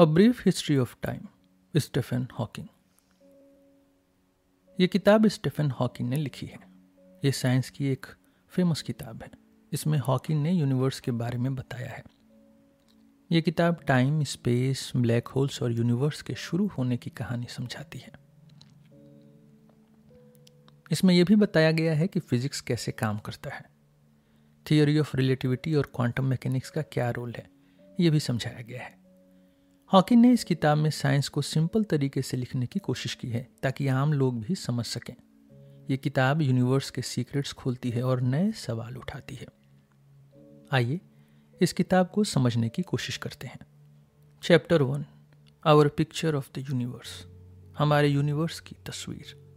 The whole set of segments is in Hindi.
A brief history of time Stephen Hawking ये किताब स्टेफन हॉकिंग ने लिखी है। ये साइंस की एक फ़ेमस किताब है। इसमें हॉकिंग ने यूनिवर्स के बारे में बताया है। ये किताब टाइम, स्पेस, ब्लैक होल्स और यूनिवर्स के शुरू होने की कहानी समझाती है। इसमें यह भी बताया गया है कि फिजिक्स कैसे काम करता है। थियोरी ऑफ़ रिलेटिविटी और क्वांटम मैकेनिक्स का क्या रोल है ये भी समझाया गया है। हॉकिन ने इस किताब में साइंस को सिंपल तरीके से लिखने की कोशिश की है, ताकि आम लोग भी समझ सकें। ये किताब यूनिवर्स के सीक्रेट्स खोलती है और नए सवाल उठाती है। आइए, इस किताब को समझने की कोशिश करते हैं। Chapter one our picture of the universe हमारे यूनिवर्स की तस्वीर।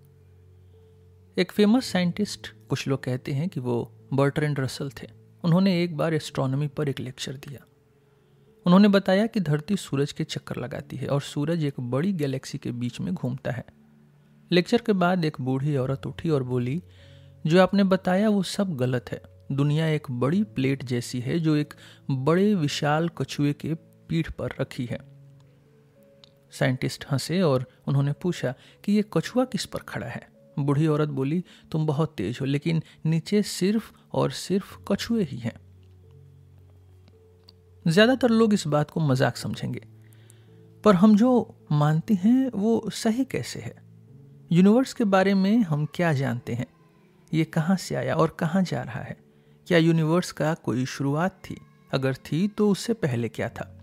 एक फ़ेमस साइंटिस्ट कुछ लोग कहते हैं कि वो बर्टरेंड रसल थे। उन्होंने एक बार एस्ट्रोनॉमी पर एक लेक्चर दिया। उन्होंने बताया कि धरती सूरज के चक्कर लगाती है और सूरज एक बड़ी गैलेक्सी के बीच में घूमता है। लेक्चर के बाद एक बूढ़ी औरत उठी और बोली, जो आपने बताया वो सब गलत है। दुनिया एक बड़ी प्लेट जैसी है जो एक बड़े विशाल कछुए के पीठ पर रखी है। साइंटिस्ट हंसे और उन्होंने पूछा कि ये कछुआ किस पर खड़ा है? बूढ़ी औरत बोली, तुम बहुत तेज हो, लेकिन नीचे सिर्फ़ और सिर्फ़ कछुए ही हैं। ज़्यादातर लोग इस बात को मज़ाक समझेंगे। पर हम जो मानते हैं, वो सही कैसे है? यूनिवर्स के बारे में हम क्या जानते हैं? ये कहाँ से आया और कहाँ जा रहा है? क्या यूनिवर्स का कोई शुरुआत थी? अगर थी तो उससे पहले क्या था?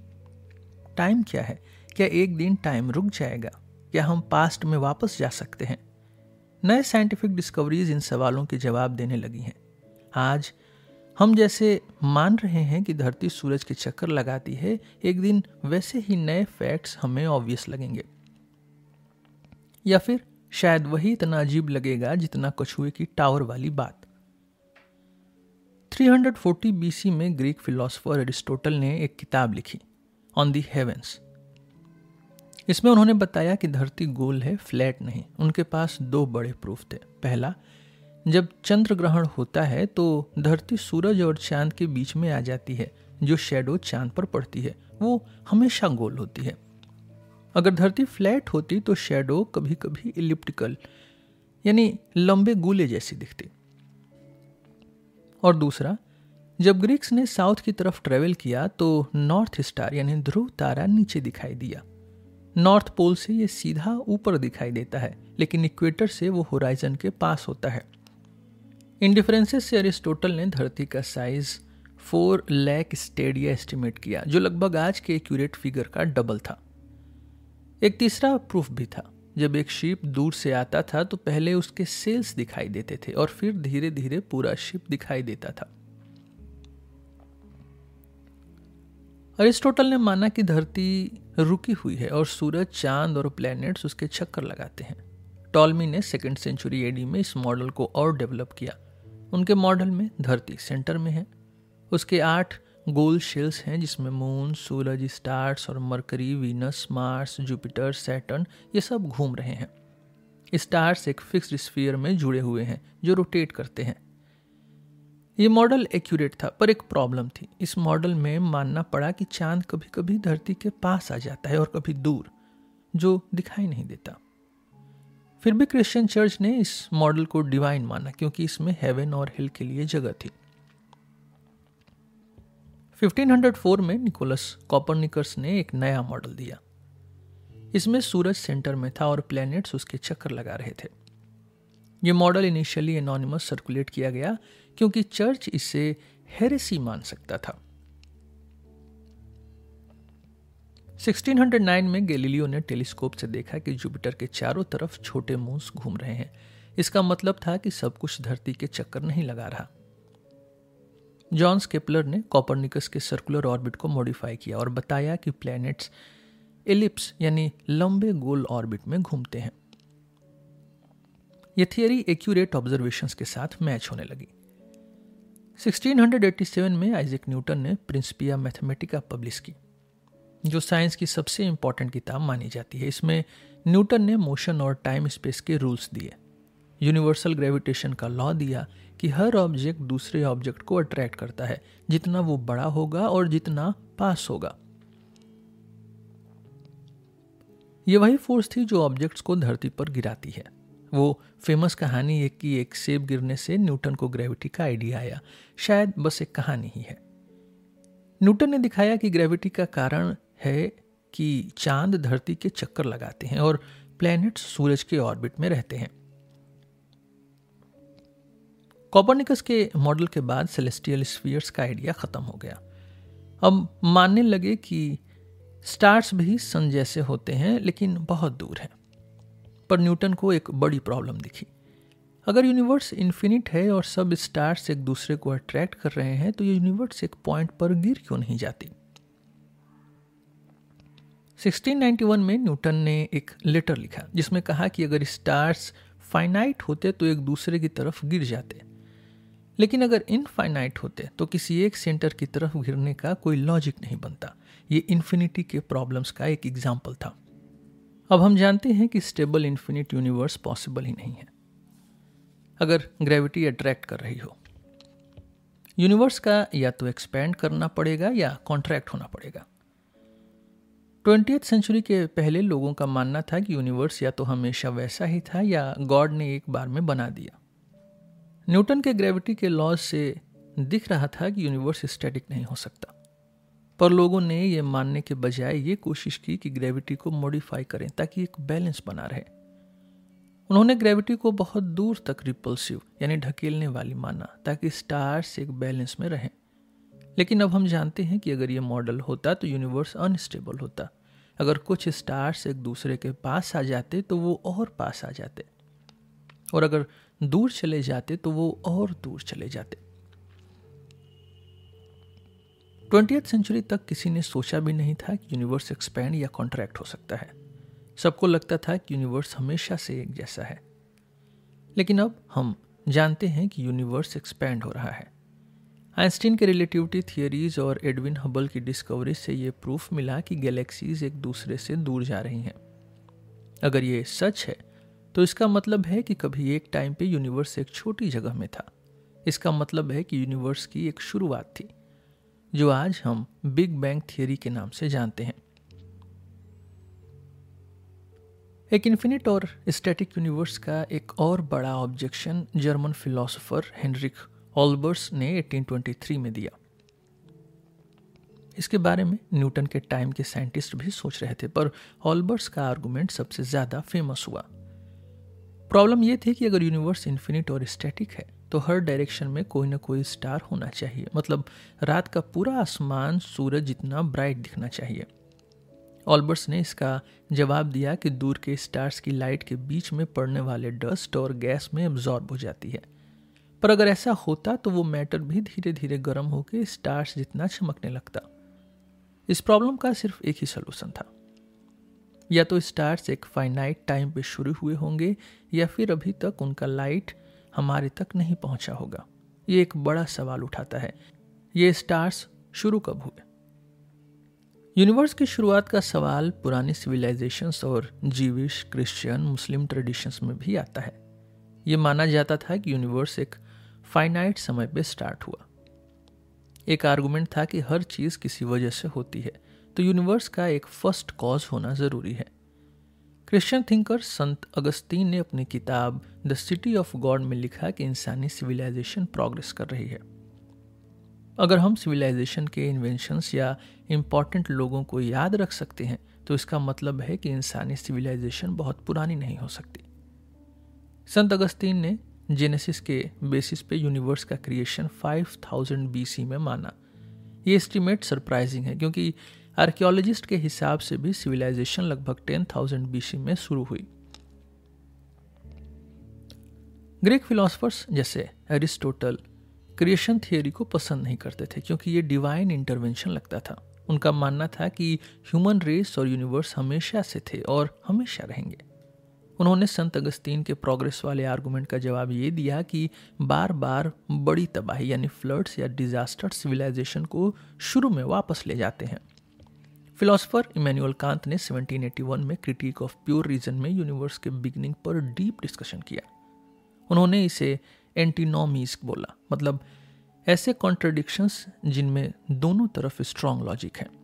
टाइम क्या है? क्या एक दिन टाइम रुक जाएगा? क्या हम पास्ट में वापस जा सकते हैं? नए साइंटिफिक डिस्कवरीज इन सवालों के जवाब देने लगी हैं। आज हम जैसे मान रहे हैं कि धरती सूरज के चक्कर लगाती है, एक दिन वैसे ही नए फैक्ट्स हमें ऑब्वियस लगेंगे। या फिर शायद वही इतना अजीब लगेगा जितना कछुए की टावर वाली बात। 340 बीसी में ग्रीक फिलोसोफर एरिस्टोटल ने एक किताब लिखी ऑन दी हेवेंस इसमें उन्होंने बताया कि धरती गोल है फ्लैट नहीं, उनके पास दो बड़े प्रूफ थे। पहला जब चंद्र ग्रहण होता है तो धरती सूरज और चाँद के बीच में आ जाती है। जो शेडो चाँद पर पड़ती है, वो हमेशा गोल होती है। अगर धरती फ्लैट होती तो शेडो कभी कभी इलिप्टिकल यानी लंबे गोले जैसी दिखती। और दूसरा, जब ग्रीक्स ने साउथ की तरफ़ ट्रेवल किया तो नॉर्थ स्टार यानी ध्रुव तारा नीचे दिखाई दिया। नॉर्थ पोल से ये सीधा ऊपर दिखाई देता है, लेकिन इक्वेटर से वो होराइजन के पास होता है। इन से अरिस्टोटल ने धरती का size four lakh stadia estimate किया, जो लगभग आज के एक्यूरेट फिगर का डबल था। एक तीसरा प्रूफ भी था। जब एक शिप दूर से आता था तो पहले उसके सेल्स दिखाई देते थे और फिर धीरे धीरे पूरा शिप दिखाई देता था। अरिस्टोटल ने माना कि धरती रुकी हुई है और सूरज, चाँद और प्लैनेट्स उसके चक्कर लगाते हैं। टॉलमी ने सेकेंड सेंचुरी एडी में इस मॉडल को और डेवलप किया। उनके मॉडल में धरती सेंटर में है। उसके आठ गोल शेल्स हैं, जिसमें मून, सूरज, स्टार्स और Mercury, Venus, Mars, Jupiter, Saturn, ये सब घूम रहे हैं। स्टार्स एक फिक्स्ड स्फीयर में जुड़े हुए हैं, जो रोटेट करते हैं। ये मॉडल एक्यूरेट था, पर एक प्रॉब्लम थी। इस मॉडल में मानना पड़ा कि चाँद कभी कभी धरती के पास आ जाता है और कभी दूर, जो दिखाई नहीं देता। फिर भी क्रिश्चियन चर्च ने इस मॉडल को डिवाइन माना, क्योंकि इसमें हेवन और हिल के लिए जगह थी। 1504 में निकोलस कॉपरनिकस ने एक नया मॉडल दिया। इसमें सूरज सेंटर में था और प्लैनेट्स उसके चक्कर लगा रहे थे। यह मॉडल इनिशियली एनोनिमस सर्कुलेट किया गया, क्योंकि चर्च इसे हेरेसी मान सकता था। 1609 में गैलीलियो ने टेलीस्कोप से देखा कि जुपिटर के चारों तरफ़ छोटे मून्स घूम रहे हैं। इसका मतलब था कि सब कुछ धरती के चक्कर नहीं लगा रहा। जॉन स्केपलर ने कॉपरनिकस के सर्कुलर ऑर्बिट को मॉडिफाई किया और बताया कि प्लैनेट्स एलिप्स यानी लंबे गोल ऑर्बिट में घूमते हैं। यह थियरी एक्यूरेट ऑब्जर्वेशंस के साथ मैच होने लगी। 1687 में आइजक न्यूटन ने प्रिंसिपिया मैथमेटिका पब्लिश की। जो साइंस की सबसे इंपॉर्टेंट किताब मानी जाती है। इसमें न्यूटन ने मोशन और टाइम स्पेस के रूल्स दिए। यूनिवर्सल ग्रेविटेशन का लॉ दिया कि हर ऑब्जेक्ट दूसरे ऑब्जेक्ट को अट्रैक्ट करता है, जितना वो बड़ा होगा और जितना पास होगा। ये वही फोर्स थी जो ऑब्जेक्ट्स को धरती पर गिराती है। वो फ़ेमस कहानी है कि एक सेब गिरने से न्यूटन को ग्रेविटी का आइडिया आया। शायद बस एक कहानी ही है। न्यूटन ने दिखाया कि ग्रेविटी का कारण है कि चाँद धरती के चक्कर लगाते हैं और प्लैनेट्स सूरज के ऑर्बिट में रहते हैं। कॉपरनिकस के मॉडल के बाद सेलेस्टियल स्फीयर्स का आइडिया खत्म हो गया। अब मानने लगे कि स्टार्स भी सन जैसे होते हैं, लेकिन बहुत दूर हैं। पर न्यूटन को एक बड़ी प्रॉब्लम दिखी। अगर यूनिवर्स इन्फिनिट है और सब स्टार्स एक दूसरे को अट्रैक्ट कर रहे हैं तो ये यूनिवर्स एक पॉइंट पर गिर क्यों नहीं जाती? 1691 में न्यूटन ने एक लेटर लिखा, जिसमें कहा कि अगर स्टार्स फाइनाइट होते तो एक दूसरे की तरफ़ गिर जाते। लेकिन अगर इनफाइनाइट होते तो किसी एक सेंटर की तरफ़ गिरने का कोई लॉजिक नहीं बनता। ये इन्फिनिटी के प्रॉब्लम्स का एक एग्ज़ाम्पल था। अब हम जानते हैं कि स्टेबल इन्फिनिट यूनिवर्स पॉसिबल ही नहीं है। अगर ग्रेविटी अट्रैक्ट कर रही हो, यूनिवर्स का या तो एक्सपैंड करना पड़ेगा या कॉन्ट्रैक्ट होना पड़ेगा। ट्वेंटी सेंचुरी के पहले लोगों का मानना था कि यूनिवर्स या तो हमेशा वैसा ही था या गॉड ने एक बार में बना दिया। न्यूटन के ग्रेविटी के लॉज से दिख रहा था कि यूनिवर्स स्टैटिक नहीं हो सकता। पर लोगों ने यह मानने के बजाय ये कोशिश की कि ग्रेविटी को मॉडिफाई करें ताकि एक बैलेंस बना रहे। उन्होंने ग्रेविटी को बहुत दूर तक रिपल्सिव, यानी ढकेलने वाली माना, ताकि स्टार्स एक बैलेंस में रहें। लेकिन अब हम जानते हैं कि अगर ये मॉडल होता तो यूनिवर्स अनस्टेबल होता। अगर कुछ स्टार्स एक दूसरे के पास आ जाते तो वो और पास आ जाते। और अगर दूर चले जाते तो वो और दूर चले जाते। ट्वेंटी सेंचुरी तक किसी ने सोचा भी नहीं था कि यूनिवर्स एक्सपैंड या कॉन्ट्रैक्ट हो सकता है। सबको लगता था कि यूनिवर्स हमेशा से एक जैसा है। लेकिन अब हम जानते हैं कि यूनिवर्स एक्सपैंड हो रहा है। आइंस्टीन के रिलेटिविटी थियोरीज और एडविन हबल की डिस्कवरी से ये प्रूफ मिला कि गैलेक्सीज एक दूसरे से दूर जा रही हैं। अगर ये सच है तो इसका मतलब है कि कभी एक टाइम पे यूनिवर्स एक छोटी जगह में था। इसका मतलब है कि यूनिवर्स की एक शुरुआत थी, जो आज हम बिग बैंग थियरी के नाम से जानते हैं। एक इन्फिनिट और स्टैटिक यूनिवर्स का एक और बड़ा objection German philosopher Heinrich Olbers ने 1823 में दिया। इसके बारे में न्यूटन के टाइम के साइंटिस्ट भी सोच रहे थे, पर ऑल्बर्स का आर्गुमेंट सबसे ज़्यादा फ़ेमस हुआ। प्रॉब्लम यह थी कि अगर यूनिवर्स इन्फिनिट और स्टैटिक है तो हर डायरेक्शन में कोई ना कोई स्टार होना चाहिए। मतलब रात का पूरा आसमान, सूरज जितना ब्राइट दिखना चाहिए। ऑल्बर्ट्स ने इसका जवाब दिया कि दूर के स्टार्स की लाइट के बीच में पड़ने वाले डस्ट और गैस में एब्जॉर्ब हो जाती है। पर अगर ऐसा होता तो वो मैटर भी धीरे धीरे गर्म होकर स्टार्स जितना चमकने लगता। इस प्रॉब्लम का सिर्फ़ एक ही सोल्यूशन था। या तो स्टार्स एक फाइनाइट टाइम पे शुरू हुए होंगे, या फिर अभी तक उनका लाइट हमारे तक नहीं पहुँचा होगा। ये एक बड़ा सवाल उठाता है। ये स्टार्स शुरू कब हुए? यूनिवर्स की शुरुआत का सवाल पुरानी सिविलाइजेशंस और जीविश, क्रिश्चियन, मुस्लिम ट्रेडिशंस में भी आता है। ये माना जाता था कि यूनिवर्स एक फाइनाइट समय पे स्टार्ट हुआ। एक आर्गुमेंट था कि हर चीज़ किसी वजह से होती है तो यूनिवर्स का एक फ़र्स्ट कॉज होना ज़रूरी है। क्रिश्चियन थिंकर संत अगस्तीन ने अपनी किताब द सिटी ऑफ़ गॉड में लिखा कि इंसानी सिविलाइजेशन प्रोग्रेस कर रही है। अगर हम सिविलाइजेशन के इन्वेंशंस या इंपॉर्टेंट लोगों को याद रख सकते हैं तो इसका मतलब है कि इंसानी सिविलाइजेशन बहुत पुरानी नहीं हो सकती। संत अगस्तीन ने जेनेसिस के बेसिस पे यूनिवर्स का क्रिएशन 5000 बीसी में माना। ये एस्टीमेट सरप्राइजिंग है, क्योंकि आर्कियोलॉजिस्ट के हिसाब से भी सिविलाइजेशन लगभग टेन थाउज़ेंड बीसी में शुरू हुई। ग्रीक फिलोसफर्स जैसे एरिस्टोटल क्रिएशन थियोरी को पसंद नहीं करते थे, क्योंकि ये डिवाइन इंटरवेंशन लगता था। उनका मानना था कि ह्यूमन रेस और यूनिवर्स हमेशा से थे और हमेशा रहेंगे। उन्होंने संत अगस्तीन के प्रोग्रेस वाले आर्गूमेंट का जवाब ये दिया कि बार बार बड़ी तबाही यानी फ्लड्स या डिजास्टर सिविलाइजेशन को शुरू में वापस ले जाते हैं। फिलोसफर इमैनुअल कांत ने 1781 में क्रिटिक ऑफ़ प्योर रीजन में यूनिवर्स के बिगनिंग पर डीप डिस्कशन किया। उन्होंने इसे एंटीनोमीज बोला मतलब ऐसे कॉन्ट्रडिक्शंस जिनमें दोनों तरफ़ स्ट्रॉन्ग लॉजिक है।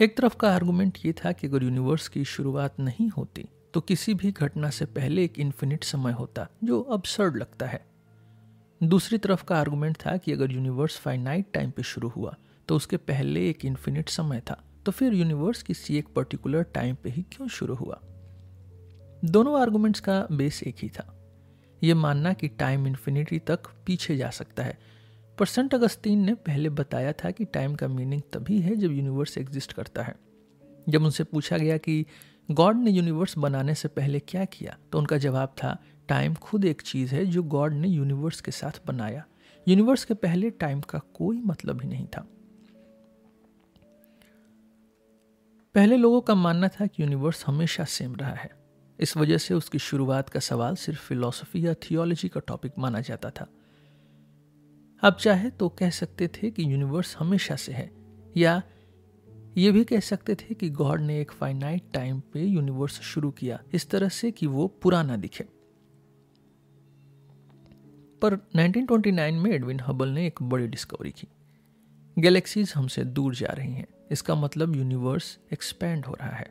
एक तरफ़ का आर्गुमेंट ये था कि अगर यूनिवर्स की शुरुआत नहीं होती तो किसी भी घटना से पहले एक इन्फिनिट समय होता, जो अबसर्ड लगता है। दूसरी तरफ़ का आर्गुमेंट था कि अगर यूनिवर्स फाइनाइट टाइम पे शुरू हुआ तो उसके पहले एक इन्फिनिट समय था तो फिर यूनिवर्स किसी एक पर्टिकुलर टाइम पे ही क्यों शुरू हुआ? दोनों आर्गुमेंट्स का बेस एक ही था। यह मानना कि टाइम इन्फिनिटी तक पीछे जा सकता है पर सेंट अगस्तीन ने पहले बताया था कि टाइम का मीनिंग तभी है जब यूनिवर्स एग्जिस्ट करता है। जब उनसे पूछा गया कि गॉड ने यूनिवर्स बनाने से पहले क्या किया तो उनका जवाब था, टाइम खुद एक चीज़ है जो गॉड ने यूनिवर्स के साथ बनाया। यूनिवर्स के पहले टाइम का कोई मतलब ही नहीं था। पहले लोगों का मानना था कि यूनिवर्स हमेशा सेम रहा है। इस वजह से उसकी शुरुआत का सवाल सिर्फ़ फिलॉसफी या थियोलॉजी का टॉपिक माना जाता था। आप चाहे तो कह सकते थे कि यूनिवर्स हमेशा से है, या ये भी कह सकते थे कि गॉड ने एक फाइनाइट टाइम पे यूनिवर्स शुरू किया, इस तरह से कि वो पुराना दिखे। पर 1929 में एडविन हबल ने एक बड़ी डिस्कवरी की। गैलेक्सीज हमसे दूर जा रही हैं, इसका मतलब यूनिवर्स एक्सपेंड हो रहा है।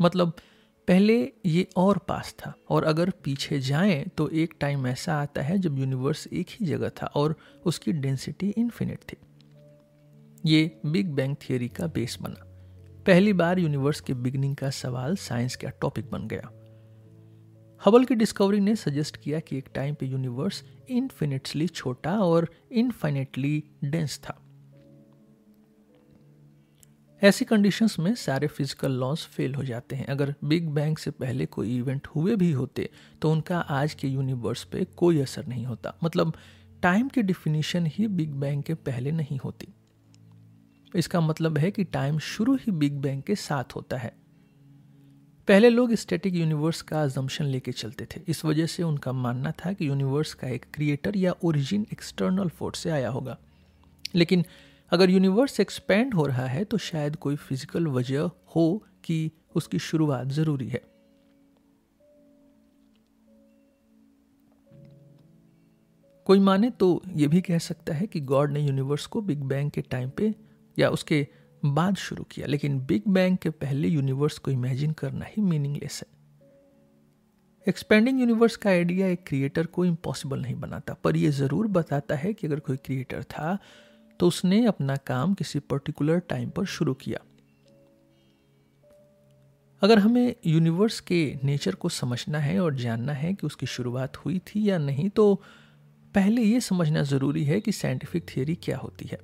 मतलब पहले ये और पास था, और अगर पीछे जाएँ तो एक टाइम ऐसा आता है जब यूनिवर्स एक ही जगह था और उसकी डेंसिटी इन्फिनिट थी। ये बिग बैंग थियोरी का बेस बना। पहली बार यूनिवर्स के बिगनिंग का सवाल साइंस का टॉपिक बन गया। हबल की डिस्कवरी ने सजेस्ट किया कि एक टाइम पे यूनिवर्स इन्फिनिटली छोटा और इनफाइनेटली डेंस था। ऐसी कंडीशंस में सारे फ़िज़िकल लॉज फेल हो जाते हैं। अगर बिग बैंग से पहले कोई इवेंट हुए भी होते तो उनका आज के यूनिवर्स पे कोई असर नहीं होता। मतलब टाइम की डिफिनीशन ही बिग बैंग के पहले नहीं होती। इसका मतलब है कि टाइम शुरू ही बिग बैंग के साथ होता है। पहले लोग स्टैटिक यूनिवर्स का जम्पन लेके चलते थे। इस वजह से उनका मानना था कि यूनिवर्स का एक क्रिएटर या ओरिजिन एक्सटर्नल फोर्स से आया होगा। लेकिन अगर यूनिवर्स एक्सपेंड हो रहा है तो शायद कोई फ़िज़िकल वजह हो कि उसकी शुरुआत ज़रूरी है। कोई माने तो यह भी कह सकता है कि गॉड ने यूनिवर्स को बिग बैंग के टाइम पे या उसके बाद शुरू किया, लेकिन बिग बैंग के पहले यूनिवर्स को इमेजिन करना ही मीनिंगलेस है। एक्सपेंडिंग यूनिवर्स का आइडिया एक क्रिएटर को इम्पॉसिबल नहीं बनाता, पर यह ज़रूर बताता है कि अगर कोई क्रिएटर था तो उसने अपना काम किसी पर्टिकुलर टाइम पर शुरू किया। अगर हमें यूनिवर्स के नेचर को समझना है और जानना है कि उसकी शुरुआत हुई थी या नहीं तो पहले यह समझना ज़रूरी है कि साइंटिफिक थियोरी क्या होती है।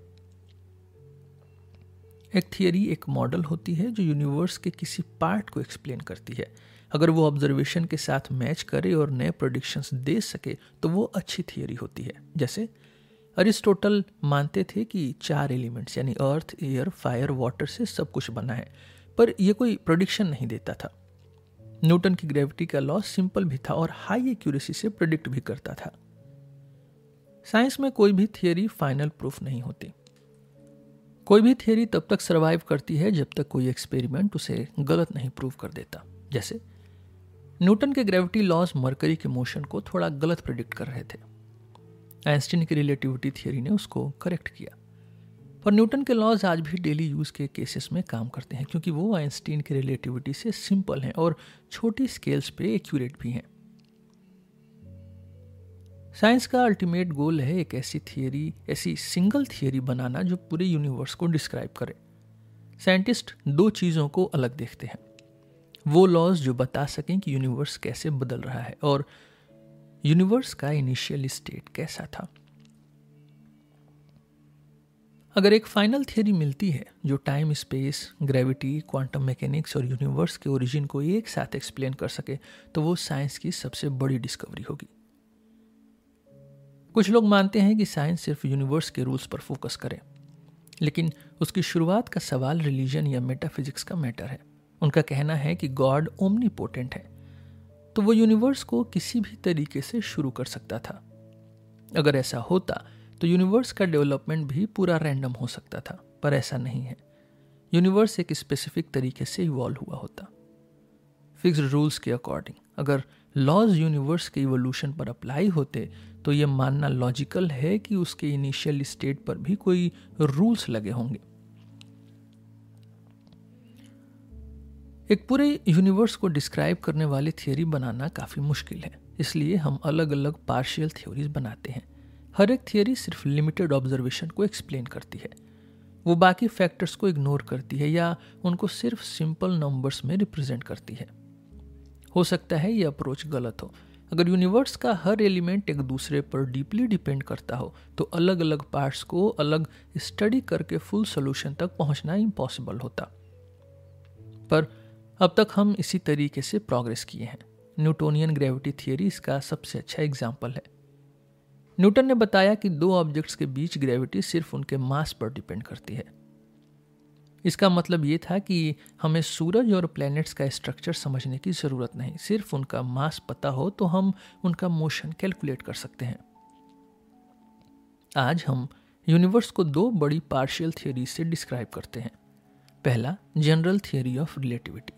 एक थियोरी एक मॉडल होती है जो यूनिवर्स के किसी पार्ट को एक्सप्लेन करती है। अगर वो ऑब्जर्वेशन के साथ मैच करे और नए प्रोडिक्शंस दे सके तो वो अच्छी थियोरी होती है। जैसे अरिस्टोटल मानते थे कि चार एलिमेंट्स, यानी अर्थ एयर फायर वाटर से सब कुछ बना है, पर यह कोई प्रोडिक्शन नहीं देता था। न्यूटन की ग्रेविटी का लॉ सिंपल भी था और हाई एक्यूरेसी से प्रिडिक्ट भी करता था। साइंस में कोई भी थियोरी फाइनल प्रूफ नहीं होती। कोई भी थियोरी तब तक सरवाइव करती है जब तक कोई एक्सपेरिमेंट उसे गलत नहीं प्रूव कर देता। जैसे, न्यूटन के ग्रेविटी लॉज मरकरी के मोशन को थोड़ा गलत प्रिडिक्ट कर रहे थे। आइंस्टीन की रिलेटिविटी थियोरी ने उसको करेक्ट किया। पर न्यूटन के लॉज आज भी डेली यूज़ के केसेस में काम करते हैं, क्योंकि वो आइंस्टीन की रिलेटिविटी से सिंपल हैं और छोटी स्केल्स पे एक्यूरेट भी हैं। साइंस का अल्टीमेट गोल है एक ऐसी थियोरी ऐसी सिंगल थियोरी बनाना जो पूरे यूनिवर्स को डिस्क्राइब करे। साइंटिस्ट दो चीज़ों को अलग देखते हैं। वो लॉज जो बता सकें कि यूनिवर्स कैसे बदल रहा है और यूनिवर्स का इनिशियल स्टेट कैसा था? अगर एक फाइनल थियोरी मिलती है, जो time, space, gravity, quantum mechanics और यूनिवर्स के ओरिजिन को एक साथ एक्सप्लेन कर सके तो वो साइंस की सबसे बड़ी डिस्कवरी होगी। कुछ लोग मानते हैं कि साइंस सिर्फ़ यूनिवर्स के रूल्स पर फोकस करे, लेकिन उसकी शुरुआत का सवाल रिलीजन या मेटाफिजिक्स का मैटर है। उनका कहना है कि गॉड ओमनी पोटेंट है। तो वो यूनिवर्स को किसी भी तरीके से शुरू कर सकता था। अगर ऐसा होता तो यूनिवर्स का डेवलपमेंट भी पूरा रैंडम हो सकता था, पर ऐसा नहीं है। यूनिवर्स एक स्पेसिफिक तरीके से इवॉल्व हुआ होता। फिक्स रूल्स के अकॉर्डिंग अगर लॉज यूनिवर्स के इवोल्यूशन पर अप्लाई होते तो यह मानना लॉजिकल है कि उसके इनिशियल स्टेट पर भी कोई रूल्स लगे होंगे। एक पूरे यूनिवर्स को डिस्क्राइब करने वाली थियोरी बनाना काफ़ी मुश्किल है। इसलिए हम अलग अलग पार्शियल थ्योरीज बनाते हैं। हर एक थियोरी सिर्फ़ लिमिटेड ऑब्जर्वेशन को एक्सप्लेन करती है। वो बाकी फैक्टर्स को इग्नोर करती है या उनको सिर्फ़ सिंपल नंबर्स में रिप्रेजेंट करती है। हो सकता है ये अप्रोच गलत हो। अगर यूनिवर्स का हर एलिमेंट एक दूसरे पर डीपली डिपेंड करता हो तो अलग अलग पार्ट्स को अलग स्टडी करके फुल सोल्यूशन तक पहुँचना इम्पॉसिबल होता। पर अब तक हम इसी तरीके से प्रोग्रेस किए हैं। न्यूटोनियन ग्रेविटी थियरी इसका सबसे अच्छा एग्ज़ाम्पल है। न्यूटन ने बताया कि दो ऑब्जेक्ट्स के बीच ग्रेविटी सिर्फ़ उनके मास पर डिपेंड करती है। इसका मतलब ये था कि हमें सूरज और प्लैनेट्स का स्ट्रक्चर समझने की ज़रूरत नहीं। सिर्फ़ उनका मास पता हो तो हम उनका मोशन कैलकुलेट कर सकते हैं। आज हम यूनिवर्स को दो बड़ी पार्शियल थियोरी से डिस्क्राइब करते हैं। पहला जनरल थियोरी ऑफ़ रिलेटिविटी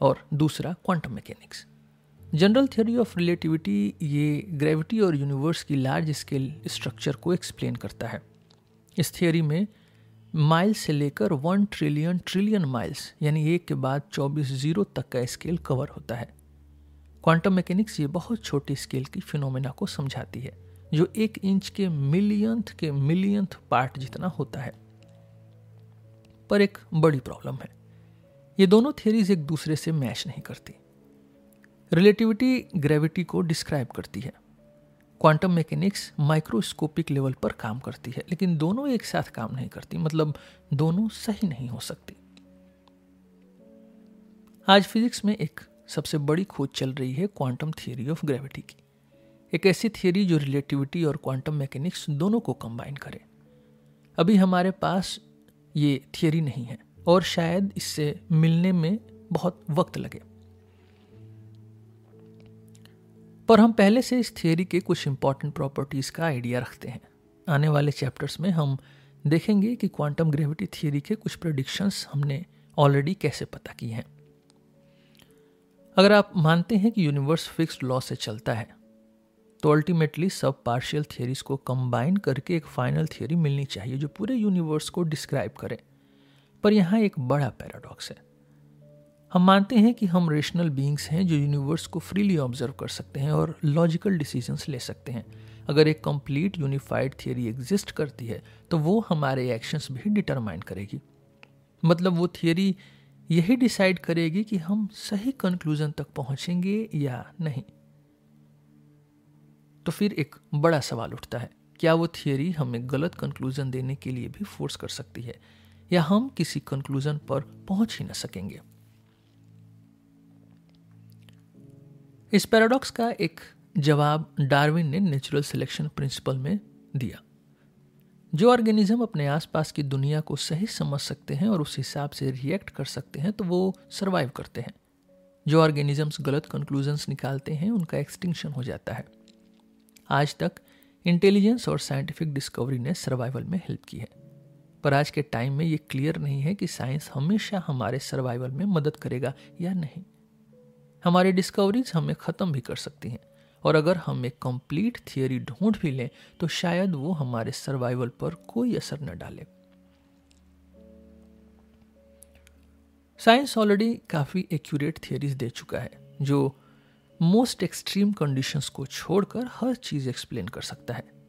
और दूसरा quantum mechanics general theory of relativity ये ग्रेविटी और यूनिवर्स की लार्ज स्केल स्ट्रक्चर को एक्सप्लेन करता है। इस थियोरी में माइल से लेकर वन ट्रिलियन ट्रिलियन माइल्स यानी एक के बाद चौबीस ज़ीरो तक का स्केल कवर होता है। क्वांटम मैकेनिक्स ये बहुत छोटी स्केल की फिनोमेना को समझाती है, जो एक इंच के मिलियंथ के मिलियंथ पार्ट जितना होता है। पर एक बड़ी प्रॉब्लम है। ये दोनों थियरीज एक दूसरे से मैच नहीं करती। रिलेटिविटी ग्रेविटी को डिस्क्राइब करती है। क्वांटम मैकेनिक्स माइक्रोस्कोपिक लेवल पर काम करती है, लेकिन दोनों एक साथ काम नहीं करती मतलब दोनों सही नहीं हो सकती। आज फिजिक्स में एक सबसे बड़ी खोज चल रही है क्वांटम थियोरी ऑफ़ ग्रेविटी की। एक ऐसी थियरी जो रिलेटिविटी और क्वांटम मैकेनिक्स दोनों को कंबाइन करे। अभी हमारे पास ये थियोरी नहीं है। और शायद इससे मिलने में बहुत वक्त लगे। पर हम पहले से इस थियोरी के कुछ इंपॉर्टेंट प्रॉपर्टीज़ का आइडिया रखते हैं। आने वाले चैप्टर्स में हम देखेंगे कि क्वांटम ग्रेविटी थियोरी के कुछ प्रडिक्शंस हमने ऑलरेडी कैसे पता की हैं। अगर आप मानते हैं कि यूनिवर्स फिक्स्ड लॉ से चलता है तो अल्टीमेटली सब पार्शियल थियरीज को कंबाइन करके एक फाइनल थियोरी मिलनी चाहिए जो पूरे यूनिवर्स को डिस्क्राइब करे। पर यहाँ एक बड़ा पैराडॉक्स है। हम मानते हैं कि हम रेशनल बींग्स हैं जो यूनिवर्स को फ्रीली ऑब्ज़र्व कर सकते हैं और लॉजिकल डिसीजंस ले सकते हैं। अगर एक कंप्लीट यूनिफाइड थियोरी एग्जिस्ट करती है तो वो हमारे एक्शंस भी डिटरमाइन करेगी। मतलब वो थियोरी यही डिसाइड करेगी कि हम सही कंक्लूजन तक पहुँचेंगे या नहीं। तो फिर एक बड़ा सवाल उठता है, क्या वो थियोरी हमें गलत कंक्लूजन देने के लिए भी फोर्स कर सकती है? या हम किसी कंक्लूजन पर पहुँच ही ना सकेंगे। इस पैराडॉक्स का एक जवाब डार्विन ने नेचुरल सिलेक्शन प्रिंसिपल में दिया। जो ऑर्गेनिज्म अपने आसपास की दुनिया को सही समझ सकते हैं और उस हिसाब से रिएक्ट कर सकते हैं तो वो सरवाइव करते हैं। जो ऑर्गेनिजम्स गलत कंक्लूजन्स निकालते हैं, उनका एक्सटिंक्शन हो जाता है। आज तक इंटेलिजेंस और साइंटिफिक डिस्कवरी ने सर्वाइवल में हेल्प की है। पर आज के टाइम में ये क्लियर नहीं है कि साइंस हमेशा हमारे सर्वाइवल में मदद करेगा या नहीं। हमारी डिस्कवरीज हमें ख़त्म भी कर सकती हैं। और अगर हम एक कंप्लीट थियोरी ढूंढ भी लें तो शायद वो हमारे सर्वाइवल पर कोई असर न डाले। साइंस ऑलरेडी काफ़ी एक्यूरेट थियोरीज दे चुका है, जो मोस्ट एक्सट्रीम कंडीशंस को छोड़कर हर चीज़ एक्सप्लेन कर सकता है।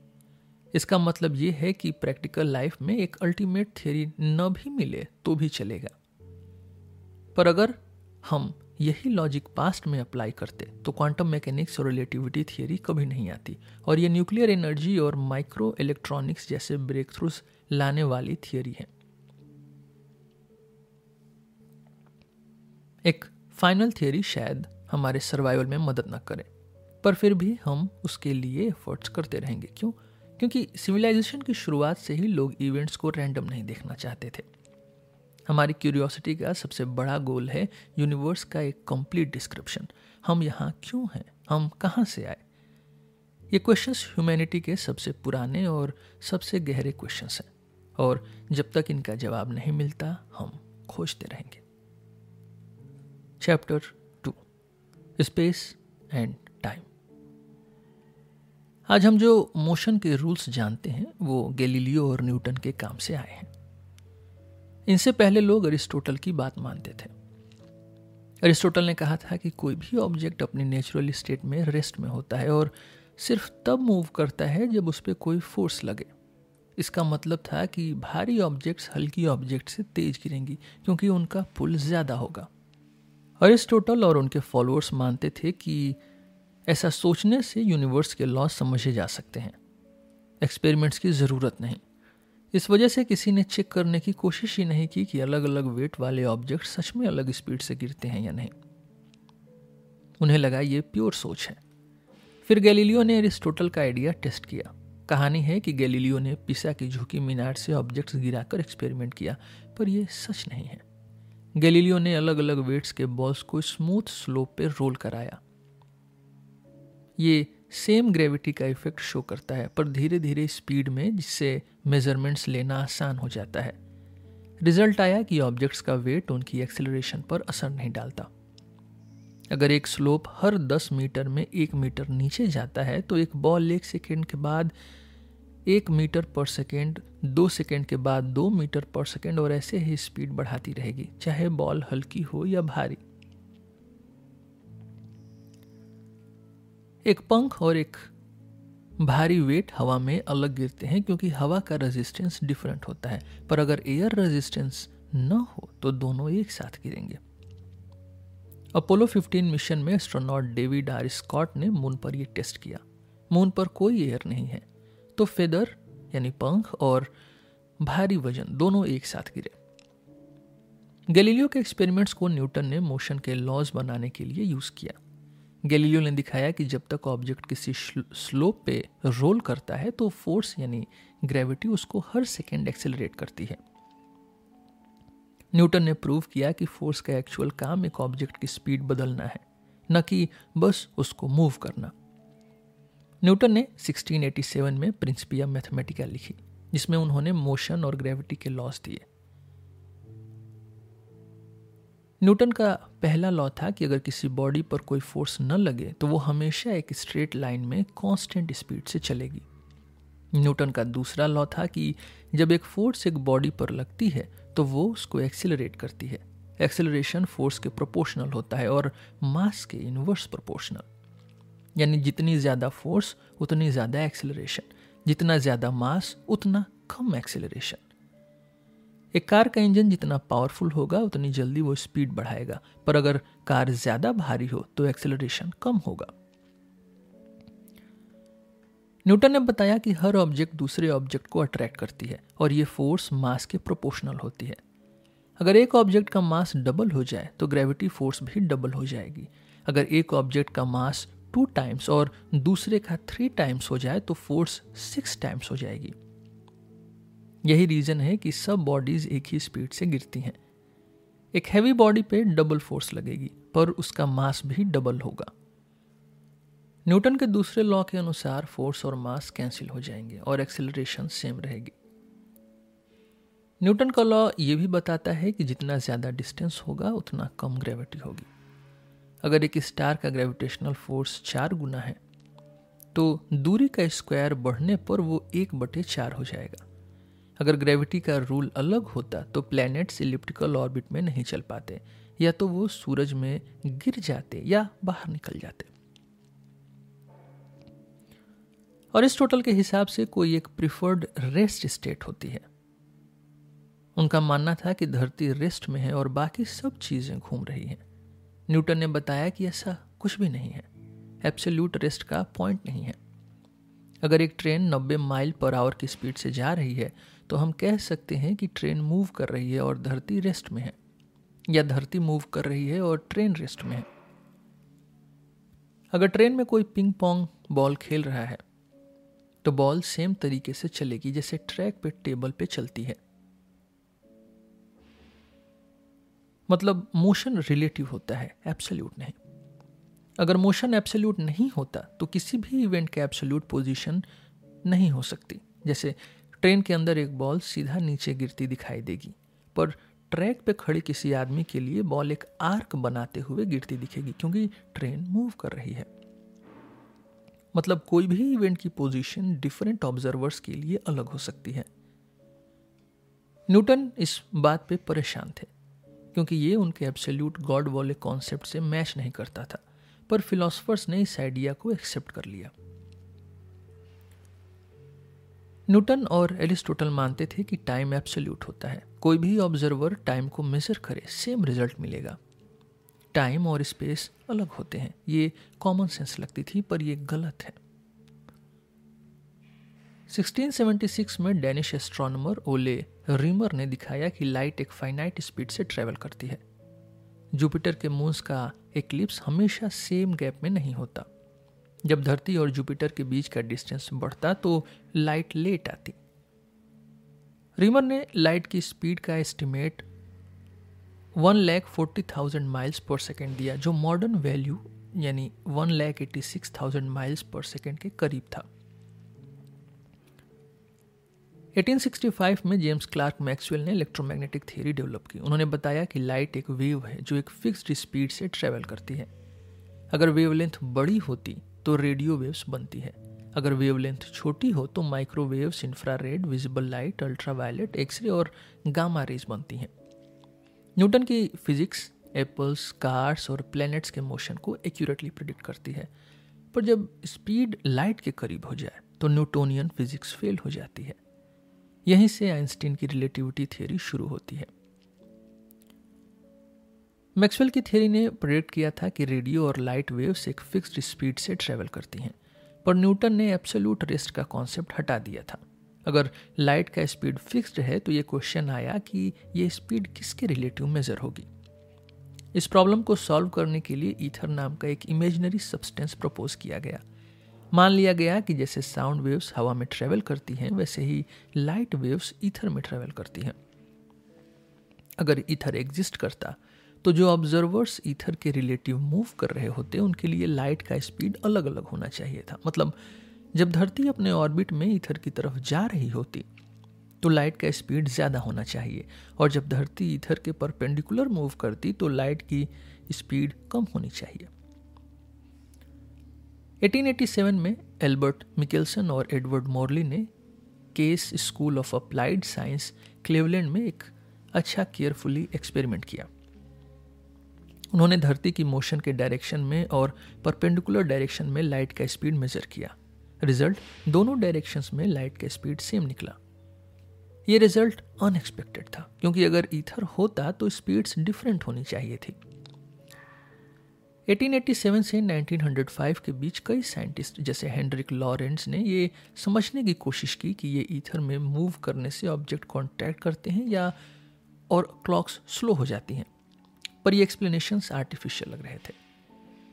इसका मतलब ये है कि प्रैक्टिकल लाइफ में एक अल्टीमेट थियोरी न भी मिले तो भी चलेगा। पर अगर हम यही लॉजिक पास्ट में अप्लाई करते तो क्वांटम मैकेनिक्स और रिलेटिविटी थियरी कभी नहीं आती। और ये न्यूक्लियर एनर्जी और माइक्रो इलेक्ट्रॉनिक्स जैसे ब्रेक थ्रूस लाने वाली थियोरी है। एक फाइनल थियोरी शायद हमारे सर्वाइवल में मदद न करे, पर फिर भी हम उसके लिए एफर्ट्स करते रहेंगे। क्यों? क्योंकि सिविलाइजेशन की शुरुआत से ही लोग इवेंट्स को रैंडम नहीं देखना चाहते थे। हमारी क्यूरियोसिटी का सबसे बड़ा गोल है यूनिवर्स का एक कंप्लीट डिस्क्रिप्शन हम यहाँ क्यों हैं? हम कहाँ से आए? ये क्वेश्चंस ह्यूमैनिटी के सबसे पुराने और सबसे गहरे क्वेश्चंस हैं। और जब तक इनका जवाब नहीं मिलता, हम खोजते रहेंगे। चैप्टर टू स्पेस एंड आज हम जो मोशन के रूल्स जानते हैं, वो गैलीलियो और न्यूटन के काम से आए हैं। इनसे पहले लोग अरिस्टोटल की बात मानते थे। अरिस्टोटल ने कहा था कि कोई भी ऑब्जेक्ट अपनी नेचुरल स्टेट में रेस्ट में होता है और सिर्फ़ तब मूव करता है जब उस पर कोई फोर्स लगे। इसका मतलब था कि भारी ऑब्जेक्ट्स हल्की ऑब्जेक्ट से तेज गिरेंगी, क्योंकि उनका पुल ज़्यादा होगा। अरिस्टोटल और उनके फॉलोअर्स मानते थे कि ऐसा सोचने से यूनिवर्स के लॉ समझे जा सकते हैं। एक्सपेरिमेंट्स की ज़रूरत नहीं। इस वजह से किसी ने चेक करने की कोशिश ही नहीं की कि अलग अलग वेट वाले ऑब्जेक्ट सच में अलग स्पीड से गिरते हैं या नहीं। उन्हें लगा ये प्योर सोच है। फिर गैलीलियो ने एरिस्टोटल का आइडिया टेस्ट किया। कहानी है कि गैलीलियो ने पिसा की झुकी मीनार से ऑब्जेक्ट्स गिराकर एक्सपेरिमेंट किया, पर यह सच नहीं है। गैलीलियो ने अलग अलग वेट्स के बॉल्स को स्मूथ स्लोप पर रोल कराया। ये सेम ग्रेविटी का इफ़ेक्ट शो करता है, पर धीरे धीरे स्पीड में जिससे मेजरमेंट्स लेना आसान हो जाता है। रिज़ल्ट आया कि ऑब्जेक्ट्स का वेट उनकी एक्सेलरेशन पर असर नहीं डालता। अगर एक स्लोप हर 10 मीटर में एक मीटर नीचे जाता है तो एक बॉल एक सेकेंड के बाद एक मीटर पर सेकेंड दो सेकेंड के बाद दो मीटर पर सेकेंड और ऐसे ही स्पीड बढ़ाती रहेगी, चाहे बॉल हल्की हो या भारी। एक पंख और एक भारी वेट हवा में अलग गिरते हैं क्योंकि हवा का रेजिस्टेंस डिफरेंट होता है। पर अगर एयर रेजिस्टेंस न हो तो दोनों एक साथ गिरेंगे। अपोलो 15 मिशन में एस्ट्रोनॉट डेविड आर स्कॉट ने मून पर यह टेस्ट किया। मून पर कोई एयर नहीं है। तो फेदर यानी पंख और भारी वज़न दोनों एक साथ गिरे। गैलीलियो के एक्सपेरिमेंट्स को न्यूटन ने मोशन के लॉज बनाने के लिए यूज़ किया। गैलीलियो ने दिखाया कि जब तक ऑब्जेक्ट किसी स्लोप पे रोल करता है तो फोर्स यानी ग्रेविटी उसको हर सेकेंड एक्सेलरेट करती है। न्यूटन ने प्रूव किया कि फोर्स का एक्चुअल काम एक ऑब्जेक्ट की स्पीड बदलना है, न कि बस उसको मूव करना। न्यूटन ने 1687 में प्रिंसिपिया मैथमेटिका लिखी, जिसमें उन्होंने मोशन और ग्रेविटी के लॉस दिए। न्यूटन का पहला लॉ था कि अगर किसी बॉडी पर कोई फोर्स न लगे तो वो हमेशा एक स्ट्रेट लाइन में कांस्टेंट स्पीड से चलेगी। न्यूटन का दूसरा लॉ था कि जब एक फोर्स एक बॉडी पर लगती है तो वो उसको एक्सिलरेट करती है। एक्सिलरेशन फोर्स के प्रोपोर्शनल होता है और मास के इनवर्स प्रोपोर्शनल। यानी जितनी ज़्यादा फोर्स, उतनी ज़्यादा एक्सेलरेशन, जितना ज़्यादा मास, उतना कम एक्सिलरेशन। एक कार का इंजन जितना पावरफुल होगा, उतनी जल्दी वो स्पीड बढ़ाएगा। पर अगर कार ज़्यादा भारी हो तो एक्सेलरेशन कम होगा। न्यूटन ने बताया कि हर ऑब्जेक्ट दूसरे ऑब्जेक्ट को अट्रैक्ट करती है, और ये फोर्स मास के प्रोपोर्शनल होती है। अगर एक ऑब्जेक्ट का मास डबल हो जाए तो ग्रेविटी फोर्स भी डबल हो जाएगी। अगर एक ऑब्जेक्ट का मास टू टाइम्स और दूसरे का थ्री टाइम्स हो जाए तो फोर्स सिक्स टाइम्स हो जाएगी। यही रीज़न है कि सब बॉडीज़ एक ही स्पीड से गिरती हैं। एक हैवी बॉडी पे डबल फोर्स लगेगी, पर उसका मास भी डबल होगा। न्यूटन के दूसरे लॉ के अनुसार फोर्स और मास कैंसिल हो जाएँगे और एक्सेलरेशन सेम रहेगी। न्यूटन का लॉ ये भी बताता है कि जितना ज़्यादा डिस्टेंस होगा, उतना कम ग्रेविटी होगी। अगर एक स्टार का ग्रेविटेशनल फोर्स चार गुना है तो दूरी का स्क्वायर बढ़ने पर वो एक बटे चार हो जाएगा। अगर ग्रेविटी का रूल अलग होता तो प्लैनेट्स इलिप्टिकल ऑर्बिट में नहीं चल पाते। या तो वो सूरज में गिर जाते या बाहर निकल जाते। और इस टोटल के हिसाब से कोई एक प्रिफर्ड रेस्ट स्टेट होती है। उनका मानना था कि धरती रेस्ट में है और बाकी सब चीज़ें घूम रही हैं। न्यूटन ने बताया कि ऐसा कुछ भी नहीं है। एब्सोल्यूट रेस्ट का पॉइंट नहीं है। अगर एक ट्रेन 90 माइल पर आवर की स्पीड से जा रही है तो हम कह सकते हैं कि ट्रेन मूव कर रही है और धरती रेस्ट में है। या धरती मूव कर रही है और ट्रेन रेस्ट में है। अगर ट्रेन में कोई पिंग पोंग बॉल खेल रहा है तो बॉल सेम तरीके से चलेगी जैसे ट्रैक पे टेबल पे चलती है। मतलब मोशन रिलेटिव होता है, एब्सोल्यूट नहीं। अगर मोशन एब्सोल्यूट नहीं होता तो किसी भी इवेंट के एब्सोल्यूट पोजीशन नहीं हो सकती। जैसे ट्रेन के अंदर एक बॉल सीधा नीचे गिरती दिखाई देगी, पर ट्रैक पे खड़े किसी आदमी के लिए बॉल एक आर्क बनाते हुए गिरती दिखेगी, क्योंकि ट्रेन मूव कर रही है। मतलब कोई भी इवेंट की पोजीशन डिफरेंट ऑब्जर्वर्स के लिए अलग हो सकती है। न्यूटन इस बात पे परेशान थे, क्योंकि ये उनके एब्सोल्यूट गॉड वाले कॉन्सेप्ट से मैच नहीं करता था, पर फिलोसफर्स ने इस आइडिया को एक्सेप्ट कर लिया। न्यूटन और एरिस्टोटल मानते थे कि टाइम एब्सोल्यूट होता है। कोई भी ऑब्जर्वर टाइम को मेजर करे, सेम रिज़ल्ट मिलेगा। टाइम और स्पेस अलग होते हैं। ये कॉमन सेंस लगती थी, पर ये गलत है। 1676 में डेनिश एस्ट्रोनॉमर ओले रीमर ने दिखाया कि लाइट एक फाइनाइट स्पीड से ट्रेवल करती है। जुपिटर के मून्स का एक्लिप्स हमेशा सेम गैप में नहीं होता। जब धरती और जुपिटर के बीच का डिस्टेंस बढ़ता तो लाइट लेट आती। रीमर ने लाइट की स्पीड का estimate one lakh forty thousand miles per second दिया, जो मॉडर्न वैल्यू यानी one lakh eighty six thousand miles per second के करीब था। 1865 में जेम्स क्लार्क मैक्सवेल ने इलेक्ट्रोमैग्नेटिक थियरी डेवलप की। उन्होंने बताया कि लाइट एक वेव है जो एक फिक्स्ड स्पीड से ट्रेवल करती है। अगर वेवलेंथ बड़ी होती तो रेडियो वेव्स बनती है। अगर वेवलेंथ छोटी हो तो microwaves, infrared, visible light, ultraviolet, X ray और गामा रेज बनती हैं। न्यूटन की फिजिक्स एप्पल्स, कार्स और प्लैनेट्स के मोशन को एक्यूरेटली प्रिडिक्ट करती है। पर जब स्पीड लाइट के करीब हो जाए तो न्यूटोनियन फिजिक्स फेल हो जाती है। यहीं से आइंस्टीन की रिलेटिविटी थियोरी शुरू होती है। मैक्सवेल की थियोरी ने प्रेडिक्ट किया था कि रेडियो और लाइट वेव्स एक फिक्स्ड स्पीड से ट्रेवल करती हैं, पर न्यूटन ने एब्सोल्यूट रेस्ट का कॉन्सेप्ट हटा दिया था। अगर लाइट का स्पीड फिक्स्ड है तो ये क्वेश्चन आया कि ये स्पीड किसके रिलेटिव मेजर होगी? इस प्रॉब्लम को सॉल्व करने के लिए ईथर नाम का एक इमेजनरी सब्सटेंस प्रपोज किया गया। मान लिया गया कि जैसे साउंड वेव्स हवा में ट्रेवल करती हैं, वैसे ही लाइट वेव्स ईथर में ट्रेवल करती हैं। अगर ईथर एग्जिस्ट करता तो जो ऑब्जर्वर्स ईथर के रिलेटिव मूव कर रहे होते उनके लिए लाइट का स्पीड अलग अलग होना चाहिए था। मतलब जब धरती अपने ऑर्बिट में ईथर की तरफ़ जा रही होती तो लाइट का स्पीड ज़्यादा होना चाहिए। और जब धरती ईथर के परपेंडिकुलर मूव करती तो लाइट की स्पीड कम होनी चाहिए। 1887 में एल्बर्ट मिकेल्सन और एडवर्ड मॉर्ली ने Case School of Applied Science Cleveland में एक अच्छा केयरफुली एक्सपेरिमेंट किया। उन्होंने धरती की मोशन के डायरेक्शन में और परपेंडिकुलर डायरेक्शन में लाइट का स्पीड मेजर किया। रिज़ल्ट दोनों डायरेक्शंस में लाइट का स्पीड सेम निकला। ये रिज़ल्ट अनएक्सपेक्टेड था, क्योंकि अगर ईथर होता तो स्पीड्स डिफरेंट होनी चाहिए थी। 1887 से 1905 के बीच कई साइंटिस्ट जैसे हेनरिक लॉरेंस ने ये समझने की कोशिश की कि ये ईथर में मूव करने से ऑब्जेक्ट कांटेक्ट करते हैं या और क्लॉक्स स्लो हो जाती हैं। पर ये एक्सप्लेनेशंस आर्टिफिशियल लग रहे थे।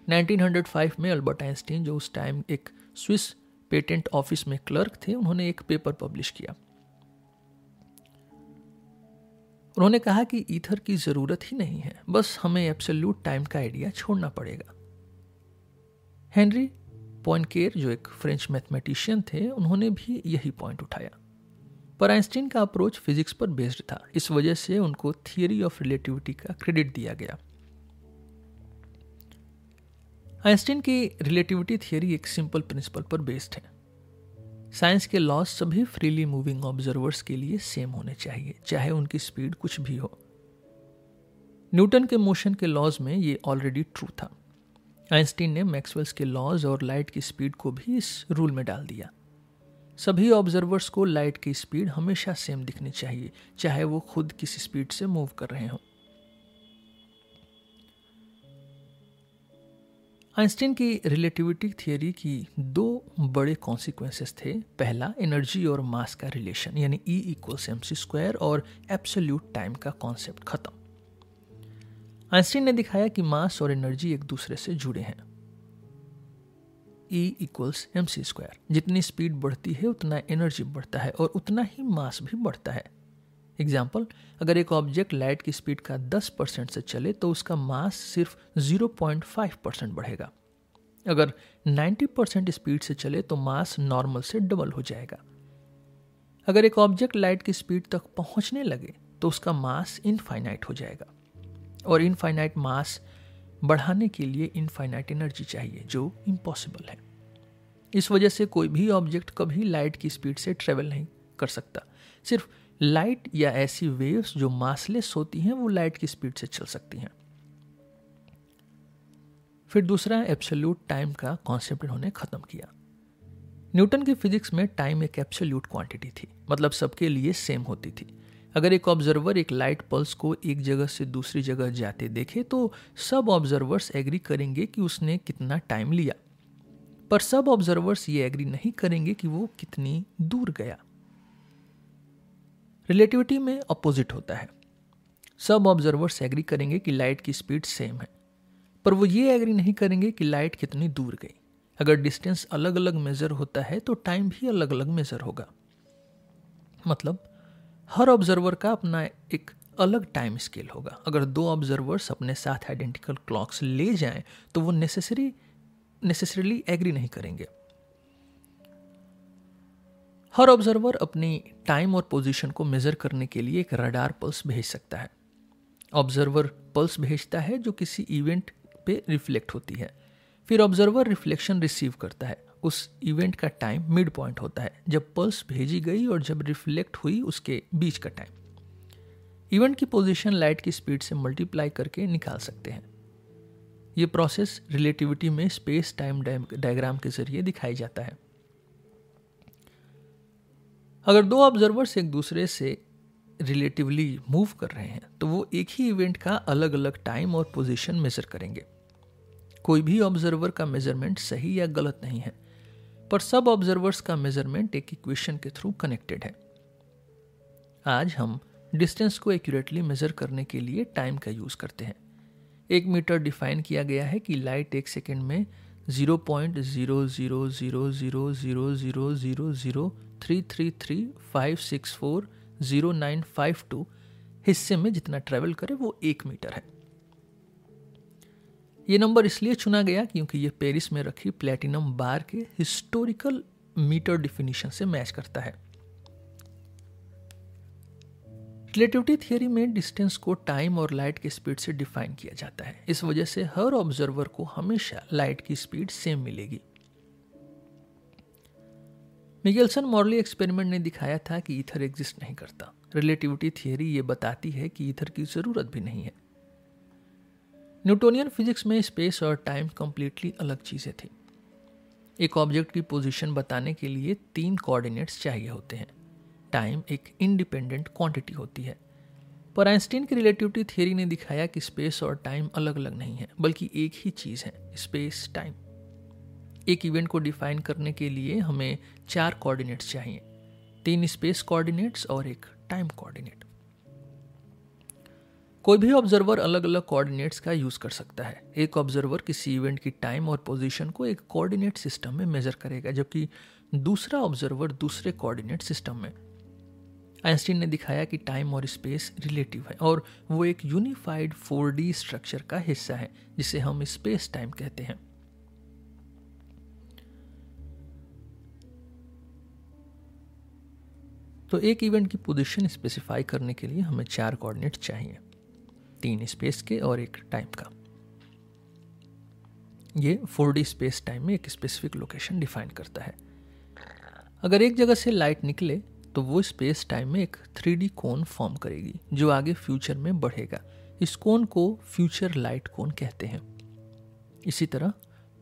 1905 में अल्बर्ट आइंस्टीन, जो उस टाइम एक स्विस पेटेंट ऑफ़िस में क्लर्क थे, उन्होंने एक पेपर पब्लिश किया। उन्होंने कहा कि ईथर की ज़रूरत ही नहीं है, बस हमें एब्सोल्यूट टाइम का आइडिया छोड़ना पड़ेगा। हेनरी पॉइंटकेर, जो एक फ्रेंच मैथमेटिशियन थे, उन्होंने भी यही पॉइंट उठाया। पर आइंस्टीन का अप्रोच फिजिक्स पर बेस्ड था। इस वजह से उनको थियरी ऑफ़ रिलेटिविटी का क्रेडिट दिया गया। आइंस्टीन की रिलेटिविटी थियरी एक सिंपल प्रिंसिपल पर बेस्ड है। साइंस के लॉज सभी फ्रीली मूविंग ऑब्जर्वर्स के लिए सेम होने चाहिए, चाहे उनकी स्पीड कुछ भी हो। न्यूटन के मोशन के लॉज में ये ऑलरेडी ट्रू था। आइंस्टीन ने मैक्सवेल्स के लॉज और लाइट की स्पीड को भी इस रूल में डाल दिया। सभी ऑब्जर्वर्स को लाइट की स्पीड हमेशा सेम दिखनी चाहिए, चाहे वो खुद किस स्पीड से मूव कर रहे हों। आइंस्टीन की रिलेटिविटी थियोरी की दो बड़े कॉन्सिक्वेंसेस थे। पहला एनर्जी और मास का रिलेशन यानी E equals M C square और एब्सोल्यूट टाइम का कॉन्सेप्ट खत्म। आइंस्टीन ने दिखाया कि मास और एनर्जी एक दूसरे से जुड़े हैं। E equals M C square जितनी स्पीड बढ़ती है, उतना एनर्जी बढ़ता है और उतना ही मास भी बढ़ता है। एग्ज़ाम्पल अगर एक ऑब्जेक्ट लाइट की स्पीड का 10 परसेंट से चले तो उसका मास सिर्फ़ 0.5 परसेंट बढ़ेगा। अगर 90 परसेंट स्पीड से चले तो मास नॉर्मल से डबल हो जाएगा। अगर एक ऑब्जेक्ट लाइट की स्पीड तक पहुँचने लगे तो उसका मास इनफाइनाइट हो जाएगा। और इनफाइनाइट मास बढ़ाने के लिए इनफाइनाइट एनर्जी चाहिए, जो इम्पॉसिबल है। इस वजह से कोई भी ऑब्जेक्ट कभी लाइट की स्पीड से ट्रेवल नहीं कर सकता। सिर्फ़ लाइट या ऐसी वेव्स जो मासलेस होती हैं, वो लाइट की स्पीड से चल सकती हैं। फिर दूसरा एब्सोल्यूट टाइम का कॉन्सेप्ट इन्होंने ख़त्म किया। न्यूटन की फिजिक्स में टाइम एक एब्सोल्यूट क्वांटिटी थी मतलब सबके लिए सेम होती थी। अगर एक ऑब्जर्वर एक लाइट पल्स को एक जगह से दूसरी जगह जाते देखे तो सब ऑब्जर्वर्स एग्री करेंगे कि उसने कितना टाइम लिया। पर सब ऑब्जर्वर्स ये एग्री नहीं करेंगे कि वो कितनी दूर गया। रिलेटिविटी में अपोजिट होता है। सब ऑब्जर्वर्स एग्री करेंगे कि लाइट की स्पीड सेम है। पर वो ये एग्री नहीं करेंगे कि लाइट कितनी दूर गई। अगर डिस्टेंस अलग अलग मेजर होता है तो टाइम भी अलग अलग मेजर होगा। मतलब हर ऑब्जर्वर का अपना एक अलग टाइम स्केल होगा। अगर दो ऑब्जर्वर्स अपने साथ आइडेंटिकल क्लॉक्स ले जाएँ तो वो नेसेसरी नेसेसरीली एग्री नहीं करेंगे। हर ऑब्जर्वर अपनी टाइम और पोजीशन को मेजर करने के लिए एक रडार पल्स भेज सकता है। ऑब्जर्वर पल्स भेजता है जो किसी इवेंट पे रिफ्लेक्ट होती है। फिर ऑब्जर्वर रिफ्लेक्शन रिसीव करता है। उस इवेंट का टाइम मिड पॉइंट होता है। जब पल्स भेजी गई और जब रिफ्लेक्ट हुई उसके बीच का टाइम इवेंट की पोजीशन लाइट की स्पीड से मल्टीप्लाई करके निकाल सकते हैं। ये प्रोसेस रिलेटिविटी में स्पेस टाइम डायग्राम के ज़रिए दिखाई जाता है। अगर दो ऑब्जर्वर्स एक दूसरे से रिलेटिवली मूव कर रहे हैं तो वो एक ही इवेंट का अलग अलग टाइम और पोजीशन मेजर करेंगे। कोई भी ऑब्जर्वर का मेज़रमेंट सही या गलत नहीं है। पर सब ऑब्जर्वर्स का मेज़रमेंट एक इक्वेशन के थ्रू कनेक्टेड है। आज हम डिस्टेंस को एक्यूरेटली मेजर करने के लिए टाइम का यूज़ करते हैं। एक मीटर डिफाइन किया गया है कि लाइट एक सेकेंड में zero point zero zero zero zero zero zero zero zero three three three five six four zero nine five two हिस्से में जितना ट्रेवल करे वो एक मीटर है। ये नंबर इसलिए चुना गया क्योंकि ये पेरिस में रखी प्लेटिनम बार के हिस्टोरिकल मीटर डिफिनीशन से मैच करता है। रिलेटिविटी थियोरी में डिस्टेंस को टाइम और लाइट की स्पीड से डिफाइन किया जाता है। इस वजह से हर ऑब्जर्वर को हमेशा लाइट की स्पीड सेम मिलेगी। मिगेल्सन मॉर्ली एक्सपेरिमेंट ने दिखाया था कि ईथर एग्जिस्ट नहीं करता। रिलेटिविटी थियोरी ये बताती है कि ईथर की ज़रूरत भी नहीं है। न्यूटोनियन फिजिक्स में स्पेस और टाइम कंप्लीटली अलग चीज़ें थी। एक ऑब्जेक्ट की पोजीशन बताने के लिए तीन कोऑर्डिनेट्स चाहिए होते हैं। टाइम एक इंडिपेंडेंट क्वांटिटी होती है। पर आइंस्टीन की रिलेटिविटी थियरी ने दिखाया कि स्पेस और टाइम अलग अलग नहीं है, बल्कि एक ही चीज़ है स्पेस टाइम एक इवेंट को डिफाइन करने के लिए हमें चार कोऑर्डिनेट्स चाहिए। तीन स्पेस कोऑर्डिनेट्स और एक टाइम कोऑर्डिनेट कोई भी ऑब्जर्वर अलग अलग कोऑर्डिनेट्स का यूज़ कर सकता है। एक ऑब्जर्वर किसी इवेंट की टाइम और पोजीशन को एक कोऑर्डिनेट सिस्टम में मेजर करेगा, जबकि दूसरा ऑब्जर्वर दूसरे कोऑर्डिनेट सिस्टम में। आइंस्टीन ने दिखाया कि टाइम और स्पेस रिलेटिव है, और वो एक यूनिफाइड फोर स्ट्रक्चर का हिस्सा है, जिसे हम स्पेस टाइम कहते हैं। तो एक इवेंट की पोजीशन स्पेसिफाई करने के लिए हमें चार कोऑर्डिनेट चाहिए। तीन स्पेस के और एक टाइम का। ये फोर डी स्पेस टाइम में एक स्पेसिफिक लोकेशन डिफाइन करता है। अगर एक जगह से लाइट निकले तो वो स्पेस टाइम में एक थ्री डी कोन फॉर्म करेगी, जो आगे फ्यूचर में बढ़ेगा। इस कोन को फ्यूचर लाइट कोन कहते हैं। इसी तरह,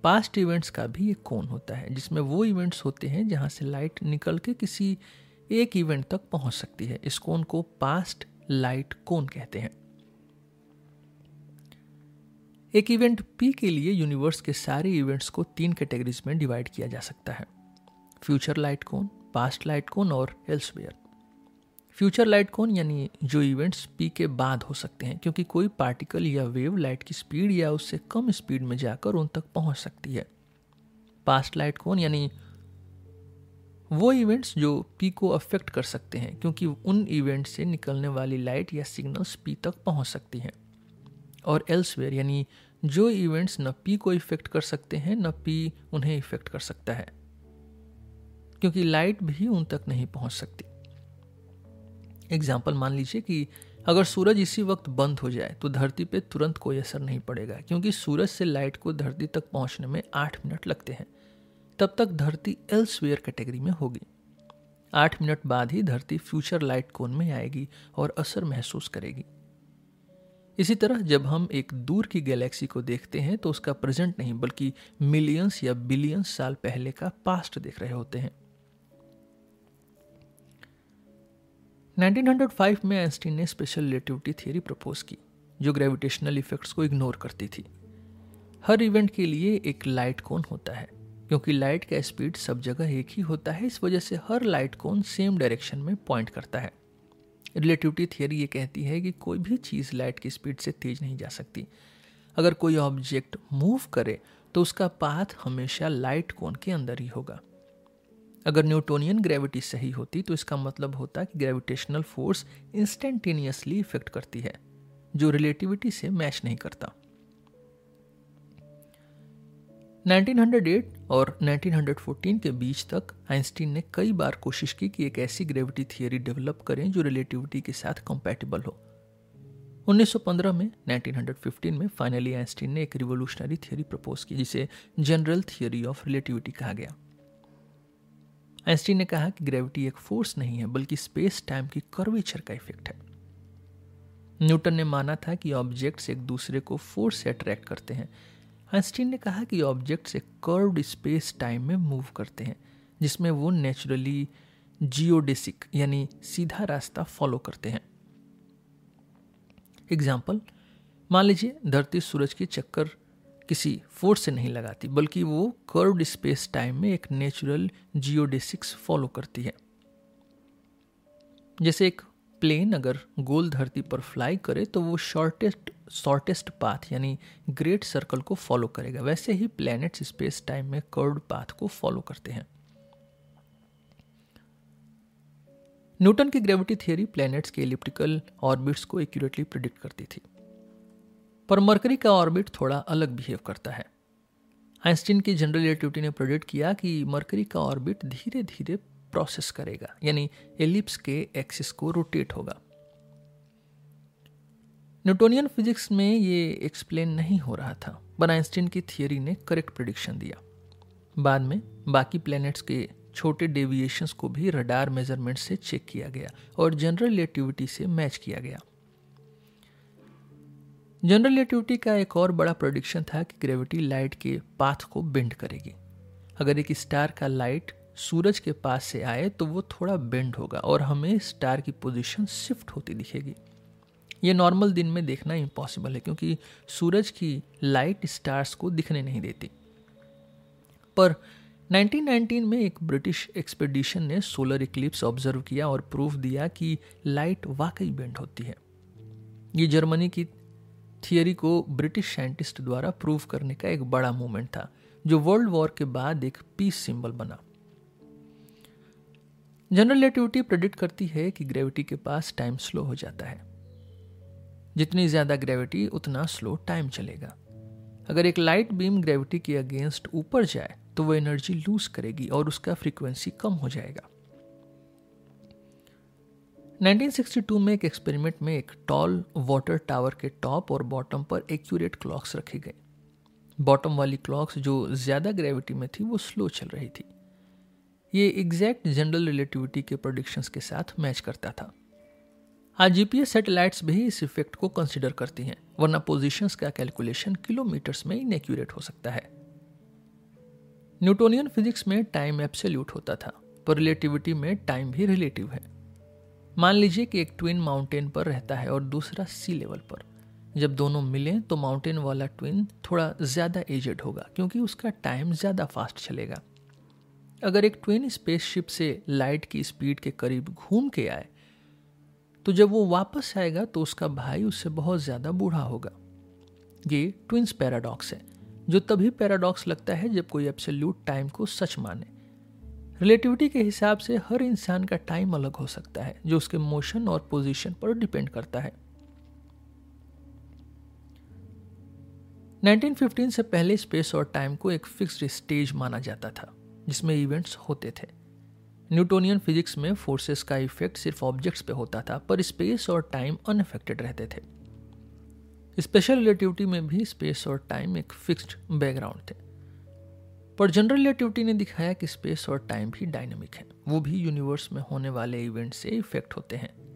पास्ट इवेंट्स का भी एक कोन होता है, जिसमें वो इवेंट्स होते हैं जहाँ से लाइट निकल के किसी एक इवेंट तक पहुँच सकती है। इस कोन को पास्ट लाइट कोन कहते हैं। एक इवेंट पी के लिए यूनिवर्स के सारे इवेंट्स को तीन कैटेगरीज में डिवाइड किया जा सकता है। Future light cone past light cone और एल्सवेयर फ्यूचर लाइट कोन यानी जो इवेंट्स पी के बाद हो सकते हैं, क्योंकि कोई पार्टिकल या वेव लाइट की स्पीड या उससे कम स्पीड में जाकर उन तक पहुँच सकती है। पास्ट लाइट कोन यानी वो इवेंट्स जो पी को अफेक्ट कर सकते हैं, क्योंकि उन इवेंट से निकलने वाली लाइट या सिग्नल्स पी तक पहुँच सकती हैं। और एल्सवेयर यानी जो इवेंट्स न पी को इफ़ेक्ट कर सकते हैं न पी उन्हें इफ़ेक्ट कर सकता है, क्योंकि लाइट भी उन तक नहीं पहुँच सकती। एग्ज़ाम्पल मान लीजिए कि अगर सूरज इसी वक्त बंद हो जाए तो धरती पे तुरंत कोई असर नहीं पड़ेगा, क्योंकि सूरज से लाइट को धरती तक पहुँचने में आठ मिनट लगते हैं। तब तक धरती एल्सवेयर कैटेगरी में होगी। आठ मिनट बाद ही धरती फ्यूचर लाइट कोन में आएगी और असर महसूस करेगी। इसी तरह जब हम एक दूर की गैलेक्सी को देखते हैं तो उसका प्रेजेंट नहीं, बल्कि मिलियंस या बिलियंस साल पहले का पास्ट देख रहे होते हैं। 1905 में आइंस्टीन ने स्पेशल रिलेटिविटी थियरी प्रपोज की, जो ग्रेविटेशनल इफेक्ट्स को इग्नोर करती थी। हर इवेंट के लिए एक लाइट कोन होता है, क्योंकि लाइट का स्पीड सब जगह एक ही होता है, इस वजह से हर लाइट कोन सेम डायरेक्शन में पॉइंट करता है। रिलेटिविटी थियरी ये कहती है कि कोई भी चीज़ लाइट की स्पीड से तेज नहीं जा सकती। अगर कोई ऑब्जेक्ट मूव करे तो उसका पाथ हमेशा लाइट कोन के अंदर ही होगा। अगर न्यूटोनियन ग्रेविटी सही होती तो इसका मतलब होता कि ग्रेविटेशनल फोर्स इंस्टेंटेनियसली इफ़ेक्ट करती है, जो रिलेटिविटी से मैच नहीं करता। 1908 और 1914 के बीच तक आइंस्टीन ने कई बार कोशिश की कि एक ऐसी ग्रेविटी थियरी डेवलप करें जो रिलेटिविटी के साथ कंपैटिबल हो। 1915 में 1915 में फाइनली आइंस्टीन ने एक रिवोल्यूशनरी थियरी प्रपोज की, जिसे जनरल थियरी ऑफ़ रिलेटिविटी कहा गया। आइंस्टीन ने कहा कि ग्रेविटी एक फोर्स नहीं है, बल्कि स्पेस टाइम की कर्वेचर का इफ़ेक्ट है। न्यूटन ने माना था कि ऑब्जेक्ट्स एक दूसरे को फोर्स से अट्रैक्ट करते हैं। आइंस्टीन ने कहा कि ऑब्जेक्ट्स एक कर्व्ड स्पेस टाइम में मूव करते हैं, जिसमें वो नेचुरली जियोडेसिक यानी सीधा रास्ता फॉलो करते हैं। एग्ज़ाम्पल मान लीजिए धरती सूरज के चक्कर किसी फोर्स से नहीं लगाती, बल्कि वो कर्व्ड स्पेस टाइम में एक नेचुरल जियोडेसिक्स फॉलो करती है। जैसे एक प्लेन अगर गोल धरती पर फ्लाई करे तो वो शॉर्टेस्ट शॉर्टेस्ट पाथ यानी ग्रेट सर्कल को फॉलो करेगा। वैसे ही प्लैनेट्स स्पेस टाइम में कर्व्ड पाथ को फॉलो करते हैं। न्यूटन की ग्रेविटी थियरी प्लैनेट्स के इलिप्टिकल ऑर्बिट्स को एक्यूरेटली प्रिडिक्ट करती थी। पर मरकरी का ऑर्बिट थोड़ा अलग बिहेव करता है। आइंस्टीन की जनरल रिलेटिविटी ने प्रोडिक्ट किया कि मरकरी का ऑर्बिट धीरे धीरे प्रोसेस करेगा, यानी एलिप्स के एक्सिस को रोटेट होगा। न्यूटोनियन फिजिक्स में ये एक्सप्लेन नहीं हो रहा था, पर आइंस्टीन की थियोरी ने करेक्ट प्रिडिक्शन दिया। बाद में बाकी प्लैनेट्स के छोटे डेविएशंस को भी रडार मेज़रमेंट से चेक किया गया और जनरल रिलेटिविटी से मैच किया गया। जनरल रिलेटिविटी का एक और बड़ा प्रोडिक्शन था कि ग्रेविटी लाइट के पाथ को बेंड करेगी। अगर एक स्टार का लाइट सूरज के पास से आए तो वो थोड़ा बेंड होगा और हमें स्टार की पोजीशन शिफ्ट होती दिखेगी। ये नॉर्मल दिन में देखना इम्पॉसिबल है, क्योंकि सूरज की लाइट स्टार्स को दिखने नहीं देती। पर 1919 में एक ब्रिटिश एक्सपेडिशन ने सोलर इक्लिप्स ऑब्ज़र्व किया और प्रूफ दिया कि लाइट वाकई बेंड होती है। ये जर्मनी की थियरी को ब्रिटिश साइंटिस्ट द्वारा प्रूव करने का एक बड़ा मूवमेंट था, जो वर्ल्ड वॉर के बाद एक पीस सिंबल बना। जनरल रिलेटिविटी प्रेडिक्ट करती है कि ग्रेविटी के पास टाइम स्लो हो जाता है। जितनी ज़्यादा ग्रेविटी उतना स्लो टाइम चलेगा। अगर एक लाइट बीम ग्रेविटी के अगेंस्ट ऊपर जाए तो वो एनर्जी लूज करेगी और उसका फ्रीक्वेंसी कम हो जाएगा। 1962 में एक एक्सपेरिमेंट में एक टॉल वाटर टावर के टॉप और बॉटम पर एक्यूरेट क्लॉक्स रखे गए। बॉटम वाली क्लॉक्स जो ज़्यादा ग्रेविटी में थी, वो स्लो चल रही थी। ये एग्जैक्ट जनरल रिलेटिविटी के प्रोडिक्शंस के साथ मैच करता था। आज जीपीएस सैटेलाइट्स भी इस इफ़ेक्ट को कंसिडर करती हैं, वरना पोजीशंस का कैलकुलेशन किलोमीटर्स में इनएक्यूरेट हो सकता है। न्यूटोनियन फिजिक्स में टाइम एब्सोल्यूट होता था, पर रिलेटिविटी में टाइम भी रिलेटिव है। मान लीजिए कि एक ट्विन माउंटेन पर रहता है और दूसरा सी लेवल पर। जब दोनों मिलें तो माउंटेन वाला ट्विन थोड़ा ज़्यादा एजेड होगा, क्योंकि उसका टाइम ज़्यादा फास्ट चलेगा। अगर एक ट्विन स्पेसशिप से लाइट की स्पीड के करीब घूम के आए तो जब वो वापस आएगा तो उसका भाई उससे बहुत ज़्यादा बूढ़ा होगा। ये ट्विंस पैराडॉक्स है, जो तभी पैराडॉक्स लगता है जब कोई एब्सोल्यूट टाइम को सच माने। रिलेटिविटी के हिसाब से हर इंसान का टाइम अलग हो सकता है, जो उसके मोशन और पोजीशन पर डिपेंड करता है। 1915 से पहले स्पेस और टाइम को एक फिक्स्ड स्टेज माना जाता था, जिसमें इवेंट्स होते थे। न्यूटोनियन फिजिक्स में फोर्सेस का इफ़ेक्ट सिर्फ़ ऑब्जेक्ट्स पे होता था, पर स्पेस और टाइम अनफेक्टेड रहते थे। स्पेशल रिलेटिविटी में भी स्पेस और टाइम एक फिक्स्ड बैकग्राउंड थे। पर जनरल रिलेटिविटी ने दिखाया कि स्पेस और टाइम भी डायनेमिक है। वो भी यूनिवर्स में होने वाले इवेंट से इफ़ेक्ट होते हैं।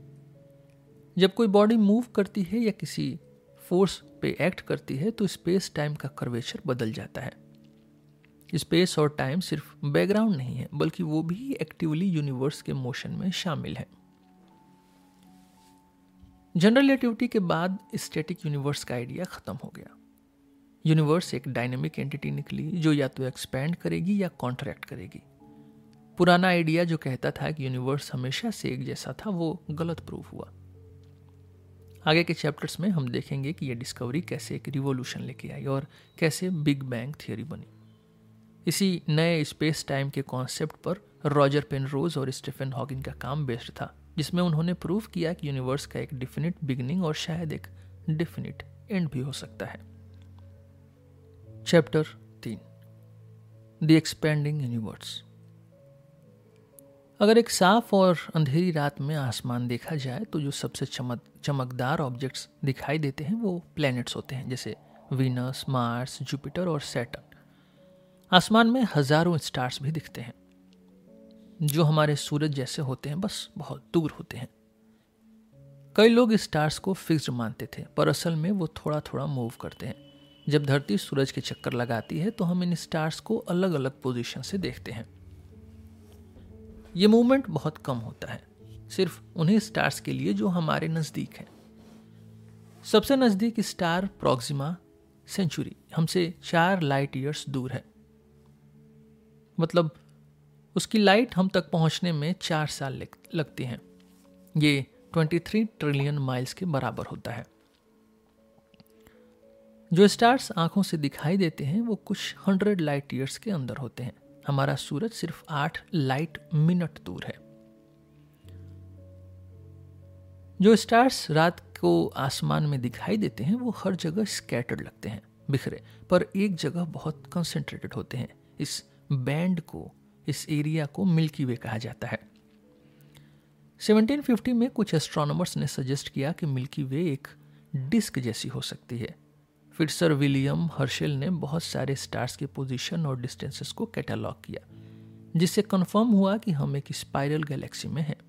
जब कोई बॉडी मूव करती है या किसी फोर्स पे एक्ट करती है तो स्पेस टाइम का कर्वेचर बदल जाता है। स्पेस और टाइम सिर्फ़ बैकग्राउंड नहीं है, बल्कि वो भी एक्टिवली यूनिवर्स के मोशन में शामिल है। जनरल रिलेटिविटी के बाद स्टैटिक यूनिवर्स का आइडिया खत्म हो गया। यूनिवर्स एक डायनेमिक एंटिटी निकली जो या तो एक्सपैंड करेगी या कॉन्ट्रैक्ट करेगी। पुराना आइडिया जो कहता था कि यूनिवर्स हमेशा से एक जैसा था, वो गलत प्रूफ हुआ। आगे के चैप्टर्स में हम देखेंगे कि यह डिस्कवरी कैसे एक रिवॉल्यूशन लेके आई और कैसे बिग बैंग थियोरी बनी। इसी नए स्पेस टाइम के कॉन्सेप्ट पर रॉजर पेन रोज और स्टीफन हॉकिंग का काम बेस्ड था, जिसमें उन्होंने प्रूव किया कि यूनिवर्स का एक डिफिनिट बिगनिंग और शायद एक डिफिनिट एंड भी हो सकता है। चैप्टर तीन, द एक्सपेंडिंग यूनिवर्स। अगर एक साफ़ और अंधेरी रात में आसमान देखा जाए तो जो सबसे चमक, चमकदार ऑब्जेक्ट्स दिखाई देते हैं, वो प्लैनेट्स होते हैं, जैसे वीनस मार्स जुपिटर और सैटर्न आसमान में हज़ारों स्टार्स भी दिखते हैं। जो हमारे सूरज जैसे होते हैं, बस बहुत दूर होते हैं। कई लोग स्टार्स को फिक्स्ड मानते थे, पर असल में वो थोड़ा थोड़ा मूव करते हैं। जब धरती सूरज के चक्कर लगाती है तो हम इन स्टार्स को अलग अलग पोजीशन से देखते हैं। ये मूवमेंट बहुत कम होता है, सिर्फ़ उन्हीं स्टार्स के लिए जो हमारे नज़दीक हैं। सबसे नज़दीक स्टार प्रोक्सिमा सेंचुरी हमसे चार लाइट ईयर्स दूर है। मतलब उसकी लाइट हम तक पहुँचने में चार साल लगती हैं। ये 23 ट्रिलियन माइल्स के बराबर होता है। जो स्टार्स आँखों से दिखाई देते हैं, वो कुछ हंड्रेड लाइट ईयर्स के अंदर होते हैं। हमारा सूरज सिर्फ़ आठ लाइट मिनट दूर है। जो स्टार्स रात को आसमान में दिखाई देते हैं, वो हर जगह स्कैटर्ड लगते हैं, बिखरे, पर एक जगह बहुत कंसेंट्रेटेड होते हैं। इस बैंड को, इस एरिया को मिल्की वे कहा जाता है। 1750 में कुछ एस्ट्रोनॉमर्स ने सजेस्ट किया कि मिल्की वे एक डिस्क जैसी हो सकती है। फिर सर विलियम हर्शेल ने बहुत सारे स्टार्स के पोजीशन और डिस्टेंसेस को कैटालॉग किया, जिससे कंफर्म हुआ कि हम एक स्पाइरल गैलेक्सी में हैं।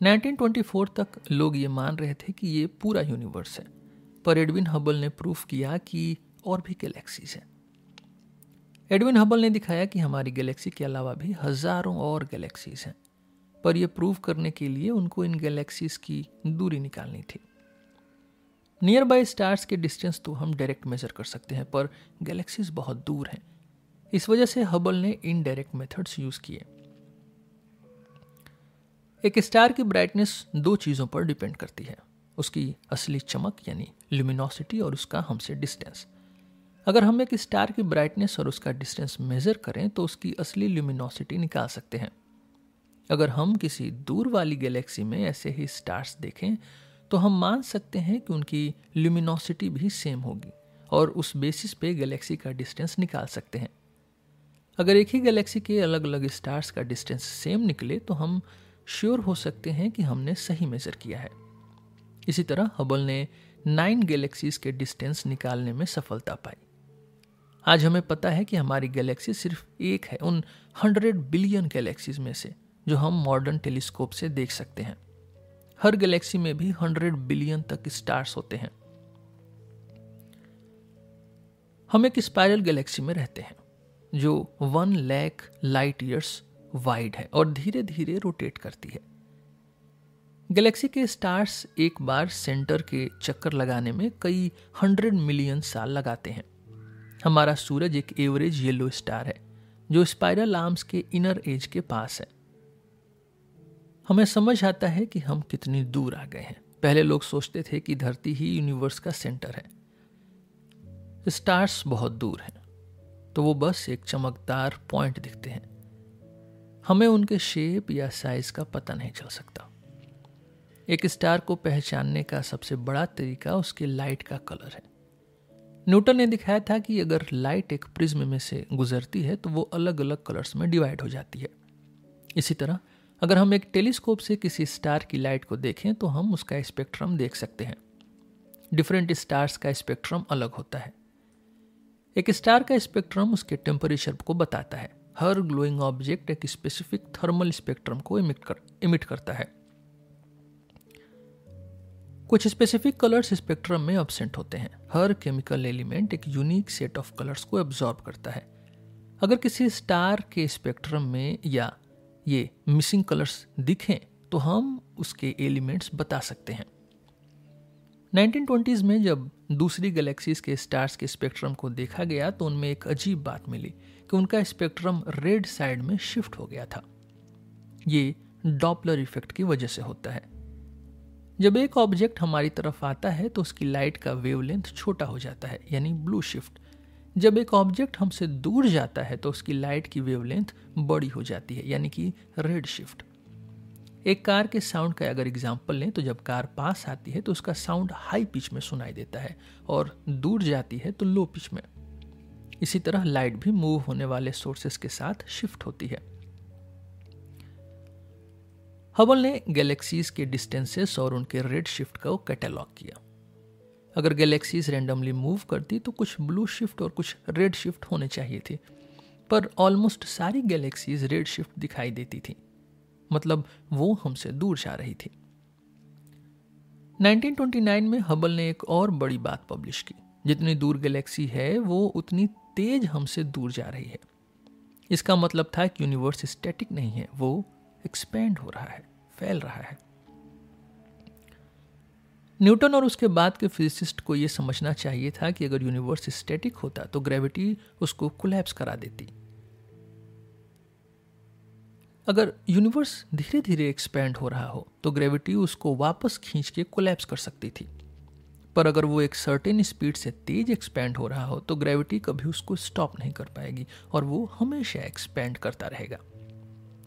1924 तक लोग ये मान रहे थे कि ये पूरा यूनिवर्स है, पर एडविन हबल ने प्रूफ किया कि और भी गैलेक्सीज हैं। एडविन हबल ने दिखाया कि हमारी गैलेक्सी के अलावा भी हज़ारों और गैलेक्सीज हैं, पर यह प्रूव करने के लिए उनको इन गैलेक्सीज की दूरी निकालनी थी। नियर बाय स्टार्स के डिस्टेंस तो हम डायरेक्ट मेजर कर सकते हैं, पर गैलेक्सीज बहुत दूर हैं। इस वजह से हबल ने इनडायरेक्ट मेथड्स यूज़ किए। एक स्टार की ब्राइटनेस दो चीज़ों पर डिपेंड करती है, उसकी असली चमक यानी ल्यूमिनोसिटी और उसका हमसे डिस्टेंस अगर हम एक स्टार की ब्राइटनेस और उसका डिस्टेंस मेजर करें तो उसकी असली ल्यूमिनोसिटी निकाल सकते हैं। अगर हम किसी दूर वाली गैलेक्सी में ऐसे ही स्टार्स देखें तो हम मान सकते हैं कि उनकी ल्यूमिनोसिटी भी सेम होगी और उस बेसिस पे गैलेक्सी का डिस्टेंस निकाल सकते हैं। अगर एक ही गैलेक्सी के अलग अलग स्टार्स का डिस्टेंस सेम निकले तो हम श्योर हो सकते हैं कि हमने सही मेज़र किया है। इसी तरह हबल ने नाइन गैलेक्सीज के डिस्टेंस निकालने में सफलता पाई। आज हमें पता है कि हमारी गैलेक्सी सिर्फ़ एक है, उन हंड्रेड बिलियन गैलेक्सीज में से, जो हम मॉडर्न टेलीस्कोप से देख सकते हैं। हर गैलेक्सी में भी हंड्रेड बिलियन तक स्टार्स होते हैं। हम एक स्पाइरल गैलेक्सी में रहते हैं, जो one lakh light years wide है और धीरे धीरे रोटेट करती है। गैलेक्सी के स्टार्स एक बार सेंटर के चक्कर लगाने में कई हंड्रेड मिलियन साल लगाते हैं। हमारा सूरज एक एवरेज येलो स्टार है, जो स्पाइरल आर्म्स के इनर एज के पास है। हमें समझ आता है कि हम कितनी दूर आ गए हैं। पहले लोग सोचते थे कि धरती ही यूनिवर्स का सेंटर है। स्टार्स बहुत दूर हैं तो वो बस एक चमकदार पॉइंट दिखते हैं। हमें उनके शेप या साइज़ का पता नहीं चल सकता। एक स्टार को पहचानने का सबसे बड़ा तरीका उसके लाइट का कलर है। न्यूटन ने दिखाया था कि अगर लाइट एक प्रिज्म में से गुजरती है तो वो अलग अलग कलर्स में डिवाइड हो जाती है। इसी तरह, अगर हम एक टेलीस्कोप से किसी स्टार की लाइट को देखें तो हम उसका स्पेक्ट्रम देख सकते हैं। डिफरेंट स्टार्स का स्पेक्ट्रम अलग होता है। एक स्टार का स्पेक्ट्रम उसके टेम्परेचर को बताता है। हर ग्लोइंग ऑब्जेक्ट एक स्पेसिफिक थर्मल स्पेक्ट्रम को इमिट कर, इमिट करता है। कुछ स्पेसिफिक कलर्स स्पेक्ट्रम में अब्सेंट होते हैं। हर केमिकल एलिमेंट एक यूनिक सेट ऑफ़ कलर्स को एब्जॉर्ब करता है। अगर किसी स्टार के स्पेक्ट्रम में या ये मिसिंग कलर्स दिखें तो हम उसके एलिमेंट्स बता सकते हैं। 1920s में जब दूसरी गैलेक्सीज के स्टार्स के स्पेक्ट्रम को देखा गया तो उनमें एक अजीब बात मिली कि उनका स्पेक्ट्रम रेड साइड में शिफ्ट हो गया था। ये डॉपलर इफ़ेक्ट की वजह से होता है। जब एक ऑब्जेक्ट हमारी तरफ़ आता है तो उसकी लाइट का वेवलेंथ छोटा हो जाता है, यानी ब्लू शिफ्ट जब एक ऑब्जेक्ट हमसे दूर जाता है तो उसकी लाइट की वेवलेंथ बड़ी हो जाती है, यानी कि रेड शिफ्ट एक कार के साउंड का अगर एग्ज़ाम्पल लें तो जब कार पास आती है तो उसका साउंड हाई पिच में सुनाई देता है, और दूर जाती है तो लो पिच में. इसी तरह लाइट भी मूव होने वाले सोर्सेस के साथ शिफ्ट होती है. हबल ने गैलेक्सीज के डिस्टेंसेस और उनके रेड शिफ्ट का कैटेलॉग किया। अगर गैलेक्सीज रैंडमली मूव करती तो कुछ ब्लू शिफ्ट और कुछ रेड शिफ्ट होने चाहिए थे, पर ऑलमोस्ट सारी गैलेक्सीज रेड शिफ्ट दिखाई देती थी। मतलब वो हमसे दूर जा रही थी। 1929 में हबल ने एक और बड़ी बात पब्लिश की। जितनी दूर गैलेक्सी है, वो उतनी तेज हमसे दूर जा रही है। इसका मतलब था कि यूनिवर्स स्टैटिक नहीं है, वो एक्सपेंड हो रहा है, फैल रहा है। न्यूटन और उसके बाद के फिजिसिस्ट को यह समझना चाहिए था कि अगर यूनिवर्स स्टैटिक होता तो ग्रेविटी उसको कोलैप्स करा देती। अगर यूनिवर्स धीरे धीरे एक्सपेंड हो रहा हो तो ग्रेविटी उसको वापस खींच के कोलैप्स कर सकती थी। पर अगर वो एक सर्टेन स्पीड से तेज एक्सपेंड हो रहा हो तो ग्रेविटी कभी उसको स्टॉप नहीं कर पाएगी और वो हमेशा एक्सपेंड करता रहेगा।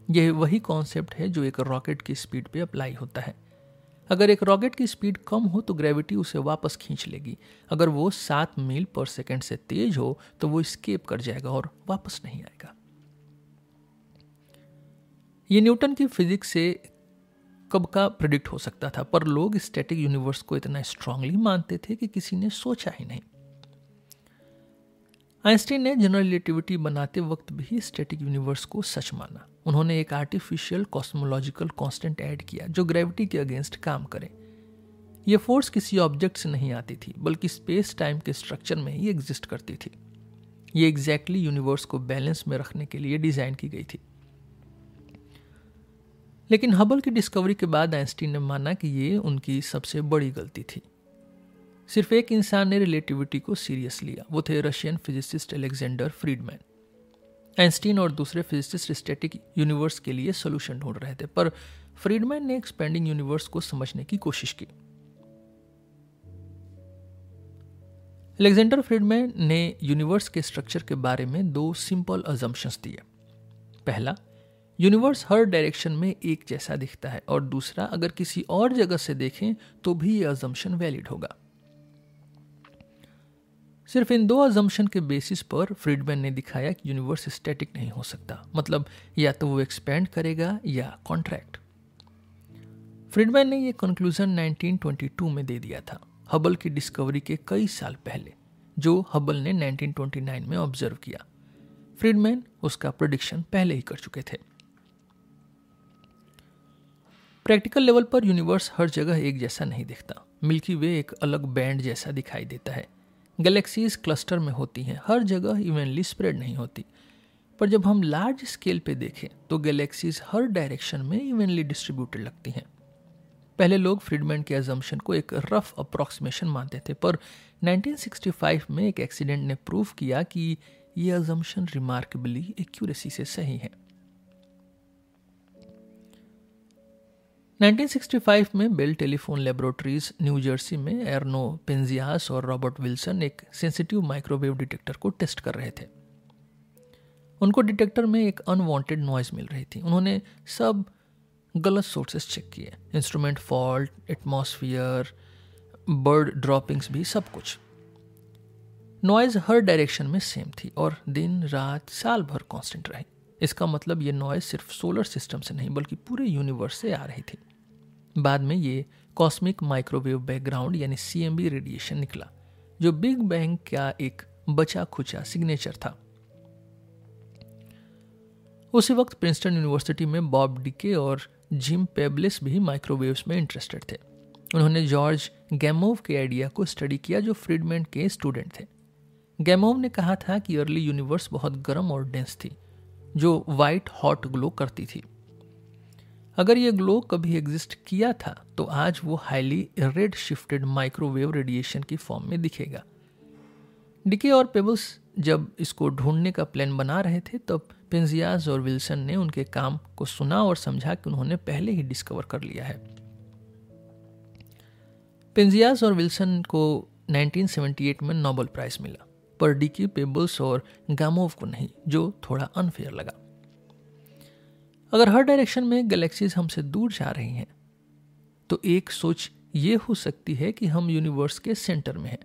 यह वही कॉन्सेप्ट है जो एक रॉकेट की स्पीड पे अप्लाई होता है। अगर एक रॉकेट की स्पीड कम हो तो ग्रेविटी उसे वापस खींच लेगी। अगर वो सात मील पर सेकेंड से तेज हो तो वो स्केप कर जाएगा और वापस नहीं आएगा। ये न्यूटन की फिजिक्स से कब का प्रिडिक्ट हो सकता था, पर लोग स्टैटिक यूनिवर्स को इतना स्ट्रांगली मानते थे कि किसी ने सोचा ही नहीं। आइंस्टीन ने जनरल रिलेटिविटी बनाते वक्त भी स्टैटिक यूनिवर्स को सच माना। उन्होंने एक आर्टिफिशियल कॉस्मोलॉजिकल कांस्टेंट ऐड किया जो ग्रेविटी के अगेंस्ट काम करे। यह फोर्स किसी ऑब्जेक्ट से नहीं आती थी, बल्कि स्पेस टाइम के स्ट्रक्चर में ही एग्जिस्ट करती थी। ये एग्जैक्टली यूनिवर्स को बैलेंस में रखने के लिए डिज़ाइन की गई थी। लेकिन हबल की डिस्कवरी के बाद आइंस्टीन ने माना कि ये उनकी सबसे बड़ी गलती थी। सिर्फ़ एक इंसान ने रिलेटिविटी को सीरियस लिया, वो थे Russian physicist Alexander Friedmann. Einstein और दूसरे फिजिसिस्ट स्टैटिक यूनिवर्स के लिए सोल्यूशन ढूंढ रहे थे, पर फ्रीडमैन ने एक्सपेंडिंग यूनिवर्स को समझने की कोशिश की। अलेक्जेंडर फ्रीडमैन ने यूनिवर्स के स्ट्रक्चर के बारे में दो सिंपल अजम्पशंस दिए। पहला, यूनिवर्स हर डायरेक्शन में एक जैसा दिखता है, और दूसरा, अगर किसी और जगह से देखें तो भी यह अजम्पशन वैलिड होगा। सिर्फ़ इन दो अजम्पशन के बेसिस पर फ्रीडमैन ने दिखाया कि यूनिवर्स स्टैटिक नहीं हो सकता। मतलब या तो वो एक्सपेंड करेगा या कॉन्ट्रैक्ट फ्रीडमैन ने यह कंक्लूजन 1922 में दे दिया था हबल की डिस्कवरी के कई साल पहले, जो हबल ने 1929 में ऑब्ज़र्व किया। फ्रीडमैन उसका प्रोडिक्शन पहले ही कर चुके थे। प्रैक्टिकल लेवल पर यूनिवर्स हर जगह एक जैसा नहीं दिखता। मिल्की वे एक अलग बैंड जैसा दिखाई देता है। गैलेक्सीज क्लस्टर में होती हैं। हर जगह इवनली स्प्रेड नहीं होती। पर जब हम लार्ज स्केल पे देखें तो गैलेक्सीज हर डायरेक्शन में इवनली डिस्ट्रीब्यूटेड लगती हैं। पहले लोग फ्रीडमैन के एजम्पन को एक रफ अप्रॉक्सीमेशन मानते थे, पर 1965 में एक एक्सीडेंट ने प्रूव किया कि ये एजम्पन रिमार्केबली एक्यूरेसी से सही है। 1965 में Bell Telephone Laboratories New Jersey में एर्नो पेंजियास और रॉबर्ट विल्सन एक सेंसिटिव माइक्रोवेव डिटेक्टर को टेस्ट कर रहे थे। उनको डिटेक्टर में एक अनवांटेड नॉइज़ मिल रही थी। उन्होंने सब गलत सोर्सेस चेक किए। Instrument fault atmosphere bird droppings भी सब कुछ। नॉइज़ हर डायरेक्शन में सेम थी और दिन, रात, साल भर कांस्टेंट रही। इसका मतलब ये नॉइज़ सिर्फ़ सोलर सिस्टम से नहीं, बल्कि पूरे यूनिवर्स से आ रही थी। बाद में ये कॉस्मिक माइक्रोवेव बैकग्राउंड यानी सीएमबी रेडिएशन निकला, जो बिग बैंग का एक बचा खुचा सिग्नेचर था। उसी वक्त प्रिंसटन यूनिवर्सिटी में बॉब डिके और जिम पेबलिस भी माइक्रोवेव्स में इंटरेस्टेड थे। उन्होंने जॉर्ज गैमोव के आइडिया को स्टडी किया, जो फ्रीडमैन के स्टूडेंट थे। गैमोव ने कहा था कि अर्ली यूनिवर्स बहुत गर्म और डेंस थी, जो वाइट हॉट ग्लो करती थी। अगर ये ग्लो कभी एग्जिस्ट किया था तो आज वो highly red shifted microwave radiation की फॉर्म में दिखेगा। डिके और पेबल्स जब इसको ढूँढने का प्लान बना रहे थे, तब पेंजियाज और विल्सन ने उनके काम को सुना और समझा कि उन्होंने पहले ही डिस्कवर कर लिया है। पेंजियाज और विल्सन को 1978 में नोबल प्राइज मिला, पर डिकी पेबल्स और गामोव को नहीं, जो थोड़ा अनफेयर लगा। अगर हर डायरेक्शन में गैलेक्सीज हमसे दूर जा रही हैं तो एक सोच ये हो सकती है कि हम यूनिवर्स के सेंटर में हैं।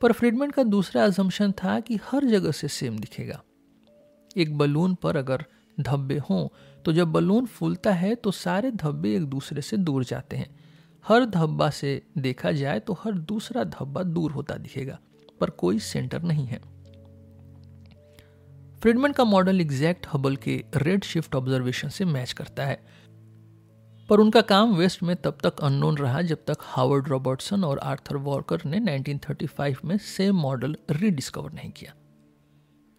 पर फ्रीडमैन का दूसरा अजम्पन था कि हर जगह से सेम दिखेगा। एक बलून पर अगर धब्बे हों तो जब बलून फूलता है तो सारे धब्बे एक दूसरे से दूर जाते हैं। हर धब्बा से देखा जाए तो हर दूसरा धब्बा दूर होता दिखेगा, पर कोई सेंटर नहीं है। फ्रीडमैन का मॉडल एग्जैक्ट हबल के रेड शिफ्ट ऑब्जर्वेशन से मैच करता है। पर उनका काम वेस्ट में तब तक अननोन रहा जब तक हावर्ड रॉबर्टसन और आर्थर वॉर्कर ने 1935 में सेम मॉडल रीडिस्कवर नहीं किया।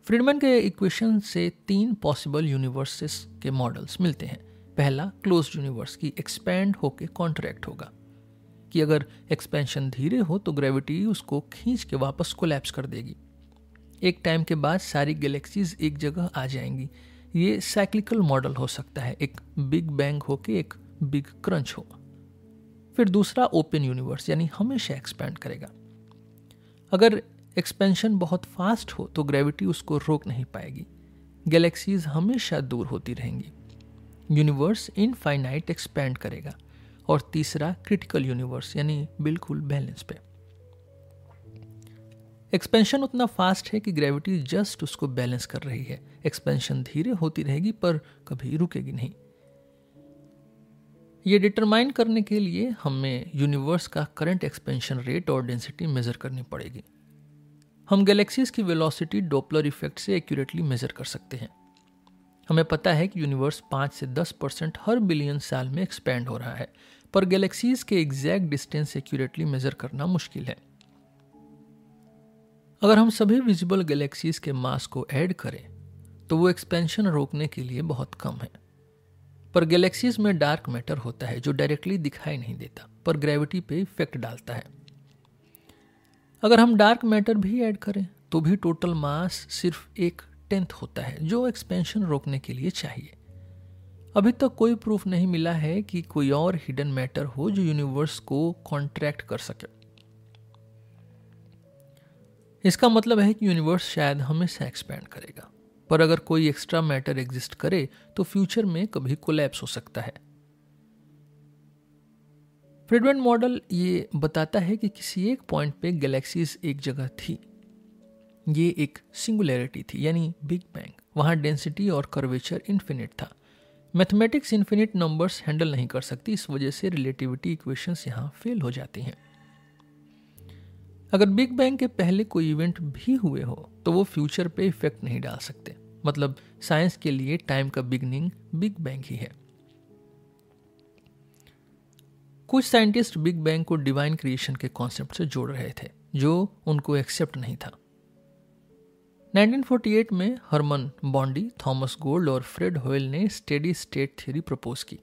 फ्रीडमैन के इक्वेशन से तीन पॉसिबल यूनिवर्सेस के मॉडल्स मिलते हैं। पहला क्लोज यूनिवर्स की एक्सपैंड होकर कॉन्ट्रैक्ट होगा। कि अगर एक्सपेंशन धीरे हो तो ग्रेविटी उसको खींच के वापस कोलैप्स कर देगी। एक टाइम के बाद सारी गैलेक्सीज एक जगह आ जाएँगी। ये साइक्लिकल मॉडल हो सकता है। एक बिग बैंग हो के एक बिग क्रंच हो। फिर दूसरा ओपन यूनिवर्स यानी हमेशा एक्सपैंड करेगा। अगर एक्सपेंशन बहुत फास्ट हो तो ग्रेविटी उसको रोक नहीं पाएगी। गैलेक्सीज हमेशा दूर होती रहेंगी। यूनिवर्स इनफाइनाइट एक्सपैंड करेगा। और तीसरा क्रिटिकल यूनिवर्स यानी बिल्कुल बैलेंस पे। एक्सपेंशन उतना फास्ट है कि ग्रेविटी जस्ट उसको बैलेंस कर रही है। एक्सपेंशन धीरे होती रहेगी, पर कभी रुकेगी नहीं। ये डिटरमाइन करने के लिए हमें यूनिवर्स का करंट एक्सपेंशन रेट और डेंसिटी मेजर करनी पड़ेगी। हम गैलेक्सीज की वेलोसिटी डोपलर इफ़ेक्ट से एक्यूरेटली मेजर कर सकते हैं। हमें पता है कि यूनिवर्स पाँच से दस परसेंट हर बिलियन साल में एक्सपेंड हो रहा है, पर गैलेक्सीज के एग्जैक्ट डिस्टेंस एक्यूरेटली मेजर करना मुश्किल है। अगर हम सभी विजिबल गैलेक्सीज के मास को ऐड करें तो वो एक्सपेंशन रोकने के लिए बहुत कम है। पर गैलेक्सीज में डार्क मैटर होता है जो डायरेक्टली दिखाई नहीं देता, पर ग्रेविटी पे इफ़ेक्ट डालता है। अगर हम डार्क मैटर भी ऐड करें तो भी टोटल मास सिर्फ़ एक टेंथ होता है, जो एक्सपेंशन रोकने के लिए चाहिए। अभी तक तो कोई प्रूफ नहीं मिला है कि कोई और हिडन मैटर हो जो यूनिवर्स को कॉन्ट्रैक्ट कर सके। इसका मतलब है कि यूनिवर्स शायद हमें से एक्सपेंड करेगा। पर अगर कोई एक्स्ट्रा मैटर एग्जिस्ट करे तो फ्यूचर में कभी कोलैप्स हो सकता है। फ्रीडमैन मॉडल ये बताता है कि किसी एक पॉइंट पे गैलेक्सीज एक जगह थी। ये एक सिंगुलैरिटी थी, यानी बिग बैंग वहाँ डेंसिटी और कर्वेचर इन्फिनिट था। मैथमेटिक्स इन्फिनिट नंबर्स हैंडल नहीं कर सकती, इस वजह से रिलेटिविटी इक्वेशंस यहाँ फेल हो जाती हैं। अगर बिग बैंग के पहले कोई इवेंट भी हुए हो तो वो फ्यूचर पे इफ़ेक्ट नहीं डाल सकते। मतलब साइंस के लिए टाइम का बिगनिंग बिग बैंग ही है। कुछ साइंटिस्ट बिग बैंग को डिवाइन क्रिएशन के कॉन्सेप्ट से जोड़ रहे थे, जो उनको एक्सेप्ट नहीं था। 1948 में हरमन बॉन्डी, थॉमस गोल्ड और फ्रेड होयल ने स्टेडी स्टेट थ्योरी प्रपोज की।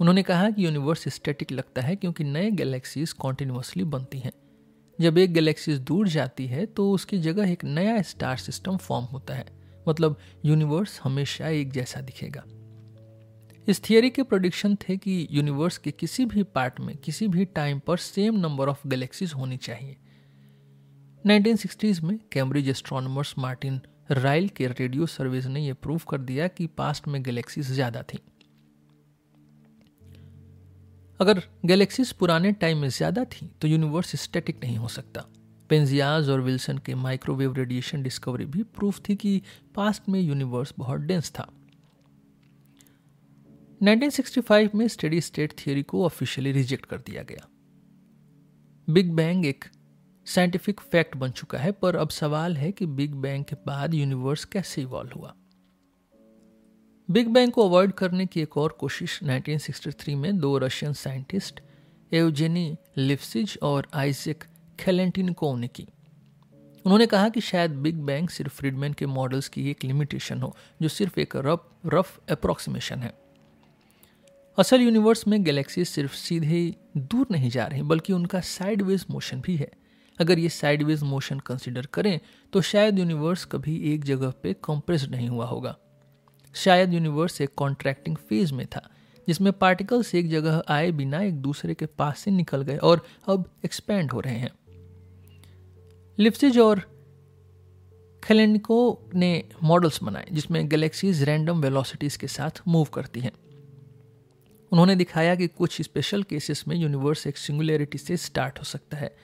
उन्होंने कहा कि यूनिवर्स स्टैटिक लगता है क्योंकि नए गैलेक्सीज कॉन्टिन्यूसली बनती हैं। जब एक गैलेक्सीज दूर जाती है तो उसकी जगह एक नया स्टार सिस्टम फॉर्म होता है। मतलब यूनिवर्स हमेशा एक जैसा दिखेगा। इस थियोरी के प्रोडिक्शन थे कि यूनिवर्स के किसी भी पार्ट में, किसी भी टाइम पर सेम नंबर ऑफ़ गैलेक्सीज होनी चाहिए। 1960s में कैम्ब्रिज एस्ट्रोनमर्स मार्टिन राइल के रेडियो सर्वेज ने यह प्रूव कर दिया कि पास्ट में गैलेक्सीज ज़्यादा थी। अगर गैलेक्सीज पुराने टाइम में ज़्यादा थी तो यूनिवर्स स्टैटिक नहीं हो सकता। पेंजियाज और विल्सन के माइक्रोवेव रेडिएशन डिस्कवरी भी प्रूफ थी कि पास्ट में यूनिवर्स बहुत डेंस था। 1965 में स्टडी स्टेट थियोरी को ऑफिशियली रिजेक्ट कर दिया गया। बिग बैंग एक साइंटिफिक फैक्ट बन चुका है, पर अब सवाल है कि बिग बैंग के बाद यूनिवर्स कैसे इवॉल्व हुआ। बिग बैंग को अवॉइड करने की एक और कोशिश 1963 में दो रशियन साइंटिस्ट, एवजेनी लिफ्सिज और आइजेक खेलेंटिनको ने की। उन्होंने कहा कि शायद बिग बैंग सिर्फ़ फ्रीडमैन के मॉडल्स की एक लिमिटेशन हो, जो सिर्फ़ एक रफ रफ अप्रोक्सीमेशन है। असल यूनिवर्स में गैलेक्सी सिर्फ़ सीधे दूर नहीं जा रही, बल्कि उनका साइडवेज मोशन भी है। अगर ये साइडवेज मोशन कंसिडर करें तो शायद यूनिवर्स कभी एक जगह पे कंप्रेस्ड नहीं हुआ होगा। शायद यूनिवर्स एक कॉन्ट्रैक्टिंग फ़ेज़ में था, जिसमें पार्टिकल्स एक जगह आए बिना एक दूसरे के पास से निकल गए और अब एक्सपैंड हो रहे हैं। लिप्सिज और खेलेनिको ने मॉडल्स बनाए, जिसमें गैलेक्सीज रैंडम वेलोसिटीज के साथ मूव करती हैं। उन्होंने दिखाया कि कुछ स्पेशल केसेस में यूनिवर्स एक सिंगुलरिटी से स्टार्ट हो सकता है,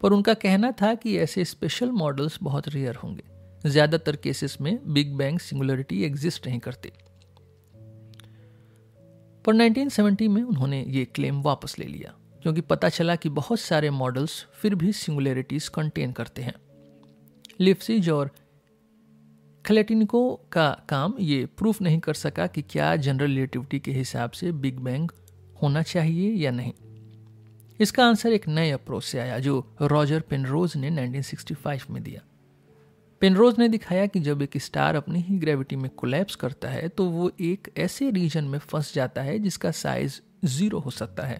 पर उनका कहना था कि ऐसे स्पेशल मॉडल्स बहुत रेयर होंगे। ज़्यादातर केसेस में बिग बैंग सिंगुलरिटी एग्जिस्ट नहीं करती। पर 1970 में उन्होंने ये क्लेम वापस ले लिया, क्योंकि पता चला कि बहुत सारे मॉडल्स फिर भी सिंगुलरिटीज कंटेन करते हैं। लिप्सिज और खलेटिनको का काम ये प्रूफ नहीं कर सका कि क्या जनरल रिलेटिविटी के हिसाब से बिग बैंग होना चाहिए या नहीं। इसका आंसर एक नए अप्रोच से आया, जो रॉजर पेनरोज ने 1965 में दिया। पेनरोज ने दिखाया कि जब एक स्टार अपनी ही ग्रेविटी में कोलैप्स करता है तो वो एक ऐसे रीजन में फंस जाता है जिसका साइज़ ज़ीरो हो सकता है।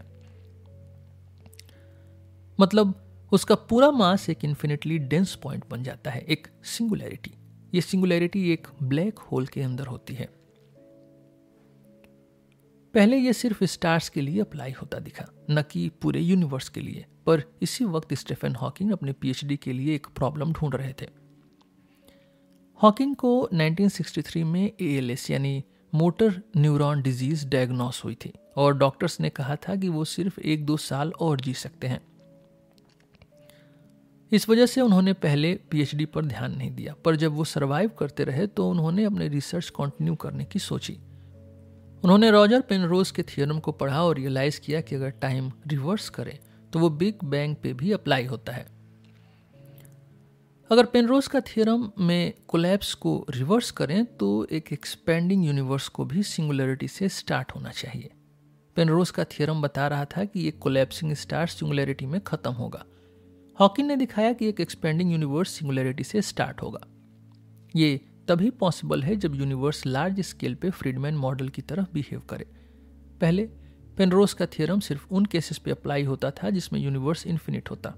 मतलब उसका पूरा मास एक इन्फिनिटली डेंस पॉइंट बन जाता है, एक सिंगुलैरिटी ये सिंगुलैरिटी एक ब्लैक होल के अंदर होती है। पहले यह सिर्फ़ स्टार्स के लिए अप्लाई होता दिखा, न कि पूरे यूनिवर्स के लिए। पर इसी वक्त स्टेफन हॉकिंग अपने पीएचडी के लिए एक प्रॉब्लम ढूंढ रहे थे। हॉकिंग को 1963 में एएलएस यानी मोटर न्यूरॉन डिज़ीज़ डायग्नोस हुई थी, और डॉक्टर्स ने कहा था कि वो सिर्फ़ एक दो साल और जी सकते हैं। इस वजह से उन्होंने पहले पीएचडी पर ध्यान नहीं दिया, पर जब वो सरवाइव करते रहे तो उन्होंने अपने रिसर्च कंटिन्यू करने की सोची। उन्होंने रॉजर पेनरोज के थियोरम को पढ़ा और रियलाइज़ किया कि अगर टाइम रिवर्स करें तो वो बिग बैंग पे भी अप्लाई होता है। अगर पेनरोज का थियोरम में कोलैप्स को रिवर्स करें तो एक एक्सपेंडिंग यूनिवर्स को भी सिंगुलरिटी से स्टार्ट होना चाहिए। पेनरोज का थियोरम बता रहा था कि एक कोलैप्सिंग स्टार सिंगुलरिटी में खत्म होगा। हॉकिन ने दिखाया कि एक एक्सपेंडिंग यूनिवर्स सिंगुलरिटी से स्टार्ट होगा। ये तभी पॉसिबल है जब यूनिवर्स लार्ज स्केल पे फ्रीडमैन मॉडल की तरह बिहेव करे। पहले पेनरोस का थियरम सिर्फ़ उन केसेस पे अप्लाई होता था जिसमें यूनिवर्स इन्फिनिट होता।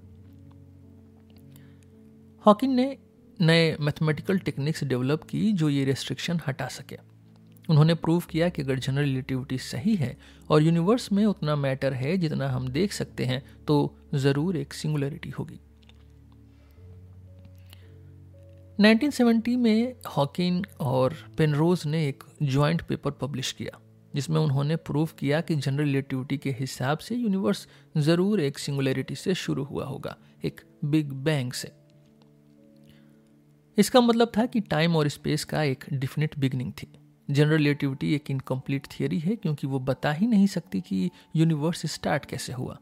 हॉकिन ने नए मैथमेटिकल टेक्निक्स डेवलप की जो ये रेस्ट्रिक्शन हटा सके। उन्होंने प्रूव किया कि अगर जनरल रिलेटिविटी सही है और यूनिवर्स में उतना मैटर है जितना हम देख सकते हैं तो ज़रूर एक सिंगुलरिटी होगी। 1970 में हॉकिन और पेनरोज ने एक जॉइंट पेपर पब्लिश किया, जिसमें उन्होंने प्रूव किया कि जनरल रिलेटिविटी के हिसाब से यूनिवर्स ज़रूर एक सिंगुलरिटी से शुरू हुआ होगा, एक बिग बैंग से। इसका मतलब था कि टाइम और स्पेस का एक डिफिनिट बिगनिंग थी। जनरल रिलेटिविटी एक इनकम्प्लीट थियोरी है, क्योंकि वो बता ही नहीं सकती कि यूनिवर्स स्टार्ट कैसे हुआ।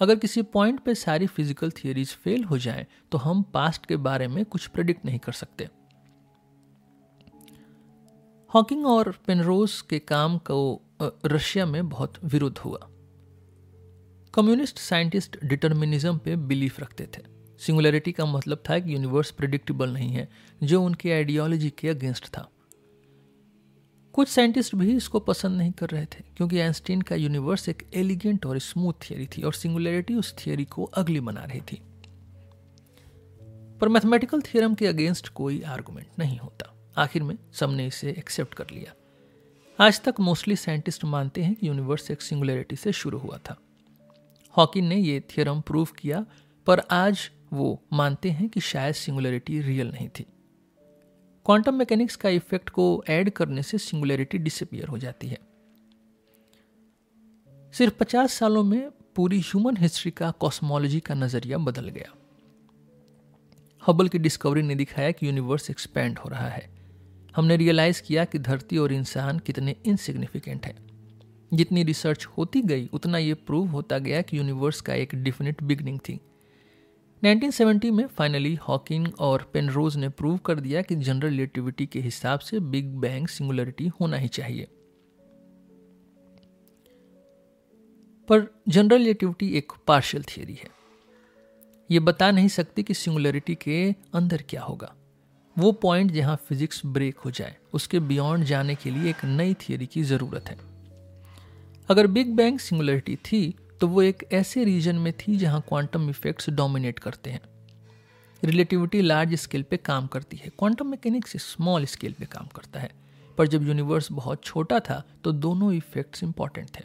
अगर किसी पॉइंट पे सारी फ़िज़िकल थियोरीज फेल हो जाएँ तो हम पास्ट के बारे में कुछ प्रिडिक्ट नहीं कर सकते। हॉकिंग और पेनरोज के काम को रशिया में बहुत विरोध हुआ। कम्युनिस्ट साइंटिस्ट डिटर्मिनिज्म पे बिलीफ रखते थे। सिंगुलरिटी का मतलब था कि यूनिवर्स प्रिडिक्टेबल नहीं है, जो उनके आइडियोलॉजी के अगेंस्ट था। कुछ साइंटिस्ट भी इसको पसंद नहीं कर रहे थे, क्योंकि आइंस्टीन का यूनिवर्स एक एलिगेंट और स्मूथ थियरी थी, और सिंगुलरिटी उस थियरी को अगली बना रही थी। पर मैथमेटिकल थियरम के अगेंस्ट कोई आर्गुमेंट नहीं होता। आखिर में सबने इसे एक्सेप्ट कर लिया। आज तक मोस्टली साइंटिस्ट मानते हैं कि यूनिवर्स एक सिंगुलरिटी से शुरू हुआ था। हॉकिन ने यह थियरम प्रूव किया, पर आज वो मानते हैं कि शायद सिंगुलरिटी रियल नहीं थी। क्वांटम मैकेनिक्स का इफ़ेक्ट को ऐड करने से सिंगुलरिटी डिसअपियर हो जाती है। सिर्फ़ पचास सालों में पूरी ह्यूमन हिस्ट्री का कॉस्मोलॉजी का नज़रिया बदल गया। हबल की डिस्कवरी ने दिखाया कि यूनिवर्स एक्सपैंड हो रहा है। हमने रियलाइज़ किया कि धरती और इंसान कितने इनसिग्निफिकेंट हैं। जितनी रिसर्च होती गई, उतना ये प्रूव होता गया कि यूनिवर्स का एक डिफिनिट बिगनिंग थी। 1970 में फाइनली हॉकिंग और पेनरोज ने प्रूव कर दिया कि जनरल रिलेटिविटी के हिसाब से बिग बैंग सिंगुलरिटी होना ही चाहिए। पर जनरल रिलेटिविटी एक पार्शियल थियरी है। ये बता नहीं सकती कि सिंगुलरिटी के अंदर क्या होगा। वो पॉइंट जहाँ फिजिक्स ब्रेक हो जाए, उसके बियॉन्ड जाने के लिए एक नई थियरी की ज़रूरत है। अगर बिग बैंग सिंगुलरिटी थी तो वो एक ऐसे रीजन में थी जहाँ क्वांटम इफेक्ट्स डोमिनेट करते हैं। रिलेटिविटी लार्ज स्केल पे काम करती है। क्वांटम मैकेनिक्स स्मॉल स्केल पे काम करता है। पर जब यूनिवर्स बहुत छोटा था तो दोनों इफेक्ट्स इंपॉर्टेंट थे।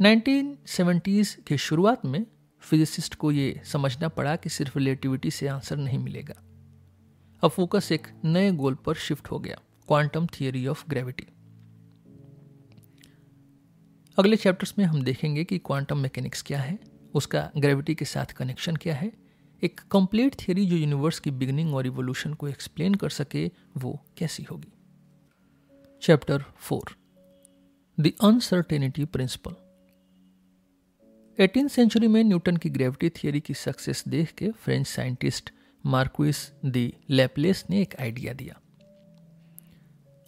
1970s के शुरुआत में फिजिसिस्ट को ये समझना पड़ा कि सिर्फ़ रिलेटिविटी से आंसर नहीं मिलेगा। अब फोकस एक नए गोल पर शिफ्ट हो गया। क्वांटम थियरी ऑफ़ ग्रेविटी अगले चैप्टर्स में हम देखेंगे कि क्वांटम मैकेनिक्स क्या है, उसका ग्रेविटी के साथ कनेक्शन क्या है। एक कंप्लीट थियरी जो यूनिवर्स की बिगनिंग और इवोल्यूशन को एक्सप्लेन कर सके, वो कैसी होगी? Chapter four the uncertainty principle eighteen century में न्यूटन की ग्रेविटी थियरी की सक्सेस देख के French scientist Marquis de Laplace ने एक आइडिया दिया।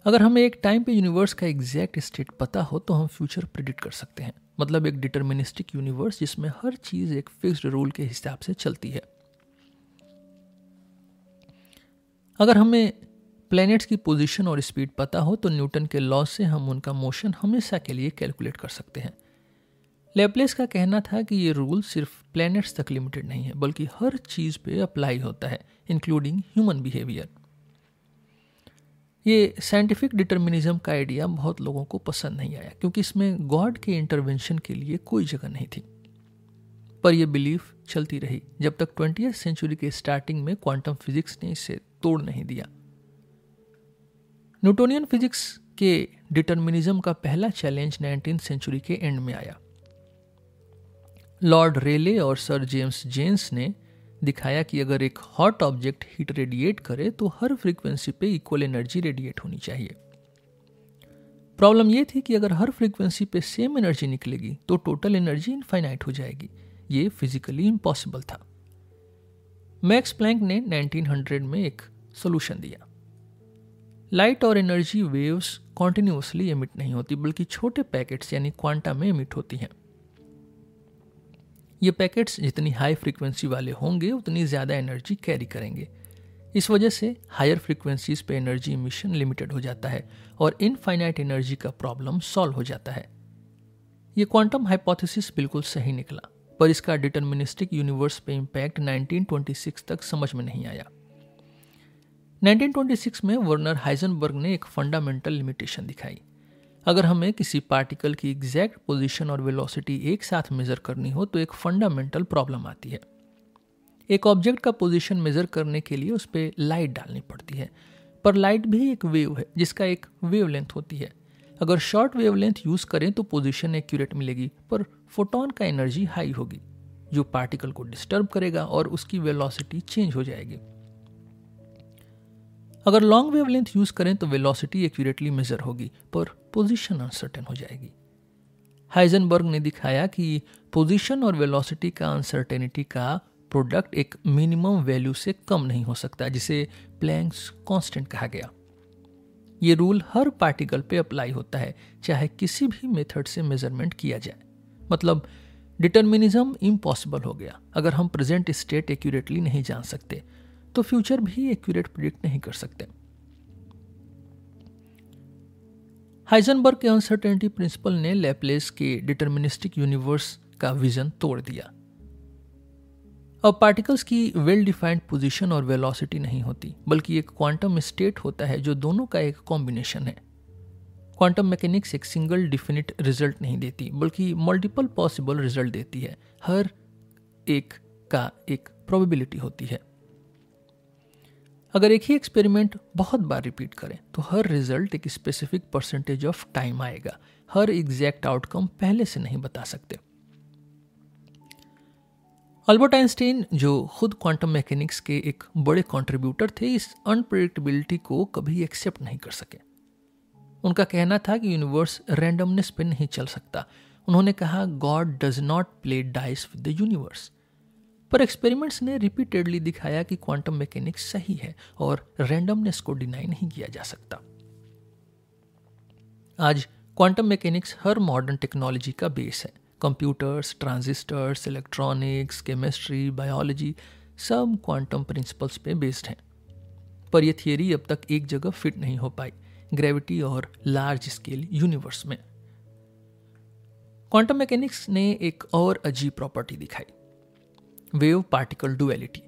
अगर हमें एक टाइम पे यूनिवर्स का एग्जैक्ट स्टेट पता हो तो हम फ्यूचर प्रिडिक्ट कर सकते हैं। मतलब एक डिटर्मिनिस्टिक यूनिवर्स जिसमें हर चीज़ एक फिक्स्ड रूल के हिसाब से चलती है। अगर हमें प्लैनेट्स की पोजीशन और स्पीड पता हो तो न्यूटन के लॉ से हम उनका मोशन हमेशा के लिए कैलकुलेट कर सकते हैं। लेप्लेस का कहना था कि ये रूल सिर्फ़ प्लैनेट्स तक लिमिटेड नहीं है, बल्कि हर चीज़ पे अप्लाई होता है इंक्लूडिंग ह्यूमन बिहेवियर ये साइंटिफिक डिटर्मिनिज्म का आइडिया बहुत लोगों को पसंद नहीं आया, क्योंकि इसमें गॉड के इंटरवेंशन के लिए कोई जगह नहीं थी। पर यह बिलीफ चलती रही, जब तक ट्वेंटी सेंचुरी के स्टार्टिंग में क्वांटम फिजिक्स ने इसे तोड़ नहीं दिया। न्यूटोनियन फिजिक्स के डिटर्मिनिज्म का पहला चैलेंज नाइनटीन सेंचुरी के एंड में आया। लॉर्ड रेले और सर जेम्स जेन्स ने दिखाया कि अगर एक हॉट ऑब्जेक्ट हीट रेडिएट करे तो हर फ्रीक्वेंसी पे इक्वल एनर्जी रेडिएट होनी चाहिए। प्रॉब्लम यह थी कि अगर हर फ्रीक्वेंसी पे सेम एनर्जी निकलेगी तो टोटल एनर्जी इनफाइनाइट हो जाएगी। ये फिजिकली इम्पॉसिबल था। मैक्स प्लैंक ने 1900 में एक सोल्यूशन दिया। लाइट और एनर्जी वेव्स कॉन्टिन्यूसली एमिट नहीं होती, बल्कि छोटे पैकेट्स यानी क्वांटा में एमिट होती हैं। ये पैकेट्स जितनी हाई फ्रीक्वेंसी वाले होंगे, उतनी ज़्यादा एनर्जी कैरी करेंगे। इस वजह से हायर फ्रीक्वेंसीज पे एनर्जी इमिशन लिमिटेड हो जाता है और इनफाइनाइट एनर्जी का प्रॉब्लम सॉल्व हो जाता है। ये क्वांटम हाइपोथेसिस बिल्कुल सही निकला, पर इसका डिटर्मिनिस्टिक यूनिवर्स पे इम्पैक्ट 1926 तक समझ में नहीं आया। 1926 में वर्नर हाइजनबर्ग ने एक फंडामेंटल लिमिटेशन दिखाई। अगर हमें किसी पार्टिकल की एग्जैक्ट पोजीशन और वेलोसिटी एक साथ मेजर करनी हो तो एक फंडामेंटल प्रॉब्लम आती है। एक ऑब्जेक्ट का पोजीशन मेजर करने के लिए उस पर लाइट डालनी पड़ती है। पर लाइट भी एक वेव है, जिसका एक वेव लेंथ होती है। अगर शॉर्ट वेव लेंथ यूज़ करें तो पोजीशन एक्यूरेट मिलेगी, पर फोटोन का एनर्जी हाई होगी, जो पार्टिकल को डिस्टर्ब करेगा और उसकी वेलोसिटी चेंज हो जाएगी। अगर लॉन्ग वेव लेंथ यूज़ करें तो वेलोसिटी एक्यूरेटली मेजर होगी, पर पोजीशन अनसर्टेन हो जाएगी। हाइजनबर्ग ने दिखाया कि पोजीशन और वेलोसिटी का अनसर्टेनिटी का प्रोडक्ट एक मिनिमम वैल्यू से कम नहीं हो सकता, जिसे प्लैंक्स कांस्टेंट कहा गया। ये रूल हर पार्टिकल पे अप्लाई होता है, चाहे किसी भी मेथड से मेज़रमेंट किया जाए। मतलब डिटर्मिनिज्म इम्पॉसिबल हो गया, अगर हम प्रेजेंट स्टेट एक्यूरेटली नहीं जान सकते। तो फ्यूचर भी एक्यूरेट प्रिडिक्ट नहीं कर सकते। हाइजनबर्ग के अनसर्टेनिटी प्रिंसिपल ने लेप्लेस के डिटर्मिनिस्टिक यूनिवर्स का विजन तोड़ दिया। अब पार्टिकल्स की वेल डिफाइंड पोजीशन और वेलोसिटी नहीं होती, बल्कि एक क्वांटम स्टेट होता है जो दोनों का एक कॉम्बिनेशन है। क्वांटम मैकेनिक्स एक सिंगल डिफिनिट रिज़ल्ट नहीं देती, बल्कि मल्टीपल पॉसिबल रिज़ल्ट देती है। हर एक का एक प्रोबेबिलिटी होती है। अगर एक ही एक्सपेरिमेंट बहुत बार रिपीट करें तो हर रिज़ल्ट एक स्पेसिफिक परसेंटेज ऑफ़ टाइम आएगा। हर एग्जैक्ट आउटकम पहले से नहीं बता सकते। अल्बर्ट आइंस्टीन, जो खुद क्वांटम मैकेनिक्स के एक बड़े कंट्रीब्यूटर थे, इस अनप्रिडिक्टेबिलिटी को कभी एक्सेप्ट नहीं कर सके। उनका कहना था कि यूनिवर्स रैंडमनेस पे नहीं चल सकता। उन्होंने कहा God does not play dice with the universe पर एक्सपेरिमेंट्स ने रिपीटेडली दिखाया कि क्वांटम मैकेनिक्स सही है और रैंडमनेस को डिनाई नहीं किया जा सकता। आज क्वांटम मैकेनिक्स हर मॉडर्न टेक्नोलॉजी का बेस है। Computers transistors electronics chemistry biology सब क्वांटम प्रिंसिपल्स पे बेस्ड हैं। पर यह थियरी अब तक एक जगह फिट नहीं हो पाई ग्रेविटी और लार्ज स्केल यूनिवर्स में। क्वांटम मैकेनिक्स ने एक और अजीब प्रॉपर्टी दिखाई। Wave particle duality.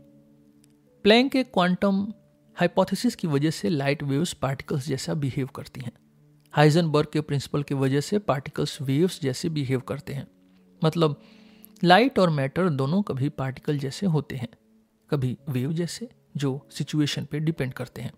प्लैंक के क्वांटम हाइपोथेसिस की वजह से लाइट वेव्स पार्टिकल्स जैसा बिहेव करती हैं। हाइजनबर्ग के प्रिंसिपल की वजह से पार्टिकल्स वेव्स जैसे बिहेव करते हैं। मतलब लाइट और मैटर दोनों कभी पार्टिकल जैसे होते हैं, कभी वेव जैसे, जो सिचुएशन पे डिपेंड करते हैं।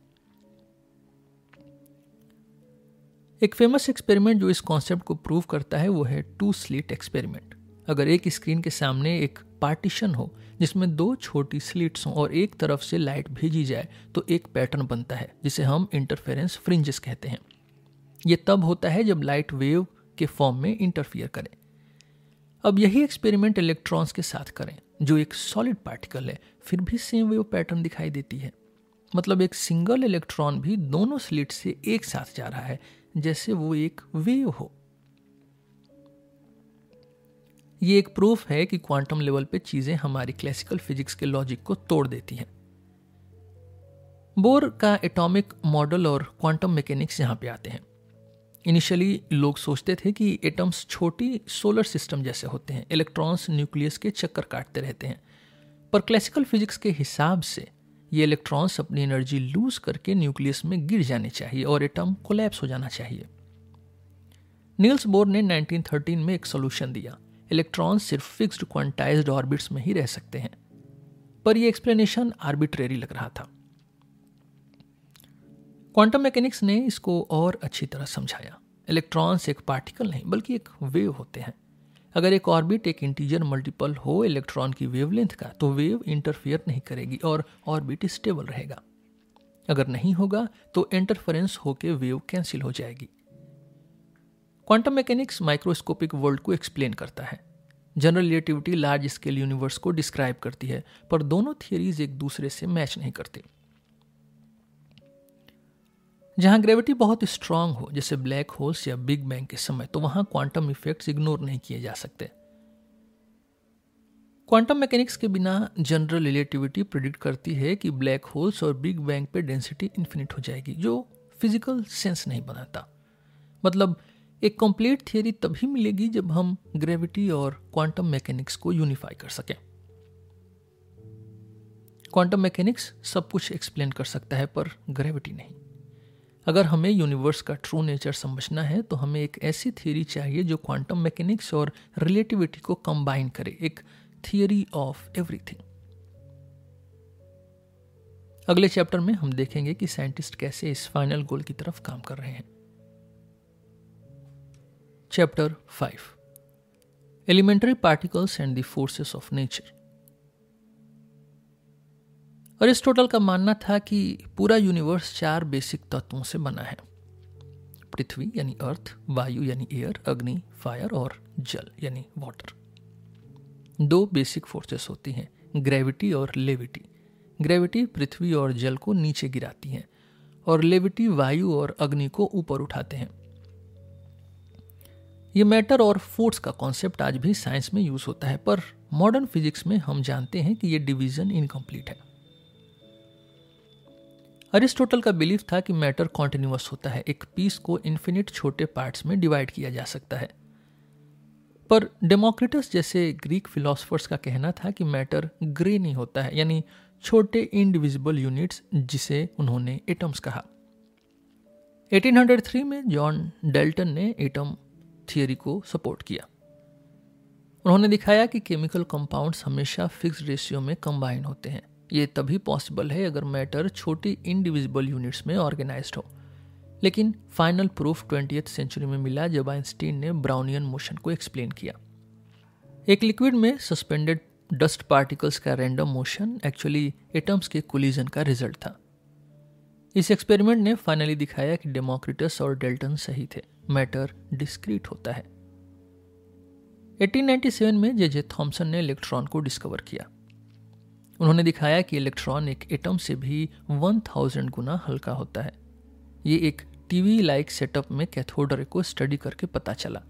एक फ़ेमस एक्सपेरिमेंट जो इस कॉन्सेप्ट को प्रूव करता है, वो है टू स्लीट एक्सपेरिमेंट। अगर एक स्क्रीन के सामने एक पार्टीशन हो, जिसमें दो छोटी स्लिट्स हों और एक तरफ़ से लाइट भेजी जाए तो एक पैटर्न बनता है, जिसे हम इंटरफेरेंस फ्रिंजेस कहते हैं। ये तब होता है जब लाइट वेव के फॉर्म में इंटरफियर करें। अब यही एक्सपेरिमेंट इलेक्ट्रॉन्स के साथ करें, जो एक सॉलिड पार्टिकल है, फिर भी सेम वेव पैटर्न दिखाई देती है। मतलब एक सिंगल इलेक्ट्रॉन भी दोनों स्लिट से एक साथ जा रहा है, जैसे वो एक वेव हो। ये एक प्रूफ है कि क्वांटम लेवल पे चीज़ें हमारी क्लासिकल फिजिक्स के लॉजिक को तोड़ देती हैं। बोर का एटॉमिक मॉडल और क्वांटम मैकेनिक्स यहाँ पे आते हैं। इनिशियली लोग सोचते थे कि एटम्स छोटी सोलर सिस्टम जैसे होते हैं इलेक्ट्रॉन्स न्यूक्लियस के चक्कर काटते रहते हैं। पर क्लासिकल फिजिक्स के हिसाब से ये इलेक्ट्रॉन्स अपनी एनर्जी लूज करके न्यूक्लियस में गिर जाने चाहिए और एटम कोलैप्स हो जाना चाहिए। नील्स बोर ने 1913 में एक सोल्यूशन दिया। इलेक्ट्रॉन्स सिर्फ़ फिक्स्ड क्वांटाइज्ड ऑर्बिट्स में ही रह सकते हैं। पर यह एक्सप्लेनेशन आर्बिट्रेरी लग रहा था। क्वांटम मैकेनिक्स ने इसको और अच्छी तरह समझाया। इलेक्ट्रॉन्स एक पार्टिकल नहीं, बल्कि एक वेव होते हैं। अगर एक ऑर्बिट एक इंटीजर मल्टीपल हो इलेक्ट्रॉन की वेवलेंथ का तो वेव इंटरफियर नहीं करेगी और ऑर्बिट स्टेबल रहेगा। अगर नहीं होगा तो इंटरफेरेंस होकर वेव कैंसिल हो जाएगी। क्वांटम मैकेनिक्स माइक्रोस्कोपिक वर्ल्ड को एक्सप्लेन करता है। General relativity large scale universe को डिस्क्राइब करती है, पर दोनों थियरीज एक दूसरे से मैच नहीं करती। जहाँ ग्रेविटी बहुत स्ट्रांग हो, जैसे ब्लैक होल्स या बिग बैंग के समय तो वहाँ क्वांटम इफेक्ट्स इग्नोर नहीं किए जा सकते। क्वांटम मैकेनिक्स के बिना जनरल रिलेटिविटी प्रिडिक्ट करती है कि ब्लैक होल्स और बिग बैंग पे डेंसिटी इन्फिनिट हो जाएगी, जो फ़िज़िकल सेंस नहीं बनाता। मतलब एक कंप्लीट थियोरी तभी मिलेगी जब हम ग्रेविटी और क्वांटम मैकेनिक्स को यूनिफाई कर सकें। क्वांटम मैकेनिक्स सब कुछ एक्सप्लेन कर सकता है, पर ग्रेविटी नहीं। अगर हमें यूनिवर्स का ट्रू नेचर समझना है तो हमें एक ऐसी थियरी चाहिए जो क्वांटम मैकेनिक्स और रिलेटिविटी को कंबाइन करे। एक थियोरी ऑफ़ एवरीथिंग अगले चैप्टर में हम देखेंगे कि साइंटिस्ट कैसे इस फाइनल गोल की तरफ़ काम कर रहे हैं। Chapter five elementary particles and the forces of nature Aristotle का मानना था कि पूरा यूनिवर्स चार बेसिक तत्वों से बना है। पृथ्वी, यानी अर्थ वायु, यानी एयर अग्नि फायर और जल, यानी वाटर दो बेसिक फोर्सेस होती हैं ग्रेविटी और लेविटी ग्रेविटी पृथ्वी और जल को नीचे गिराती हैं और लेविटी वायु और अग्नि को ऊपर उठाते हैं। ये मैटर और फोर्स का कॉन्सेप्ट आज भी साइंस में यूज़ होता है, पर मॉडर्न फिजिक्स में हम जानते हैं कि ये डिवीज़न इनकम्प्लीट है। अरिस्टोटल का बिलीफ था कि मैटर कॉन्टिन्यूस होता है, एक पीस को इन्फिनिट छोटे पार्ट्स में डिवाइड किया जा सकता है। पर डेमोक्रेटस जैसे ग्रीक फिलोसफर्स का कहना था कि मैटर ग्रे नहीं होता है, यानी छोटे इंडिविजिबल यूनिट्स जिसे उन्होंने एटम्स कहा। 1803 में जॉन डेल्टन ने एटम थियरी को सपोर्ट किया। उन्होंने दिखाया कि केमिकल कंपाउंड्स हमेशा फिक्स रेशियो में कंबाइन होते हैं। ये तभी पॉसिबल है अगर मैटर छोटी इंडिविजिबल यूनिट्स में ऑर्गेनाइज्ड हो। लेकिन फाइनल प्रूफ ट्वेंटी सेंचुरी में मिला जब आइंस्टीन ने ब्राउनियन मोशन को एक्सप्लेन किया। एक लिक्विड में सस्पेंडेड डस्ट पार्टिकल्स का रैंडम मोशन एक्चुअली एटम्स के कोलिजन का रिज़ल्ट था। इस एक्सपेरिमेंट ने फाइनली दिखाया कि डेमोक्रेटस और डेल्टन सही थे। मैटर डिस्क्रीट होता है। 1897 में जे जे थॉम्सन ने इलेक्ट्रॉन को डिस्कवर किया। उन्होंने दिखाया कि इलेक्ट्रॉन एक एटम से भी 1000 गुना हल्का होता है। ये एक टीवी लाइक सेटअप में कैथोड को स्टडी करके पता चला।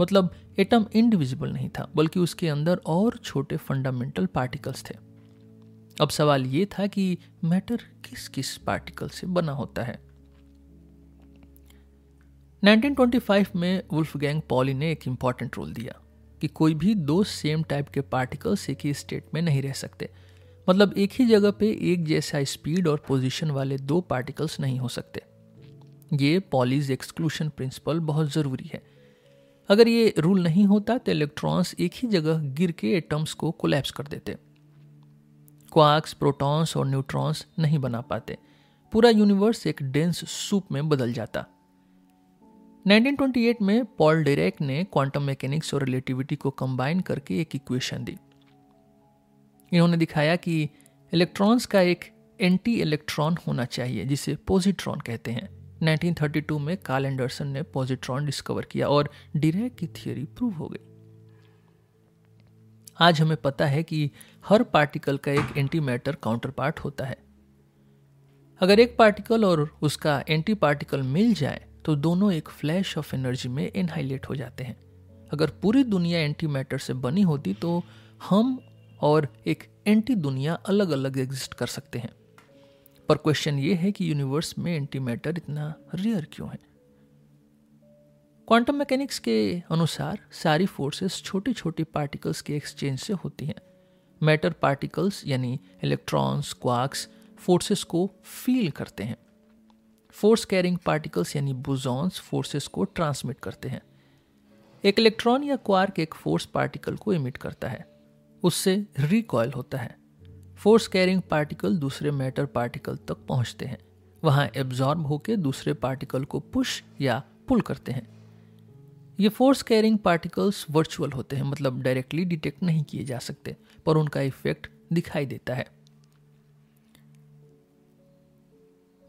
मतलब एटम इंडिविजिबल नहीं था, बल्कि उसके अंदर और छोटे फंडामेंटल पार्टिकल्स थे। अब सवाल ये था कि मैटर किस किस पार्टिकल से बना होता है? 1925 में वुल्फ गैंग पॉली ने एक इंपॉर्टेंट रोल दिया कि कोई भी दो सेम टाइप के पार्टिकल्स एक ही स्टेट में नहीं रह सकते। मतलब एक ही जगह पे एक जैसा स्पीड और पोजीशन वाले दो पार्टिकल्स नहीं हो सकते। ये पॉलीज एक्सक्लूशन प्रिंसिपल बहुत ज़रूरी है। अगर ये रूल नहीं होता तो इलेक्ट्रॉन्स एक ही जगह गिर के एटम्स को कोलैप्स कर देते। क्वार्क्स प्रोटॉन्स और न्यूट्रॉन्स नहीं बना पाते। पूरा यूनिवर्स एक डेंस सूप में बदल जाता। 1928 में पॉल डेरेक ने क्वांटम मैकेनिक्स और रिलेटिविटी को कंबाइन करके एक इक्वेशन दी। इन्होंने दिखाया कि इलेक्ट्रॉन्स का एक एंटी इलेक्ट्रॉन होना चाहिए, जिसे पॉजिट्रॉन कहते हैं। 1932 में कार्ल एंडरसन ने पॉजिट्रॉन डिस्कवर किया और डिरेक की थियोरी प्रूव हो गई। आज हमें पता है कि हर पार्टिकल का एक एंटी मैटर काउंटर पार्ट होता है। अगर एक पार्टिकल और उसका एंटी पार्टिकल मिल जाए तो दोनों एक फ्लैश ऑफ़ एनर्जी में इनहाइलेट हो जाते हैं। अगर पूरी दुनिया एंटी मैटर से बनी होती तो हम और एक एंटी दुनिया अलग अलग एग्जिस्ट कर सकते हैं। पर क्वेश्चन ये है कि यूनिवर्स में एंटी मैटर इतना रेयर क्यों है? क्वांटम मैकेनिक्स के अनुसार सारी फोर्सेस छोटी छोटी पार्टिकल्स के एक्सचेंज से होती हैं। मैटर पार्टिकल्स यानी इलेक्ट्रॉन्स क्वार्क्स फोर्सेस को फील करते हैं। फोर्स कैरिंग पार्टिकल्स यानी बुजॉन्स फोर्सेस को ट्रांसमिट करते हैं। एक इलेक्ट्रॉन या क्वार्क एक फोर्स पार्टिकल को इमिट करता है। उससे रिकॉयल होता है। फोर्स कैरिंग पार्टिकल दूसरे मैटर पार्टिकल तक पहुँचते हैं। वहाँ एब्जॉर्ब होकर दूसरे पार्टिकल को पुश या पुल करते हैं। ये फोर्स कैरिंग पार्टिकल्स वर्चुअल होते हैं मतलब डायरेक्टली डिटेक्ट नहीं किए जा सकते, पर उनका इफ़ेक्ट दिखाई देता है।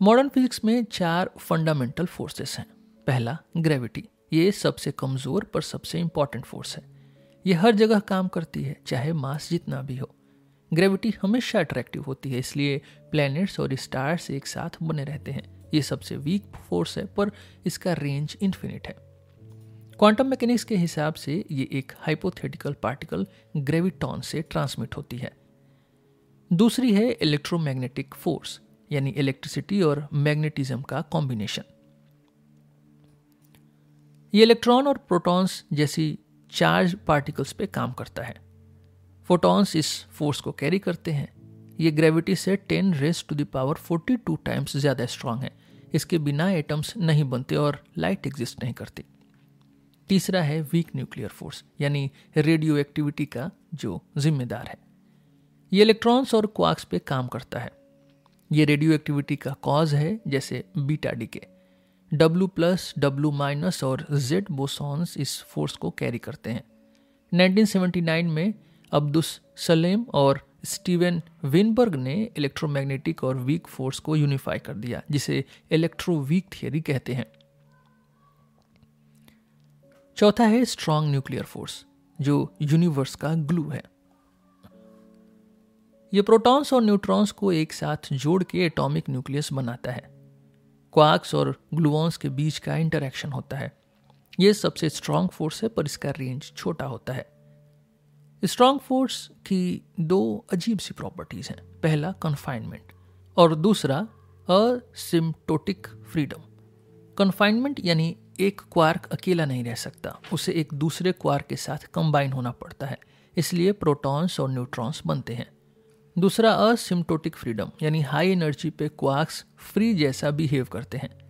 मॉडर्न फिजिक्स में चार फंडामेंटल फोर्सेस हैं। पहला ग्रेविटी ये सबसे कमज़ोर पर सबसे इंपॉर्टेंट फोर्स है। ये हर जगह काम करती है, चाहे मास जितना भी हो। ग्रेविटी हमेशा अट्रैक्टिव होती है, इसलिए प्लैनेट्स और स्टार्स एक साथ बने रहते हैं। ये सबसे वीक फोर्स है, पर इसका रेंज इन्फिनिट है। क्वांटम मैकेनिक्स के हिसाब से ये एक हाइपोथेटिकल पार्टिकल ग्रेविटॉन से ट्रांसमिट होती है। दूसरी है इलेक्ट्रोमैग्नेटिक फोर्स यानी इलेक्ट्रिसिटी और मैग्नेटिज्म का कॉम्बिनेशन ये इलेक्ट्रॉन और प्रोटॉन्स जैसी चार्ज पार्टिकल्स पे काम करता है. फोटॉन्स इस फोर्स को कैरी करते हैं. ये ग्रेविटी से 10 raise to the power 42 times ज़्यादा स्ट्रांग है. इसके बिना एटम्स नहीं बनते और लाइट एग्जिस्ट नहीं करती. तीसरा है वीक न्यूक्लियर फोर्स यानी रेडियो एक्टिविटी का जो जिम्मेदार है. ये इलेक्ट्रॉन्स और क्वार्क्स पे काम करता है. ये रेडियो एक्टिविटी का कॉज है, जैसे beta decay. W plus W minus और जेड बोसॉन्स इस फोर्स को कैरी करते हैं। 1979 में अब्दुस सलेम और स्टीवन विनबर्ग ने इलेक्ट्रोमैग्नेटिक और वीक फोर्स को यूनिफाई कर दिया, जिसे इलेक्ट्रो वीक थियरी कहते हैं। चौथा है स्ट्रॉन्ग न्यूक्लियर फोर्स जो यूनिवर्स का ग्लू है। ये प्रोटॉन्स और न्यूट्रॉन्स को एक साथ जोड़ के एटॉमिक न्यूक्लियस बनाता है। क्वार्क्स और ग्लूऑन्स के बीच का इंटरेक्शन होता है। ये सबसे स्ट्रांग फोर्स है, पर इसका रेंज छोटा होता है। स्ट्रांग फोर्स की दो अजीब सी प्रॉपर्टीज़ हैं। पहला कन्फाइनमेंट और दूसरा असिम्टोटिक फ्रीडम कन्फाइनमेंट यानी एक क्वार्क अकेला नहीं रह सकता, उसे एक दूसरे क्वार्क के साथ कंबाइन होना पड़ता है। इसलिए प्रोटॉन्स और न्यूट्रॉन्स बनते हैं। दूसरा असिम्टोटिक फ्रीडम यानी हाई एनर्जी पे क्वार्क्स फ्री जैसा बिहेव करते हैं।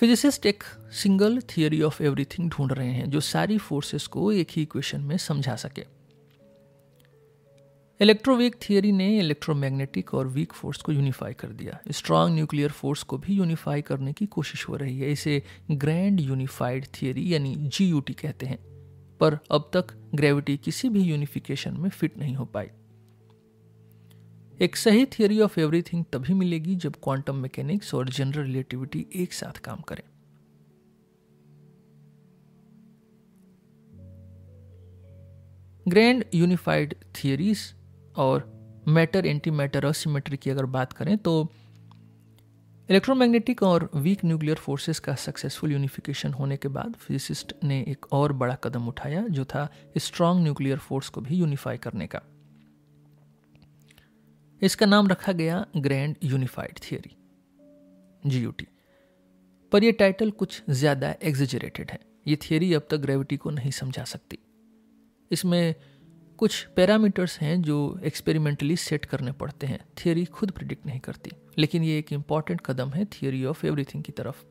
फिजिसिस्ट एक सिंगल थियोरी ऑफ़ एवरीथिंग ढूंढ रहे हैं, जो सारी फोर्सेस को एक ही इक्वेशन में समझा सके। इलेक्ट्रोवीक थियरी ने इलेक्ट्रोमैग्नेटिक और वीक फोर्स को यूनिफाई कर दिया। स्ट्रॉन्ग न्यूक्लियर फोर्स को भी यूनिफाई करने की कोशिश हो रही है। इसे ग्रैंड यूनिफाइड थियरी यानी जी कहते हैं। पर अब तक ग्रेविटी किसी भी यूनिफिकेशन में फिट नहीं हो पाई। एक सही थियरी ऑफ़ एवरीथिंग तभी मिलेगी जब क्वांटम मैकेनिक्स और जनरल रिलेटिविटी एक साथ काम करें। ग्रैंड यूनिफाइड थियरीज और मैटर एंटी मैटर असिमेट्री की अगर बात करें तो इलेक्ट्रोमैग्नेटिक और वीक न्यूक्लियर फोर्सेस का सक्सेसफुल यूनिफिकेशन होने के बाद फिजिसिस्ट ने एक और बड़ा कदम उठाया, जो था स्ट्रॉन्ग न्यूक्लियर फोर्स को भी यूनिफाई करने का। इसका नाम रखा गया ग्रैंड यूनिफाइड थियरी जीयूटी पर यह टाइटल कुछ ज़्यादा एग्जिजरेटेड है। ये थियरी अब तक ग्रेविटी को नहीं समझा सकती। इसमें कुछ पैरामीटर्स हैं जो एक्सपेरिमेंटली सेट करने पड़ते हैं। थियरी खुद प्रिडिक्ट नहीं करती, लेकिन ये एक इंपॉर्टेंट कदम है थियोरी ऑफ़ एवरीथिंग की तरफ़।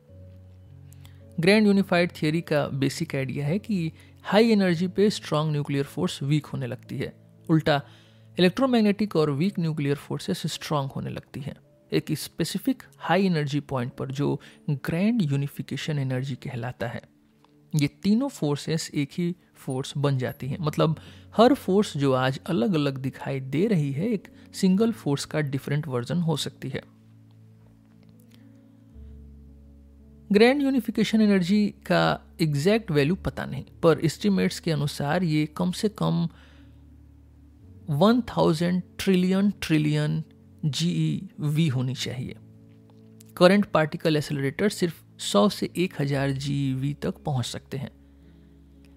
ग्रैंड यूनिफाइड थियरी का बेसिक आइडिया है कि हाई एनर्जी पे स्ट्रांग न्यूक्लियर फोर्स वीक होने लगती है। उल्टा इलेक्ट्रोमैग्नेटिक और वीक न्यूक्लियर फोर्सेस स्ट्रांग होने लगती हैं। एक स्पेसिफिक हाई एनर्जी पॉइंट पर जो ग्रैंड यूनिफिकेशन एनर्जी कहलाता है। ये तीनों फोर्सेस एक ही फोर्स बन जाती हैं। मतलब हर फोर्स जो आज अलग अलग दिखाई दे रही है, एक सिंगल फोर्स का डिफरेंट वर्जन हो सकती है। ग्रैंड यूनिफिकेशन एनर्जी का एग्जैक्ट वैल्यू पता नहीं, पर एस्टिमेट्स के अनुसार ये कम से कम 1000 ट्रिलियन ट्रिलियन जी वी होनी चाहिए। करंट पार्टिकल एसेलरेटर सिर्फ़ 100 से 1000 जी वी तक पहुँच सकते हैं।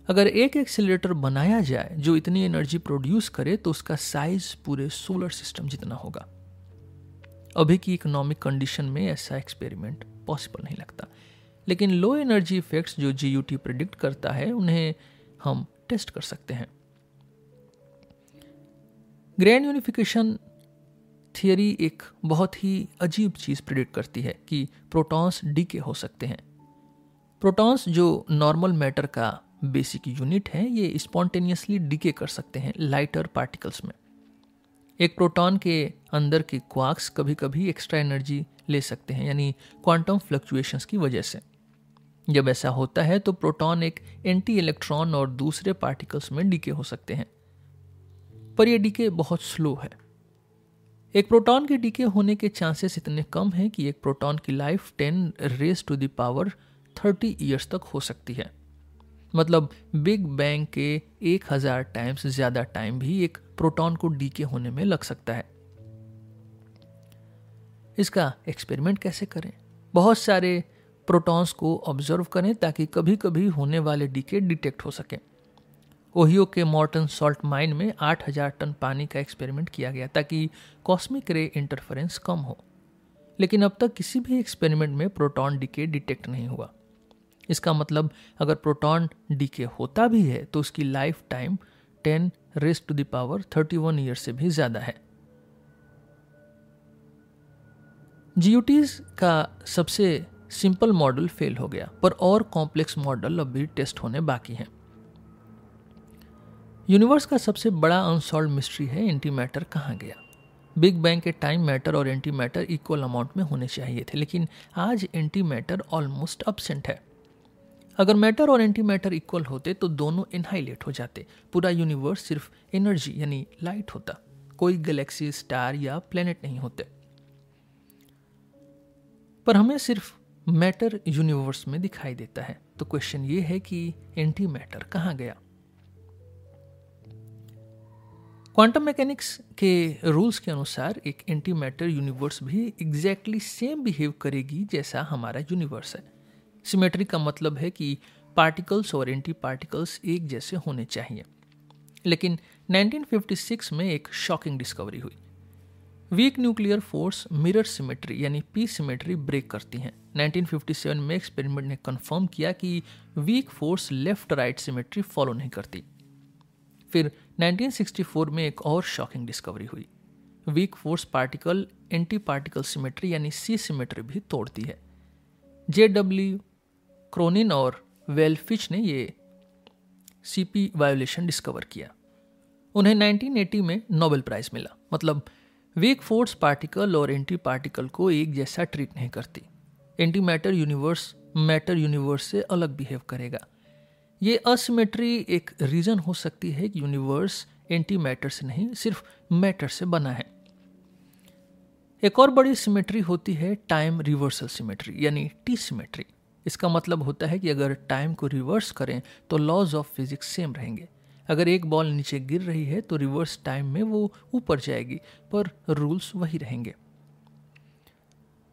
अगर एक एक्सीलरेटर बनाया जाए जो इतनी एनर्जी प्रोड्यूस करे तो उसका साइज़ पूरे सोलर सिस्टम जितना होगा। अभी की इकोनॉमिक कंडीशन में ऐसा एक्सपेरिमेंट पॉसिबल नहीं लगता। लेकिन लो एनर्जी इफेक्ट्स जो जी प्रिडिक्ट करता है, उन्हें हम टेस्ट कर सकते हैं। ग्रैंड यूनिफिकेशन थियरी एक बहुत ही अजीब चीज़ प्रिडिक्ट करती है कि प्रोटॉन्स डीके हो सकते हैं। प्रोटॉन्स जो नॉर्मल मैटर का बेसिक यूनिट है, ये स्पॉन्टेनियसली डिके कर सकते हैं लाइटर पार्टिकल्स में। एक प्रोटॉन के अंदर के क्वार्क्स कभी कभी एक्स्ट्रा एनर्जी ले सकते हैं, यानी क्वांटम फ्लक्चुएशंस की वजह से। जब ऐसा होता है तो प्रोटॉन एक एंटी इलेक्ट्रॉन और दूसरे पार्टिकल्स में डीके हो सकते हैं। पर यह डीके बहुत स्लो है। एक प्रोटॉन के डीके होने के चांसेस इतने कम हैं कि एक प्रोटॉन की life ten raise to the power thirty years तक हो सकती है। मतलब बिग बैंग के एक हज़ार टाइम्स ज़्यादा टाइम भी एक प्रोटॉन को डीके होने में लग सकता है। इसका एक्सपेरिमेंट कैसे करें? बहुत सारे प्रोटॉन्स को ऑब्ज़र्व करें ताकि कभी कभी होने वाले डीके डिटेक्ट हो सकें। ओहियो के मॉर्टन सॉल्ट माइन में 8000 टन पानी का एक्सपेरिमेंट किया गया ताकि कॉस्मिक रे इंटरफेरेंस कम हो। लेकिन अब तक किसी भी एक्सपेरिमेंट में प्रोटॉन डीके डिटेक्ट नहीं हुआ। इसका मतलब अगर प्रोटॉन डीके होता भी है तो उसकी life time ten raise to the power 31 year से भी ज़्यादा है। जीयूटीज का सबसे सिंपल मॉडल फेल हो गया, पर और कॉम्प्लेक्स मॉडल अब भी टेस्ट होने बाकी हैं। यूनिवर्स का सबसे बड़ा अनसॉल्व मिस्ट्री है एंटी मैटर कहाँ गया? बिग बैंग के टाइम मैटर और एंटी मैटर इक्वल अमाउंट में होने चाहिए थे, लेकिन आज एंटी मैटर ऑलमोस्ट अपसेंट है। अगर मैटर और एंटी मैटर इक्वल होते तो दोनों इनहाइलेट हो जाते। पूरा यूनिवर्स सिर्फ़ एनर्जी यानी लाइट होता। कोई गैलेक्सी स्टार या प्लेनेट नहीं होते। पर हमें सिर्फ़ मैटर यूनिवर्स में दिखाई देता है। तो क्वेश्चन ये है कि एंटी मैटर कहाँ गया? क्वांटम मैकेनिक्स के रूल्स के अनुसार एक एंटी मैटर यूनिवर्स भी एग्जैक्टली सेम बिहेव करेगी जैसा हमारा यूनिवर्स है। सिमेट्री का मतलब है कि पार्टिकल्स और एंटी पार्टिकल्स एक जैसे होने चाहिए। लेकिन 1956 में एक शॉकिंग डिस्कवरी हुई। Weak nuclear force mirror symmetry यानी पी सिमेट्री ब्रेक करती हैं। 1957 में एक्सपेरिमेंट ने कंफर्म किया कि weak force left right symmetry follow नहीं करती। फिर 1964 में एक और शॉकिंग डिस्कवरी हुई। Weak force particle anti particle symmetry यानी सी सिमेट्री भी तोड़ती है। जे डब्ल्यू क्रोनिन और वेलफिच ने ये सीपी वायोलेशन डिस्कवर किया। उन्हें 1980 में नोबेल प्राइज मिला। मतलब वीक फोर्स पार्टिकल और एंटी पार्टिकल को एक जैसा ट्रीट नहीं करती। Anti matter universe matter universe से अलग बिहेव करेगा। ये असिमेट्री एक रीज़न हो सकती है कि यूनिवर्स एंटी मैटर से नहीं, सिर्फ़ मैटर से बना है। एक और बड़ी सिमेट्री होती है टाइम रिवर्सल सिमेट्री यानी टी सिमेट्री इसका मतलब होता है कि अगर टाइम को रिवर्स करें तो लॉज ऑफ़ फिजिक्स सेम रहेंगे। अगर एक बॉल नीचे गिर रही है तो रिवर्स टाइम में वो ऊपर जाएगी, पर रूल्स वही रहेंगे।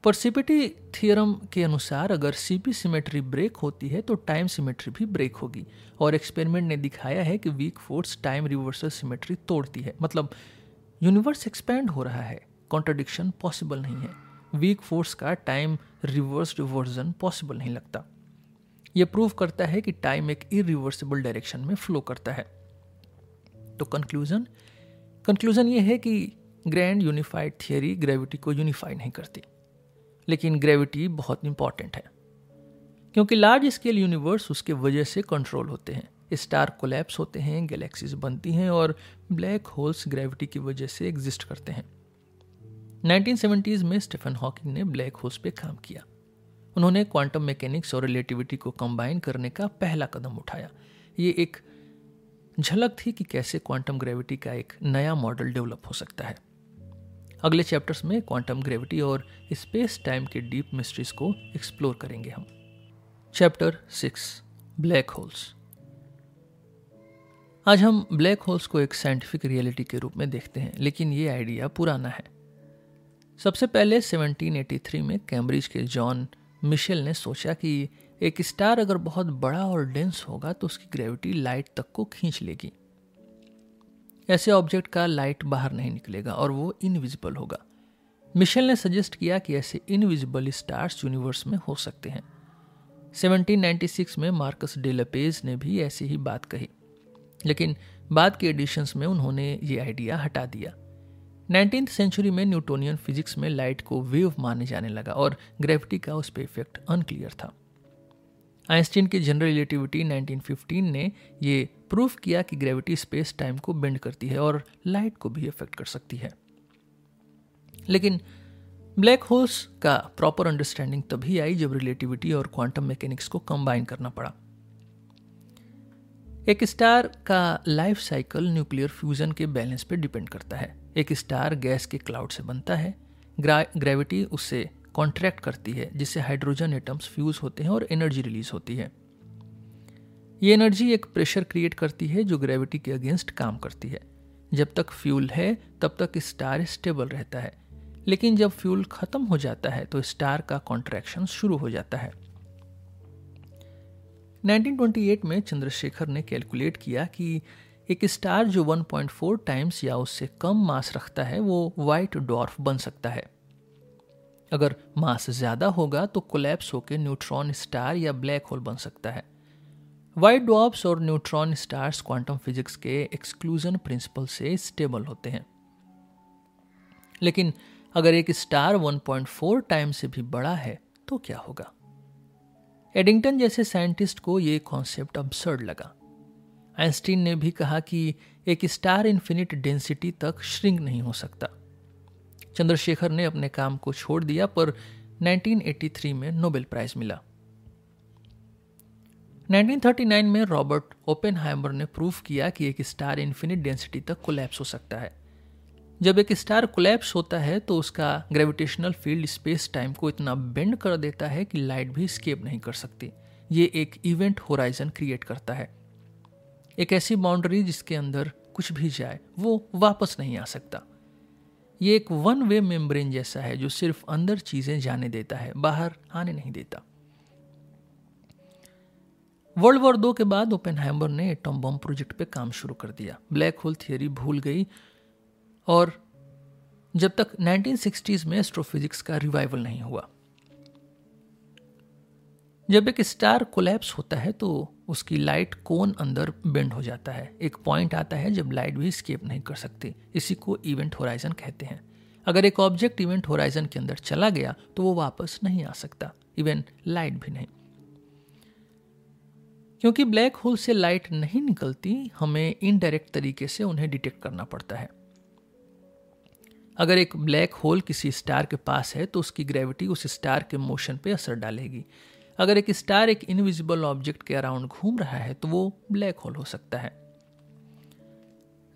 परसिपिटी थियरम के अनुसार अगर सीपी सिमेट्री ब्रेक होती है तो टाइम सिमेट्री भी ब्रेक होगी। और एक्सपेरिमेंट ने दिखाया है कि weak force time reversal symmetry तोड़ती है। मतलब यूनिवर्स एक्सपैंड हो रहा है। कॉन्ट्रडिक्शन पॉसिबल नहीं है। वीक फोर्स का टाइम रिवर्स वर्जन पॉसिबल नहीं लगता। यह प्रूव करता है कि टाइम एक इरिवर्सिबल डायरेक्शन में फ्लो करता है। तो कंक्लूजन कंक्लूजन ये है कि ग्रैंड यूनिफाइड थियोरी ग्रेविटी को यूनिफाई नहीं करती। लेकिन ग्रेविटी बहुत इंपॉर्टेंट है। क्योंकि लार्ज स्केल यूनिवर्स उसके वजह से कंट्रोल होते हैं। स्टार कोलैप्स होते हैं गैलेक्सीज बनती हैं और ब्लैक होल्स ग्रेविटी की वजह से एग्जिस्ट करते हैं। 1970s में स्टीफन हॉकिंग ने ब्लैक होल्स पे काम किया। उन्होंने क्वांटम मैकेनिक्स और रिलेटिविटी को कंबाइन करने का पहला कदम उठाया। ये एक झलक थी कि कैसे क्वांटम ग्रेविटी का एक नया मॉडल डेवलप हो सकता है। अगले चैप्टर्स में क्वांटम ग्रेविटी और स्पेस टाइम के डीप मिस्ट्रीज को एक्सप्लोर करेंगे हम। Chapter six, black holes. आज हम ब्लैक होल्स को एक साइंटिफिक रियलिटी के रूप में देखते हैं, लेकिन ये आइडिया पुराना है। सबसे पहले 1783 में कैम्ब्रिज के जॉन मिशेल ने सोचा कि एक स्टार अगर बहुत बड़ा और डेंस होगा तो उसकी ग्रेविटी लाइट तक को खींच लेगी। ऐसे ऑब्जेक्ट का लाइट बाहर नहीं निकलेगा और वो इनविजिबल होगा। मिशेल ने सजेस्ट किया कि ऐसे इनविजिबल स्टार्स यूनिवर्स में हो सकते हैं। 1796 में मार्कस डेलापेज ने भी ऐसी ही बात कही। लेकिन बाद के एडिशंस में उन्होंने ये आइडिया हटा दिया। नाइनटीन सेंचुरी में न्यूटोनियन फिजिक्स में लाइट को वेव माने जाने लगा और ग्रेविटी का उस पर इफ़ेक्ट अनक्लियर था। आइंस्टीन की जनरल रिलेटिविटी 1915 ने ये प्रूफ किया कि ग्रेविटी स्पेस टाइम को बेंड करती है और लाइट को भी इफ़ेक्ट कर सकती है। लेकिन ब्लैक होल्स का प्रॉपर अंडरस्टैंडिंग तभी आई जब रिलेटिविटी और क्वांटम मैकेनिक्स को कंबाइन करना पड़ा। एक स्टार का लाइफ साइकिल न्यूक्लियर फ्यूजन के बैलेंस पर डिपेंड करता है। एक स्टार गैस के क्लाउड से बनता है। ग्रेविटी उससे कॉन्ट्रैक्ट करती है, जिससे हाइड्रोजन एटम्स फ्यूज होते हैं और एनर्जी रिलीज़ होती है। ये एनर्जी एक प्रेशर क्रिएट करती है, जो ग्रेविटी के अगेंस्ट काम करती है। जब तक फ्यूल है, तब तक स्टार स्टेबल रहता है। लेकिन जब फ्यूल खत्म हो जाता है तो स्टार का कॉन्ट्रैक्शन शुरू हो जाता है। 1928 में चंद्रशेखर ने कैलकुलेट किया कि एक स्टार जो 1.4 टाइम्स या उससे कम मास रखता है, वो वाइट डॉर्फ बन सकता है। अगर मास ज़्यादा होगा तो कोलैप्स होकर न्यूट्रॉन स्टार या ब्लैक होल बन सकता है। वाइट डॉर्फ्स और न्यूट्रॉन स्टार्स क्वांटम फिजिक्स के एक्सक्लूजन प्रिंसिपल से स्टेबल होते हैं। लेकिन अगर एक स्टार 1.4 टाइम से भी बड़ा है तो क्या होगा? एडिंगटन जैसे साइंटिस्ट को यह कॉन्सेप्ट अब्सर्ड लगा। आइंस्टीन ने भी कहा कि एक स्टार इन्फिनिट डेंसिटी तक श्रिंक नहीं हो सकता। चंद्रशेखर ने अपने काम को छोड़ दिया, पर 1983 में नोबेल प्राइज मिला। 1939 में रॉबर्ट ओपेनहाइमर ने प्रूफ किया कि एक स्टार इन्फिनिट डेंसिटी तक कोलैप्स हो सकता है। जब एक स्टार कोलैप्स होता है तो उसका ग्रेविटेशनल फ़ील्ड स्पेस टाइम को इतना बेंड कर देता है कि लाइट भी स्केप नहीं कर सकती। ये एक इवेंट होराइजन क्रिएट करता है। एक ऐसी बाउंड्री जिसके अंदर कुछ भी जाए, वो वापस नहीं आ सकता। ये एक वन वे मेम्ब्रेन जैसा है, जो सिर्फ़ अंदर चीज़ें जाने देता है, बाहर आने नहीं देता। वर्ल्ड वॉर दो के बाद ओपेनहाइमर ने एटम बम प्रोजेक्ट पे काम शुरू कर दिया। ब्लैक होल थियोरी भूल गई और जब तक 1960s में एस्ट्रोफिजिक्स का रिवाइवल नहीं हुआ। जब एक स्टार कोलैप्स होता है तो उसकी लाइट कोन अंदर बेंड हो जाता है। एक पॉइंट आता है जब लाइट भी स्केप नहीं कर सकती। इसी को इवेंट होराइजन कहते हैं। अगर एक ऑब्जेक्ट इवेंट होराइजन के अंदर चला गया तो वो वापस नहीं आ सकता। इवन लाइट भी नहीं। क्योंकि ब्लैक होल से लाइट नहीं निकलती, हमें इनडायरेक्ट तरीके से उन्हें डिटेक्ट करना पड़ता है। अगर एक ब्लैक होल किसी स्टार के पास है तो उसकी ग्रेविटी उस स्टार के मोशन पे असर डालेगी। अगर एक स्टार एक इनविजिबल ऑब्जेक्ट के अराउंड घूम रहा है तो वो ब्लैक होल हो सकता है।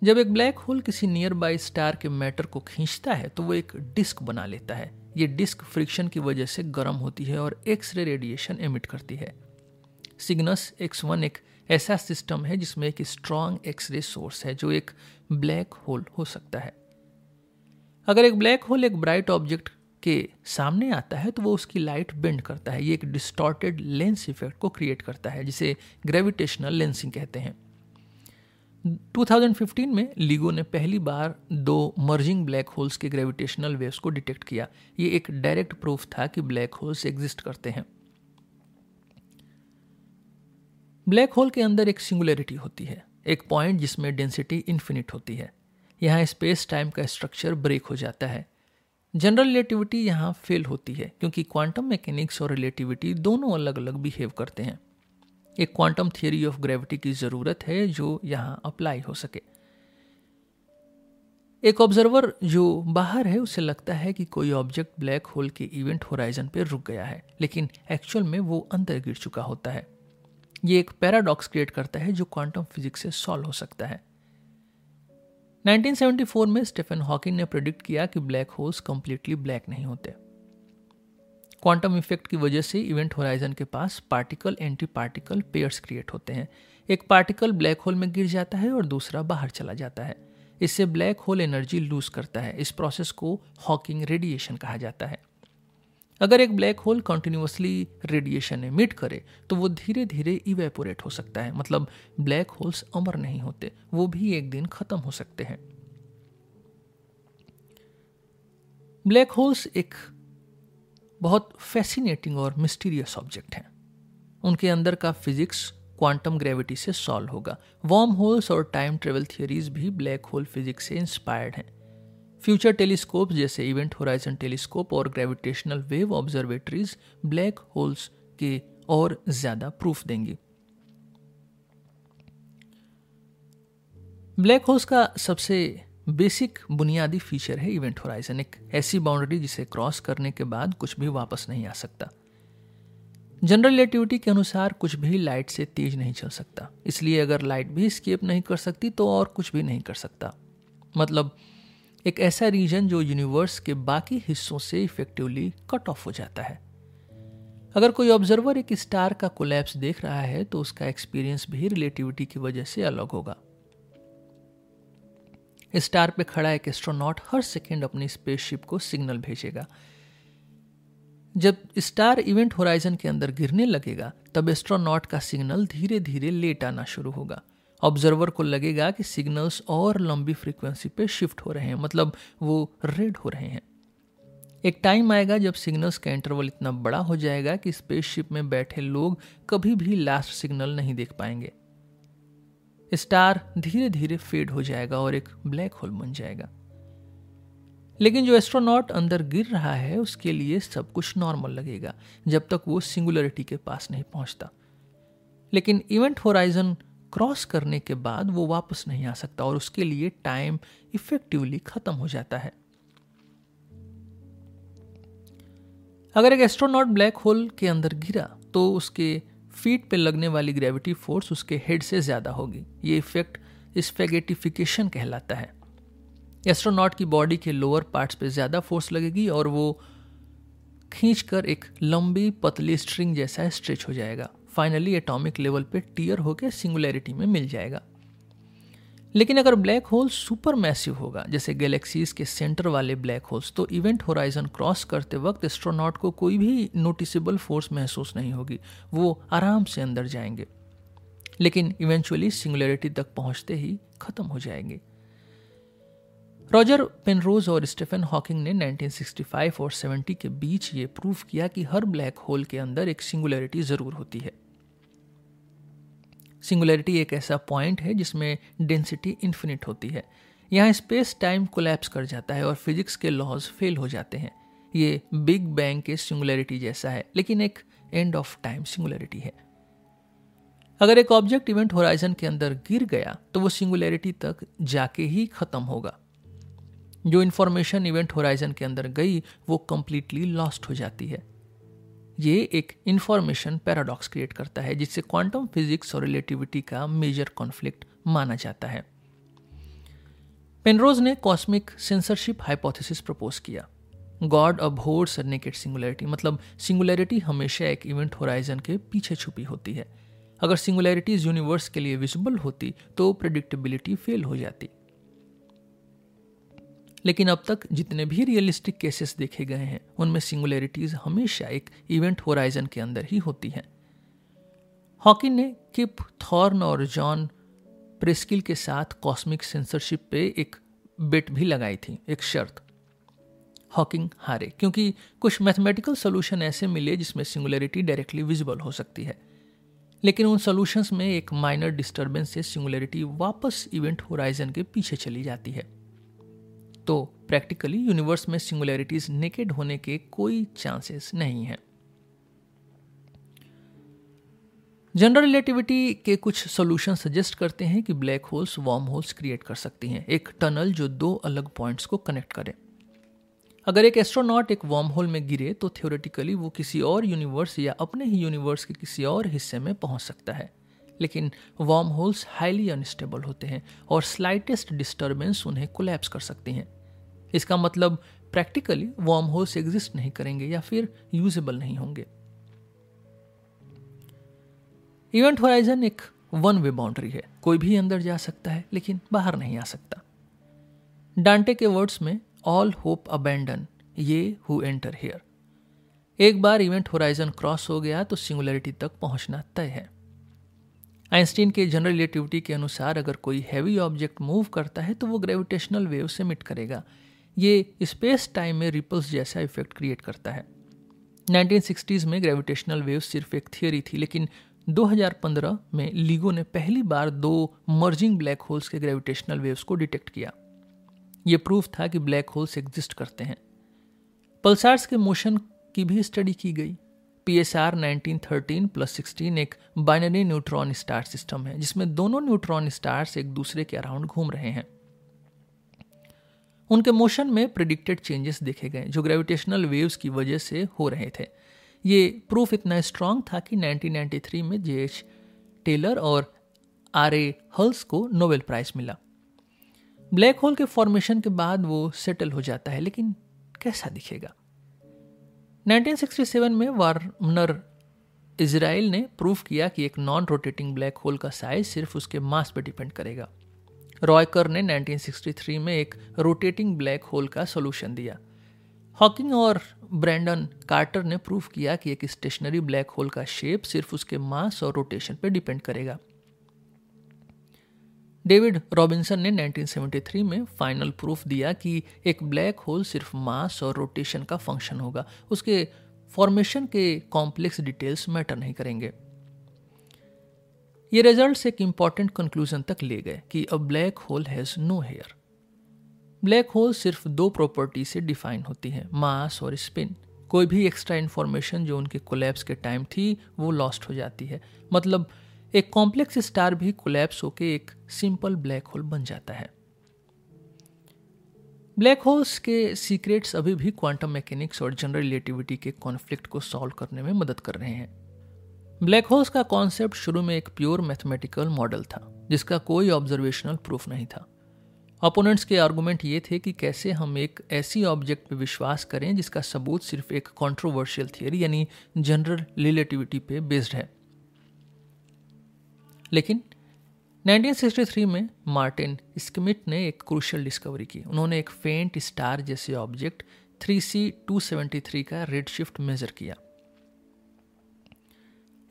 जब एक ब्लैक होल किसी नियर बाई स्टार के मैटर को खींचता है तो वो एक डिस्क बना लेता है। ये डिस्क फ्रिक्शन की वजह से गर्म होती है और एक्स रे रेडिएशन एमिट करती है। सिग्नस एक्स वन एक ऐसा सिस्टम है जिसमें एक स्ट्रॉन्ग एक्सरे सोर्स है, जो एक ब्लैक होल हो सकता है। अगर एक ब्लैक होल एक ब्राइट ऑब्जेक्ट के सामने आता है तो वो उसकी लाइट बेंड करता है। ये एक डिस्टॉर्टेड लेंस इफ़ेक्ट को क्रिएट करता है, जिसे ग्रेविटेशनल लेंसिंग कहते हैं। 2015 में लिगो ने पहली बार दो मर्जिंग ब्लैक होल्स के ग्रेविटेशनल वेव्स को डिटेक्ट किया। ये एक डायरेक्ट प्रूफ था कि ब्लैक होल्स एग्जिस्ट करते हैं। ब्लैक होल के अंदर एक सिंगुलरिटी होती है, एक पॉइंट जिसमें डेंसिटी इन्फिनिट होती है। यहाँ स्पेस टाइम का स्ट्रक्चर ब्रेक हो जाता है। जनरल रिलेटिविटी यहाँ फेल होती है, क्योंकि क्वांटम मैकेनिक्स और रिलेटिविटी दोनों अलग अलग बिहेव करते हैं। एक क्वांटम थियोरी ऑफ़ ग्रेविटी की ज़रूरत है जो यहाँ अप्लाई हो सके। एक ऑब्जर्वर जो बाहर है, उसे लगता है कि कोई ऑब्जेक्ट ब्लैक होल के इवेंट होराइजन पर रुक गया है, लेकिन एक्चुअल में वो अंदर गिर चुका होता है। ये एक पैराडॉक्स क्रिएट करता है जो क्वांटम फिजिक्स से सॉल्व हो सकता है। 1974 में स्टीफन हॉकिंग ने प्रिडिक्ट किया कि ब्लैक होल्स कंप्लीटली ब्लैक नहीं होते। क्वांटम इफ़ेक्ट की वजह से इवेंट होराइजन के पास particle anti particle pairs create होते हैं। एक पार्टिकल ब्लैक होल में गिर जाता है और दूसरा बाहर चला जाता है। इससे ब्लैक होल एनर्जी लूज करता है। इस प्रोसेस को हॉकिंग रेडिएशन कहा जाता है। अगर एक black hole continuously radiation emit करे तो वो धीरे धीरे इवेपोरेट हो सकता है। मतलब ब्लैक होल्स अमर नहीं होते, वो भी एक दिन खत्म हो सकते हैं। ब्लैक होल्स एक बहुत फैसिनेटिंग और मिस्टीरियस ऑब्जेक्ट हैं। उनके अंदर का फिजिक्स क्वांटम ग्रेविटी से सॉल्व होगा। वॉर्म होल्स और टाइम ट्रेवल थियोरीज भी ब्लैक होल फिजिक्स से इंस्पायर्ड हैं। फ्यूचर टेलीस्कोप जैसे इवेंट होराइजन टेलीस्कोप और gravitational wave observatories black holes के और ज़्यादा प्रूफ देंगी। ब्लैक होल्स का सबसे बेसिक बुनियादी फीचर है इवेंट होराइजन एक ऐसी बाउंड्री जिसे क्रॉस करने के बाद कुछ भी वापस नहीं आ सकता। जनरल रिलेटिविटी के अनुसार कुछ भी लाइट से तेज नहीं चल सकता। इसलिए अगर लाइट भी स्केप नहीं कर सकती तो और कुछ भी नहीं कर सकता। मतलब एक ऐसा रीजन जो यूनिवर्स के बाकी हिस्सों से इफेक्टिवली कट ऑफ़ हो जाता है। अगर कोई ऑब्जर्वर एक स्टार का कोलैप्स देख रहा है तो उसका एक्सपीरियंस भी रिलेटिविटी की वजह से अलग होगा। स्टार पे खड़ा एक एस्ट्रोनॉट हर सेकेंड अपनी स्पेसशिप को सिग्नल भेजेगा। जब स्टार इवेंट होराइजन के अंदर गिरने लगेगा, तब एस्ट्रोनॉट का सिग्नल धीरे धीरे लेट आना शुरू होगा। ऑब्जर्वर को लगेगा कि सिग्नल्स और लंबी फ्रीक्वेंसी पे शिफ्ट हो रहे हैं मतलब वो रेड हो रहे हैं। एक टाइम आएगा जब सिग्नल्स का इंटरवल इतना बड़ा हो जाएगा कि स्पेसशिप में बैठे लोग कभी भी लास्ट सिग्नल नहीं देख पाएँगे। स्टार धीरे धीरे फेड हो जाएगा और एक ब्लैक होल बन जाएगा। लेकिन जो एस्ट्रोनॉट अंदर गिर रहा है, उसके लिए सब कुछ नॉर्मल लगेगा, जब तक वो सिंगुलरिटी के पास नहीं पहुँचता। लेकिन इवेंट होराइजन क्रॉस करने के बाद वो वापस नहीं आ सकता और उसके लिए टाइम इफेक्टिवली खत्म हो जाता है। अगर एक एस्ट्रोनॉट ब्लैक होल के अंदर गिरा तो उसके फीट पे लगने वाली ग्रेविटी फोर्स उसके हेड से ज़्यादा होगी। ये इफ़ेक्ट स्पेगेटिफिकेशन कहलाता है। एस्ट्रोनॉट की बॉडी के लोअर पार्ट्स पे ज़्यादा फोर्स लगेगी और वो खींचकर एक लंबी पतली स्ट्रिंग जैसा स्ट्रेच हो जाएगा। फाइनली एटॉमिक लेवल पे टीयर होकर सिंगुलैरिटी में मिल जाएगा। लेकिन अगर ब्लैक होल सुपर मैसिव होगा, जैसे गैलेक्सीज के सेंटर वाले ब्लैक होल्स तो इवेंट होराइजन क्रॉस करते वक्त एस्ट्रोनॉट को कोई भी नोटिसेबल फोर्स महसूस नहीं होगी। वो आराम से अंदर जाएँगे। लेकिन इवेंचुअली सिंगुलरिटी तक पहुँचते ही खत्म हो जाएँगे। रॉजर पेनरोज और स्टीफन हॉकिंग ने 1965 और 70 के बीच ये प्रूव किया कि हर ब्लैक होल के अंदर एक सिंगुलरिटी ज़रूर होती है। सिंगुलरिटी एक ऐसा पॉइंट है जिसमें डेंसिटी इन्फिनिट होती है। यहाँ स्पेस टाइम कोलैप्स कर जाता है और फिजिक्स के लॉज फेल हो जाते हैं। ये बिग बैंग के सिंगुलरिटी जैसा है, लेकिन एक एंड ऑफ़ टाइम सिंगुलरिटी है। अगर एक ऑब्जेक्ट इवेंट होराइजन के अंदर गिर गया तो वो सिंगुलरिटी तक जाके ही खत्म होगा। जो इन्फॉर्मेशन इवेंट होराइजन के अंदर गई, वो कंप्लीटली लॉस्ट हो जाती है। ये एक इन्फॉर्मेशन पैराडॉक्स क्रिएट करता है, जिससे क्वांटम फिजिक्स और रिलेटिविटी का मेजर कॉन्फ्लिक्ट माना जाता है। पेनरोज ने कॉस्मिक सेंसरशिप हाइपोथेसिस प्रपोज किया। गॉड अभोर्स नेकेड सिंगुलरिटी मतलब सिंगुलरिटी हमेशा एक इवेंट होराइजन के पीछे छुपी होती है। अगर सिंगुलैरिटीज यूनिवर्स के लिए विजिबल होती तो प्रिडिक्टेबिलिटी फेल हो जाती। लेकिन अब तक जितने भी रियलिस्टिक केसेस देखे गए हैं, उनमें सिंगुलैरिटीज हमेशा एक इवेंट होराइजन के अंदर ही होती हैं। हॉकिन ने किप थॉर्न और जॉन प्रेस्किल के साथ कॉस्मिक सेंसरशिप पे एक बेट भी लगाई थी, एक शर्त। हॉकिंग हारे, क्योंकि कुछ मैथमेटिकल सोल्यूशन ऐसे मिले जिसमें सिंगुलरिटी डायरेक्टली विजिबल हो सकती है। लेकिन उन सॉल्यूशंस में एक माइनर डिस्टर्बेंस से सिंगुलरिटी वापस इवेंट होराइजन के पीछे चली जाती है। तो प्रैक्टिकली यूनिवर्स में सिंगुलरिटीज नेकेड होने के कोई चांसेस नहीं हैं। जनरल रिलेटिविटी के कुछ सॉल्यूशन सजेस्ट करते हैं कि black holes wormholes create कर सकती हैं। एक टनल जो दो अलग पॉइंट्स को कनेक्ट करे। अगर एक एस्ट्रोनॉट एक वार्म होल में गिरे तो थियोरेटिकली वो किसी और यूनिवर्स या अपने ही यूनिवर्स के किसी और हिस्से में पहुँच सकता है। लेकिन वार्म होल्स हाईली अनस्टेबल होते हैं और स्लाइटेस्ट डिस्टर्बेंस उन्हें कोलैप्स कर सकती हैं। इसका मतलब प्रैक्टिकली वार्म होल्स एग्जिस्ट नहीं करेंगे या फिर यूजेबल नहीं होंगे। इवेंट होराइजन एक वन वे बाउंड्री है। कोई भी अंदर जा सकता है, लेकिन बाहर नहीं आ सकता। डांटे के वर्ड्स में all hope abandon ye who enter here एक बार इवेंट होराइजन क्रॉस हो गया तो सिंगुलरिटी तक पहुँचना तय है। आइंस्टीन के जनरल रिलेटिविटी के अनुसार अगर कोई हैवी ऑब्जेक्ट मूव करता है तो वो ग्रेविटेशनल वेव से मिट करेगा। ये स्पेस टाइम में रिपल्स जैसा इफ़ेक्ट क्रिएट करता है। 1960s में ग्रेविटेशनल वेव सिर्फ़ एक थियोरी थी, लेकिन 2015 में लीगो ने पहली बार दो मर्जिंग ब्लैक होल्स के ग्रेविटेशनल वेव्स को डिटेक्ट किया। ये प्रूफ था कि ब्लैक होल्स एग्जिस्ट करते हैं। पल्सार्स के मोशन की भी स्टडी की गई। P S R nineteen thirteen plus sixteen एक बाइनरी न्यूट्रॉन स्टार सिस्टम है, जिसमें दोनों न्यूट्रॉन स्टार्स एक दूसरे के अराउंड घूम रहे हैं। उनके मोशन में प्रिडिक्टेड चेंजेस देखे गए, जो ग्रेविटेशनल वेव्स की वजह से हो रहे थे। ये प्रूफ इतना स्ट्रांग था कि 1993 में जे एच टेलर और आर ए हल्स को नोबेल प्राइज मिला। ब्लैक होल के फॉर्मेशन के बाद वो सेटल हो जाता है, लेकिन कैसा दिखेगा? 1967 में वार्नर इसराइल ने प्रूफ किया कि एक नॉन रोटेटिंग ब्लैक होल का साइज़ सिर्फ़ उसके मास पर डिपेंड करेगा। रॉयकर ने 1963 में एक रोटेटिंग ब्लैक होल का सोल्यूशन दिया। हॉकिंग और ब्रैंडन कार्टर ने प्रूव किया कि एक स्टेशनरी ब्लैक होल का शेप सिर्फ़ उसके मास और रोटेशन पर डिपेंड करेगा। डेविड रॉबिन्सन ने 1973 में फाइनल प्रूफ दिया कि एक ब्लैक होल सिर्फ़ मास और रोटेशन का फ़ंक्शन होगा। उसके फॉर्मेशन के कॉम्प्लेक्स डिटेल्स मैटर नहीं करेंगे। ये रिजल्ट्स एक इंपॉर्टेंट कंक्लूजन तक ले गए कि a black hole has no hair black hole सिर्फ़ दो प्रॉपर्टी से डिफाइन होती है मास और स्पिन कोई भी एक्स्ट्रा इन्फॉर्मेशन जो उनके कोलैप्स के टाइम थी, वो लॉस्ट हो जाती है. मतलब एक कॉम्प्लेक्स स्टार भी कोलैप्स होकर एक सिंपल ब्लैक होल बन जाता है. ब्लैक होल्स के सीक्रेट्स अभी भी क्वांटम मैकेनिक्स और जनरल रिलेटिविटी के कॉन्फ्लिक्ट को सॉल्व करने में मदद कर रहे हैं. ब्लैक होल्स का कॉन्सेप्ट शुरू में एक प्योर मैथमेटिकल मॉडल था, जिसका कोई ऑब्जर्वेशनल प्रूफ नहीं था। अपोनेंट्स के आर्गुमेंट ये थे कि कैसे हम एक ऐसी ऑब्जेक्ट पे विश्वास करें जिसका सबूत सिर्फ़ एक कंट्रोवर्शियल थियरी यानी जनरल रिलेटिविटी पे बेस्ड है। लेकिन 1963 में मार्टिन स्किमिट ने एक क्रूशल डिस्कवरी की। उन्होंने एक फेंट स्टार जैसे ऑब्जेक्ट 3C273 का रेड शिफ्ट मेजर किया।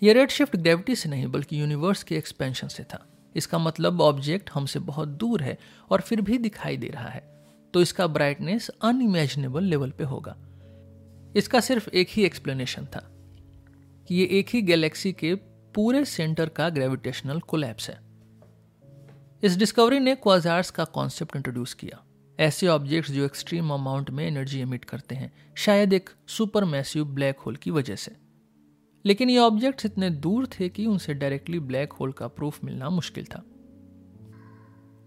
यह रेड शिफ्ट ग्रेविटी से नहीं, बल्कि यूनिवर्स के एक्सपेंशन से था। इसका मतलब ऑब्जेक्ट हमसे बहुत दूर है और फिर भी दिखाई दे रहा है। तो इसका ब्राइटनेस अनइमेजिनेबल लेवल पे होगा। इसका सिर्फ़ एक ही एक्सप्लेनेशन था कि ये एक ही गैलेक्सी के पूरे सेंटर का ग्रेविटेशनल कोलैप्स है। इस डिस्कवरी ने क्वाजार्स का कॉन्सेप्ट इंट्रोड्यूस किया। ऐसे ऑब्जेक्ट्स जो एक्सट्रीम अमाउंट में एनर्जी एमिट करते हैं, शायद एक सुपर मैसिव ब्लैक होल की वजह से। लेकिन ये ऑब्जेक्ट्स इतने दूर थे कि उनसे डायरेक्टली ब्लैक होल का प्रूफ मिलना मुश्किल था।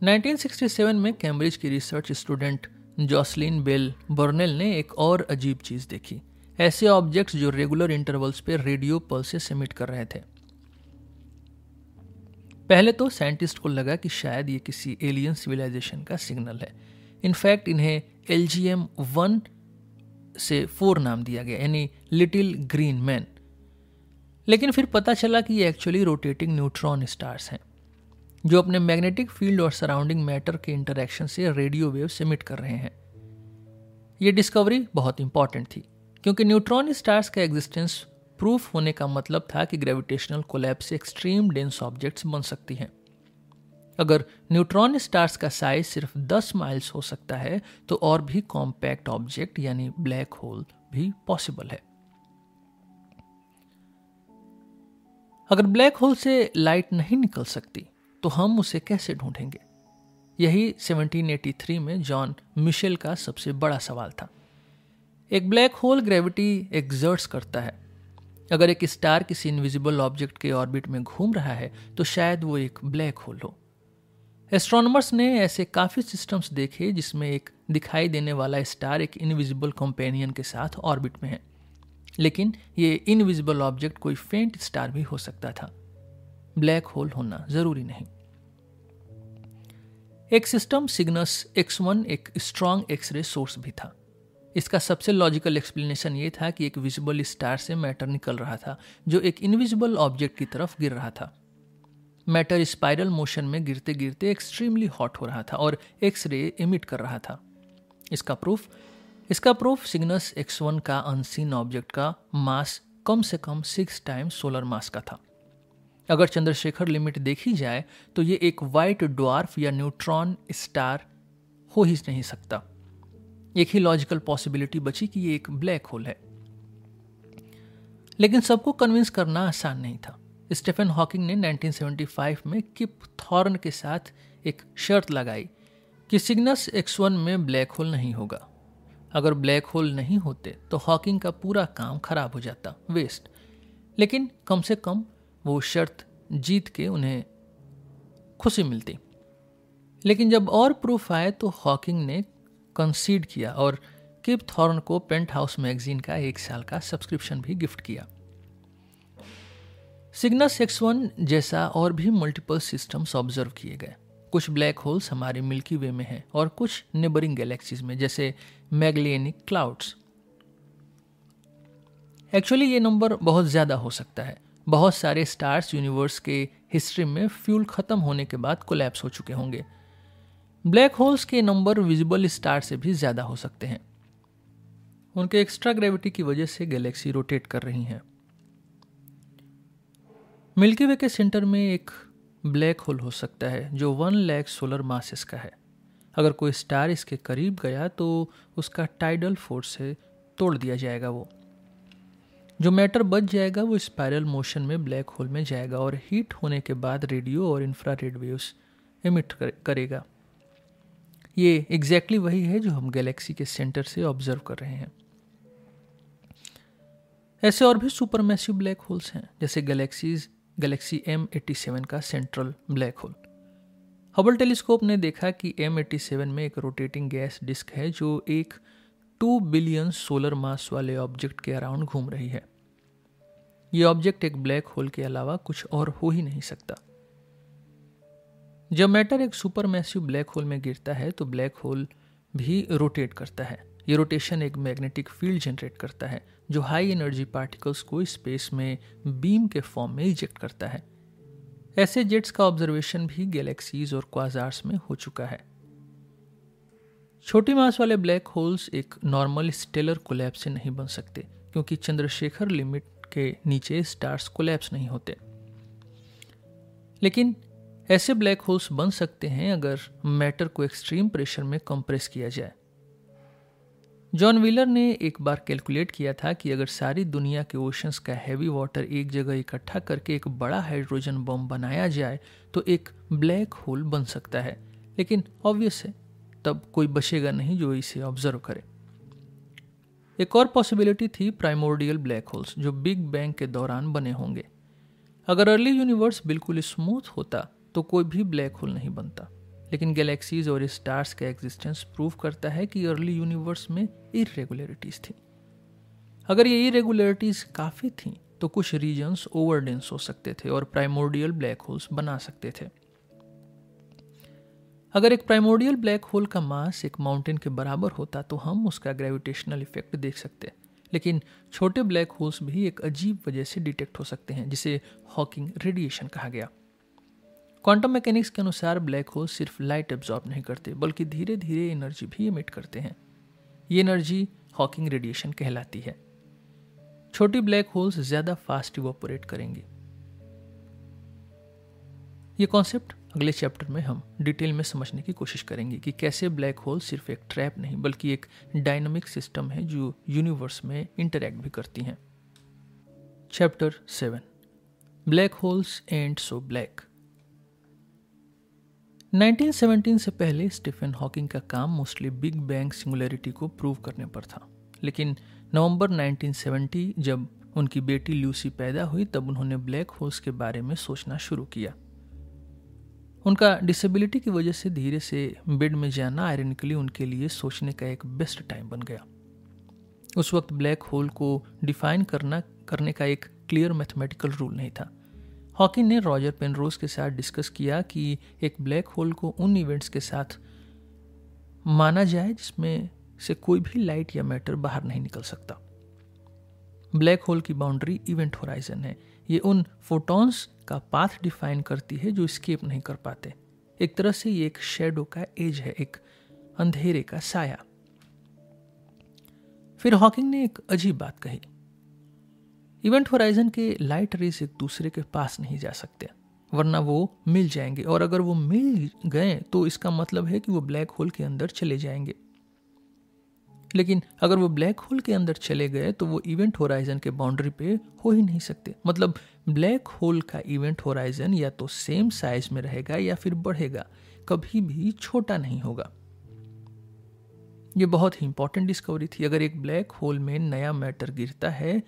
1967 में कैम्ब्रिज की research student Jocelyn Bell Burnell ने एक और अजीब चीज़ देखी। ऐसे ऑब्जेक्ट्स जो रेगुलर इंटरवल्स पे रेडियो पल्सेस एमिट कर रहे थे। पहले तो साइंटिस्ट को लगा कि शायद ये किसी एलियन सिविलाइजेशन का सिग्नल है। इनफैक्ट इन्हें एल जी एम वन से फोर नाम दिया गया, यानी लिटिल ग्रीन मैन लेकिन फिर पता चला कि ये एक्चुअली रोटेटिंग न्यूट्रॉन स्टार्स हैं, जो अपने मैग्नेटिक फ़ील्ड और सराउंडिंग मैटर के इंटरेक्शन से रेडियो वेव एमिट कर रहे हैं। ये डिस्कवरी बहुत इंपॉर्टेंट थी, क्योंकि न्यूट्रॉन स्टार्स का एग्जिस्टेंस प्रूफ होने का मतलब था कि ग्रेविटेशनल कोलैप्स से एक्सट्रीम डेंस ऑब्जेक्ट्स बन सकती हैं। अगर न्यूट्रॉन स्टार्स का साइज़ सिर्फ़ 10 माइल्स हो सकता है तो और भी कॉम्पैक्ट ऑब्जेक्ट यानी ब्लैक होल भी पॉसिबल है। अगर ब्लैक होल से लाइट नहीं निकल सकती तो हम उसे कैसे ढूंढेंगे? यही 1783 में जॉन मिशेल का सबसे बड़ा सवाल था। एक ब्लैक होल ग्रेविटी एग्जर्ट्स करता है। अगर एक स्टार किसी इनविजिबल ऑब्जेक्ट के ऑर्बिट में घूम रहा है तो शायद वो एक ब्लैक होल हो। एस्ट्रोनॉमर्स ने ऐसे काफ़ी सिस्टम्स देखे जिसमें एक दिखाई देने वाला स्टार एक इनविजिबल कंपेनियन के साथ ऑर्बिट में है। लेकिन ये इनविजिबल ऑब्जेक्ट कोई फेंट स्टार भी हो सकता था। ब्लैक होल होना ज़रूरी नहीं। एक सिस्टम सिग्नस एक्स वन एक स्ट्रॉन्ग एक्सरे सोर्स भी था। इसका सबसे लॉजिकल एक्सप्लेनेशन ये था कि एक विजिबल स्टार से मैटर निकल रहा था, जो एक इनविजिबल ऑब्जेक्ट की तरफ़ गिर रहा था। मैटर स्पाइरल मोशन में गिरते गिरते एक्सट्रीमली हॉट हो रहा था और एक्सरे इमिट कर रहा था। इसका प्रूफ इसका प्रूफ सिग्नस एक्स वन का अनसीन ऑब्जेक्ट का मास कम से कम सिक्स टाइम्स सोलर मास का था। अगर चंद्रशेखर लिमिट देखी जाए तो ये एक वाइट ड्वार्फ या न्यूट्रॉन स्टार हो ही नहीं सकता। एक ही लॉजिकल पॉसिबिलिटी बची कि ये एक ब्लैक होल है। लेकिन सबको कन्विंस करना आसान नहीं था। स्टेफन हॉकिंग ने 1975 में किप थॉर्न के साथ एक शर्त लगाई कि सिग्नस एक्स वन में ब्लैक होल नहीं होगा। अगर ब्लैक होल नहीं होते तो हॉकिंग का पूरा काम खराब हो जाता वेस्ट लेकिन कम से कम वो शर्त जीत के उन्हें खुशी मिलती. लेकिन जब और प्रूफ आए तो हॉकिंग ने कंसीड किया और किप थॉर्न को पेंट हाउस मैगजीन का एक साल का सब्सक्रिप्शन भी गिफ्ट किया. सिग्नस एक्स वन जैसा और भी मल्टीपल सिस्टम्स ऑब्ज़र्व किए गए. कुछ ब्लैक होल्स हमारे मिल्की वे में हैं और कुछ नेबरिंग गैलेक्सीज में, जैसे मैगलियनिक क्लाउड्स एक्चुअली ये नंबर बहुत ज़्यादा हो सकता है। बहुत सारे स्टार्स यूनिवर्स के हिस्ट्री में फ्यूल ख़त्म होने के बाद कोलैप्स हो चुके होंगे। ब्लैक होल्स के नंबर विजिबल स्टार से भी ज़्यादा हो सकते हैं। उनके एक्स्ट्रा ग्रेविटी की वजह से गैलेक्सी रोटेट कर रही हैं। मिल्की वे के सेंटर में एक ब्लैक होल हो सकता है, जो वन लैख सोलर मासेस का है। अगर कोई स्टार इसके करीब गया तो उसका टाइडल फोर्स से तोड़ दिया जाएगा वो। जो मैटर बच जाएगा वो स्पायरल मोशन में ब्लैक होल में जाएगा और हीट होने के बाद रेडियो और इंफ्रारेड वेव्स एमिट करेगा। ये एग्जैक्टली exactly वही है जो हम गैलेक्सी के सेंटर से ऑब्ज़र्व कर रहे हैं। ऐसे और भी सुपर मैसिव ब्लैक होल्स हैं, जैसे galaxies galaxy M eighty seven का central black hole Hubble telescope ने देखा कि एम में एक रोटेटिंग गैस डिस्क है जो एक टू बिलियन सोलर मास वाले ऑब्जेक्ट के अराउंड घूम रही है। ये ऑब्जेक्ट एक ब्लैक होल के अलावा कुछ और हो ही नहीं सकता। जब मैटर एक सुपर मैसिव ब्लैक होल में गिरता है तो ब्लैक होल भी रोटेट करता है। ये रोटेशन एक मैग्नेटिक फ़ील्ड जनरेट करता है, जो हाई एनर्जी पार्टिकल्स को स्पेस में बीम के फॉर्म में इजेक्ट करता है। ऐसे जेट्स का ऑब्जर्वेशन भी गैलेक्सीज और क्वाजार्स में हो चुका है। छोटी मास वाले ब्लैक होल्स एक नॉर्मल स्टेलर कोलैब से नहीं बन सकते, क्योंकि चंद्रशेखर लिमिट के नीचे स्टार्स कोलैप्स नहीं होते। लेकिन ऐसे ब्लैक होल्स बन सकते हैं अगर मैटर को एक्सट्रीम प्रेशर में कंप्रेस किया जाए। जॉन व्हीलर ने एक बार कैलकुलेट किया था कि अगर सारी दुनिया के ओशंस का हैवी वाटर एक जगह इकट्ठा करके एक बड़ा हाइड्रोजन बम बनाया जाए तो एक ब्लैक होल बन सकता है। लेकिन ऑब्वियस है, तब कोई बचेगा नहीं जो इसे ऑब्ज़र्व करे। एक और पॉसिबिलिटी थी प्राइमोर्डियल ब्लैक होल्स जो बिग बैंग के दौरान बने होंगे। अगर अर्ली यूनिवर्स बिल्कुल स्मूथ होता तो कोई भी ब्लैक होल नहीं बनता। लेकिन गैलेक्सीज और स्टार्स का एग्जिस्टेंस प्रूव करता है कि अर्ली यूनिवर्स में इरेगुलरिटीज थी। अगर ये इरेगुलरिटीज काफ़ी थी तो कुछ रीजन्स ओवरडेंस हो सकते थे और प्राइमोर्डियल ब्लैक होल्स बना सकते थे। अगर एक प्राइमोर्डियल ब्लैक होल का मास एक माउंटेन के बराबर होता तो हम उसका ग्रेविटेशनल इफ़ेक्ट देख सकते लेकिन छोटे ब्लैक होल्स भी एक अजीब वजह से डिटेक्ट हो सकते हैं, जिसे हॉकिंग रेडिएशन कहा गया। क्वांटम मैकेनिक्स के अनुसार ब्लैक होल सिर्फ़ लाइट एब्जॉर्ब नहीं करते, बल्कि धीरे धीरे एनर्जी भी इमिट करते हैं। ये एनर्जी हॉकिंग रेडिएशन कहलाती है। छोटी ब्लैक होल्स ज़्यादा फास्ट इवोपोरेट करेंगी। ये कॉन्सेप्ट अगले चैप्टर में हम डिटेल में समझने की कोशिश करेंगे कि कैसे ब्लैक होल सिर्फ़ एक ट्रैप नहीं, बल्कि एक डायनामिक सिस्टम है जो यूनिवर्स में इंटरैक्ट भी करती हैं। Chapter seven black holes and so black 1917 से पहले स्टीफन हॉकिंग का काम मोस्टली बिग बैंग सिंगुलरिटी को प्रूव करने पर था। लेकिन नवंबर 1970 जब उनकी बेटी ल्यूसी पैदा हुई, तब उन्होंने ब्लैक होल्स के बारे में सोचना शुरू किया। उनका डिसेबिलिटी की वजह से धीरे से बेड में जाना आयरनिकली उनके लिए सोचने का एक बेस्ट टाइम बन गया। उस वक्त ब्लैक होल को डिफाइन करना, करने का एक क्लियर मैथमेटिकल रूल नहीं था। हॉकिन ने रॉजर पेनरोज के साथ डिस्कस किया कि एक ब्लैक होल को उन इवेंट्स के साथ माना जाए जिसमें से कोई भी लाइट या मैटर बाहर नहीं निकल सकता। ब्लैक होल की बाउंड्री इवेंट होराइजन है। ये उन फोटॉन्स का पाथ डिफाइन करती है जो स्केप नहीं कर पाते। एक तरह से ये एक शेडो का एज है, एक अंधेरे का साया। फिर हॉकिंग ने एक अजीब बात कही। इवेंट होराइजन के लाइट रेस एक दूसरे के पास नहीं जा सकते, वरना वो मिल जाएँगे। और अगर वो मिल गए तो इसका मतलब है कि वो ब्लैक होल के अंदर चले जाएँगे। लेकिन अगर वो ब्लैक होल के अंदर चले गए तो वो इवेंट होराइजन के बाउंड्री पे हो ही नहीं सकते। मतलब ब्लैक होल का इवेंट होराइजन या तो सेम साइज़ में रहेगा या फिर बढ़ेगा, कभी भी छोटा नहीं होगा। ये बहुत ही इंपॉर्टेंट डिस्कवरी थी। अगर एक ब्लैक होल में नया मैटर गिरता है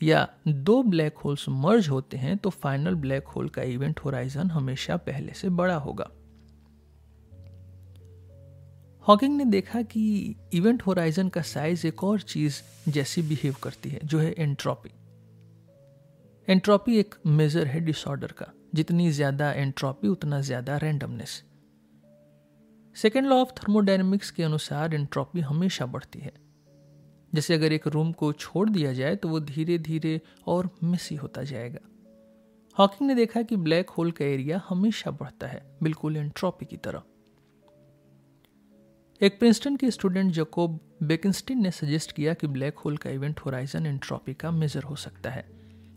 या दो ब्लैक होल्स मर्ज होते हैं तो फाइनल ब्लैक होल का इवेंट होराइजन हमेशा पहले से बड़ा होगा। हॉकिंग ने देखा कि इवेंट होराइजन का साइज़ एक और चीज़ जैसी बिहेव करती है, जो है एंट्रोपी एंट्रोपी एक मेजर है डिसऑर्डर का। जितनी ज़्यादा एंट्रोपी उतना ज़्यादा randomness second law of thermodynamics के अनुसार एंट्रोपी हमेशा बढ़ती है। जैसे अगर एक रूम को छोड़ दिया जाए तो वो धीरे धीरे और मिसी होता जाएगा। हॉकिंग ने देखा कि ब्लैक होल का एरिया हमेशा बढ़ता है, बिल्कुल एंट्रोपी की तरह। एक प्रिंसटन के स्टूडेंट जकोब बेकिंस्टिन ने सजेस्ट किया कि ब्लैक होल का इवेंट होराइजन एंट्रोपी का मेजर हो सकता है।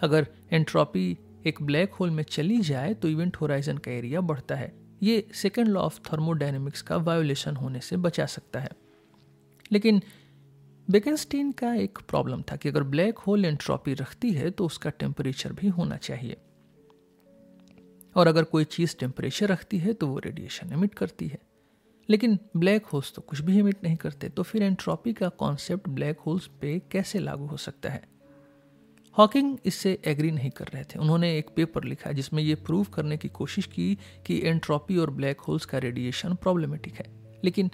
अगर एंट्रोपी एक ब्लैक होल में चली जाए तो इवेंट होराइजन का एरिया बढ़ता है। ये सेकेंड लॉ ऑफ़ थर्मोडाइनमिक्स का वायोलेशन होने से बचा सकता है। लेकिन बेकेंस्टीन का एक प्रॉब्लम था कि अगर ब्लैक होल एंट्रोपी रखती है तो उसका टेम्परेचर भी होना चाहिए। और अगर कोई चीज़ टेम्परेचर रखती है तो वो रेडिएशन एमिट करती है। लेकिन ब्लैक होल्स तो कुछ भी एमिट नहीं करते तो फिर एंट्रोपी का कॉन्सेप्ट ब्लैक होल्स पे कैसे लागू हो सकता है? हॉकिंग इससे एग्री नहीं कर रहे थे। उन्होंने एक पेपर लिखा जिसमें ये प्रूव करने की कोशिश की कि एंट्रोपी और ब्लैक होल्स का रेडिएशन प्रॉब्लमेटिक है। लेकिन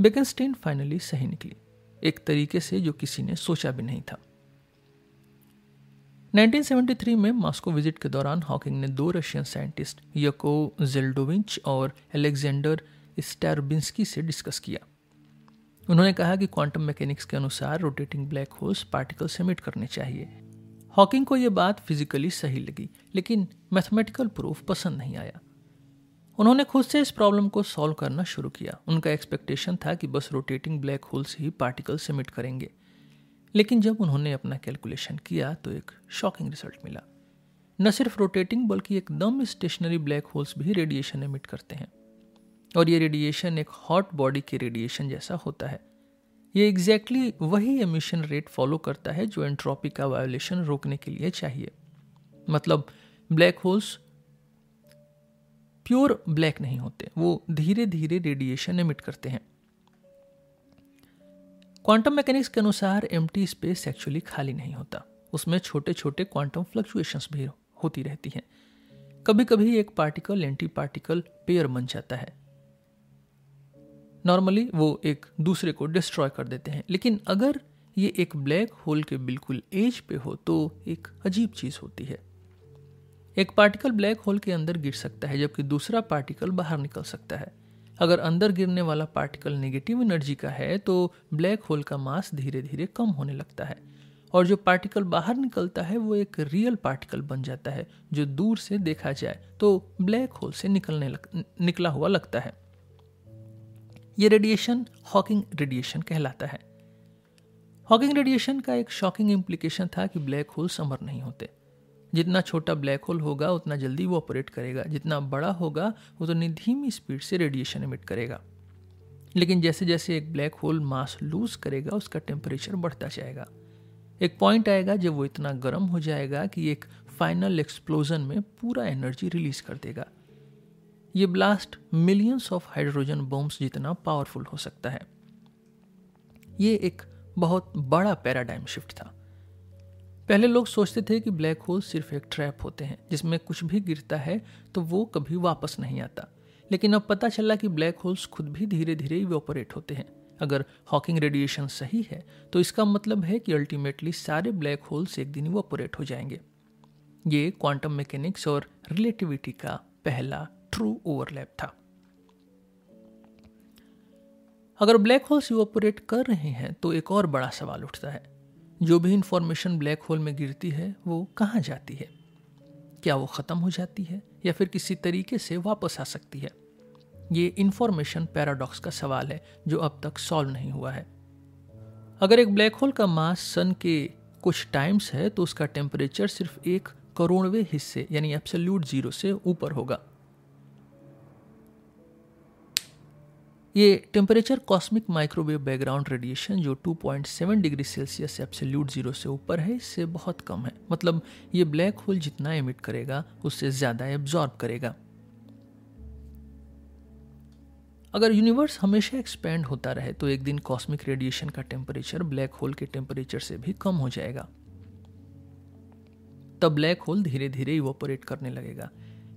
बेकनस्टीन फाइनली सही निकली। एक तरीके से जो किसी ने सोचा भी नहीं था। 1973 में मॉस्को विज़िट के दौरान हॉकिंग ने दो रशियन साइंटिस्ट, यको जेल्डोविंच और एलेक्जेंडर स्टैरबिंस्की से डिस्कस किया। उन्होंने कहा कि क्वांटम मैकेनिक्स के अनुसार rotating black holes particle emit करने चाहिए। हॉकिंग को यह बात फिजिकली सही लगी, लेकिन मैथमेटिकल प्रूफ पसंद नहीं आया। उन्होंने खुद से इस प्रॉब्लम को सॉल्व करना शुरू किया। उनका एक्सपेक्टेशन था कि बस रोटेटिंग ब्लैक होल्स ही पार्टिकल समिट करेंगे। लेकिन जब उन्होंने अपना कैलकुलेशन किया तो एक शॉकिंग रिज़ल्ट मिला। न सिर्फ़ रोटेटिंग बल्कि एकदम स्टेशनरी ब्लैक होल्स भी रेडिएशन एमिट करते हैं। और ये रेडिएशन एक हॉट बॉडी के रेडिएशन जैसा होता है। ये एग्जैक्टली exactly वही एमिशन रेट फॉलो करता है जो एंट्रोपी का वायोलेशन रोकने के लिए चाहिए। मतलब ब्लैक होल्स प्योर ब्लैक नहीं होते, वो धीरे धीरे रेडिएशन एमिट करते हैं। क्वांटम मैकेनिक्स के अनुसार एम स्पेस एक्चुअली खाली नहीं होता। उसमें छोटे छोटे क्वांटम फ्लक्चुएशंस भी होती रहती हैं। कभी कभी एक पार्टिकल एंटी पार्टिकल पेयर बन जाता है। नॉर्मली वो एक दूसरे को डिस्ट्रॉय कर देते हैं। लेकिन अगर ये एक ब्लैक होल के बिल्कुल एज पे हो तो एक अजीब चीज़ होती है। एक पार्टिकल ब्लैक होल के अंदर गिर सकता है जबकि दूसरा पार्टिकल बाहर निकल सकता है। अगर अंदर गिरने वाला पार्टिकल नेगेटिव एनर्जी का है तो ब्लैक होल का मास धीरे धीरे कम होने लगता है। और जो पार्टिकल बाहर निकलता है वो एक रियल पार्टिकल बन जाता है जो दूर से देखा जाए तो ब्लैक होल से निकलने लग, निकला हुआ लगता है। ये रेडिएशन हॉकिंग रेडिएशन कहलाता है। हॉकिंग रेडिएशन का एक शॉकिंग इम्प्लीकेशन था कि ब्लैक होल्स अमर नहीं होते। जितना छोटा ब्लैक होल होगा, उतना जल्दी वो ऑपरेट करेगा। जितना बड़ा होगा उतनी धीमी स्पीड से रेडिएशन इमिट करेगा। लेकिन जैसे जैसे एक ब्लैक होल मास लूज करेगा, उसका टेम्परेचर बढ़ता जाएगा। एक पॉइंट आएगा जब वो इतना गर्म हो जाएगा कि एक फाइनल एक्सप्लोजन में पूरा एनर्जी रिलीज़ कर देगा। ये blast millions of hydrogen bombs जितना पावरफुल हो सकता है। ये एक बहुत बड़ा पैराडाइम शिफ्ट था। पहले लोग सोचते थे कि ब्लैक होल सिर्फ़ एक ट्रैप होते हैं, जिसमें कुछ भी गिरता है तो वो कभी वापस नहीं आता। लेकिन अब पता चला कि ब्लैक होल्स खुद भी धीरे धीरे इवेपोरेट होते हैं। अगर हॉकिंग रेडिएशन सही है तो इसका मतलब है कि अल्टीमेटली सारे ब्लैक होल्स एक दिन इवेपोरेट हो जाएँगे। ये क्वांटम मैकेनिक्स और रिलेटिविटी का पहला ट्रू ओवरलैप था। अगर ब्लैक होल्स इवोपरेट कर रहे हैं तो एक और बड़ा सवाल उठता है। जो भी इंफॉर्मेशन ब्लैक होल में गिरती है, वो कहाँ जाती है? क्या वो ख़त्म हो जाती है या फिर किसी तरीके से वापस आ सकती है? ये इन्फॉर्मेशन पैराडॉक्स का सवाल है, जो अब तक सॉल्व नहीं हुआ है। अगर एक ब्लैक होल का मास सन के कुछ टाइम्स है तो उसका टेम्परेचर सिर्फ़ एक करोड़वे हिस्से, यानी एब्सोल्यूट ज़ीरो से ऊपर होगा। ये temperature cosmic microwave background radiation जो 2.7 डिग्री सेल्सियस एब्सोल्यूट ज़ीरो से ऊपर है, इससे बहुत कम है। मतलब ये ब्लैक होल जितना एमिट करेगा, उससे ज़्यादा एब्जॉर्ब करेगा। अगर यूनिवर्स हमेशा एक्सपेंड होता रहे तो एक दिन कॉस्मिक रेडिएशन का टेम्परेचर ब्लैक होल के टेम्परेचर से भी कम हो जाएगा। तब ब्लैक होल धीरे धीरे इवोपरेट करने लगेगा।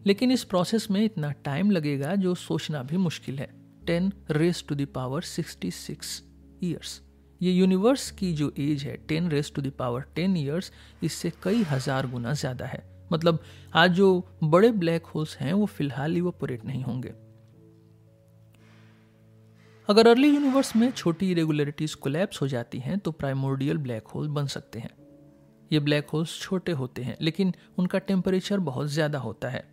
लेकिन इस प्रोसेस में इतना टाइम लगेगा जो सोचना भी मुश्किल है। Ten raise to the power sixty six years ये यूनिवर्स की जो एज है ten raise to the power ten years इससे कई हज़ार गुना ज़्यादा है। मतलब आज जो बड़े ब्लैक होल्स हैं, वो फ़िलहाल ही वो इवोपोरेट नहीं होंगे। अगर अर्ली यूनिवर्स में छोटी इरेगुलरिटीज कोलैप्स हो जाती हैं तो प्राइमोर्डियल ब्लैक होल बन सकते हैं। ये ब्लैक होल्स छोटे होते हैं, लेकिन उनका टेम्परेचर बहुत ज़्यादा होता है।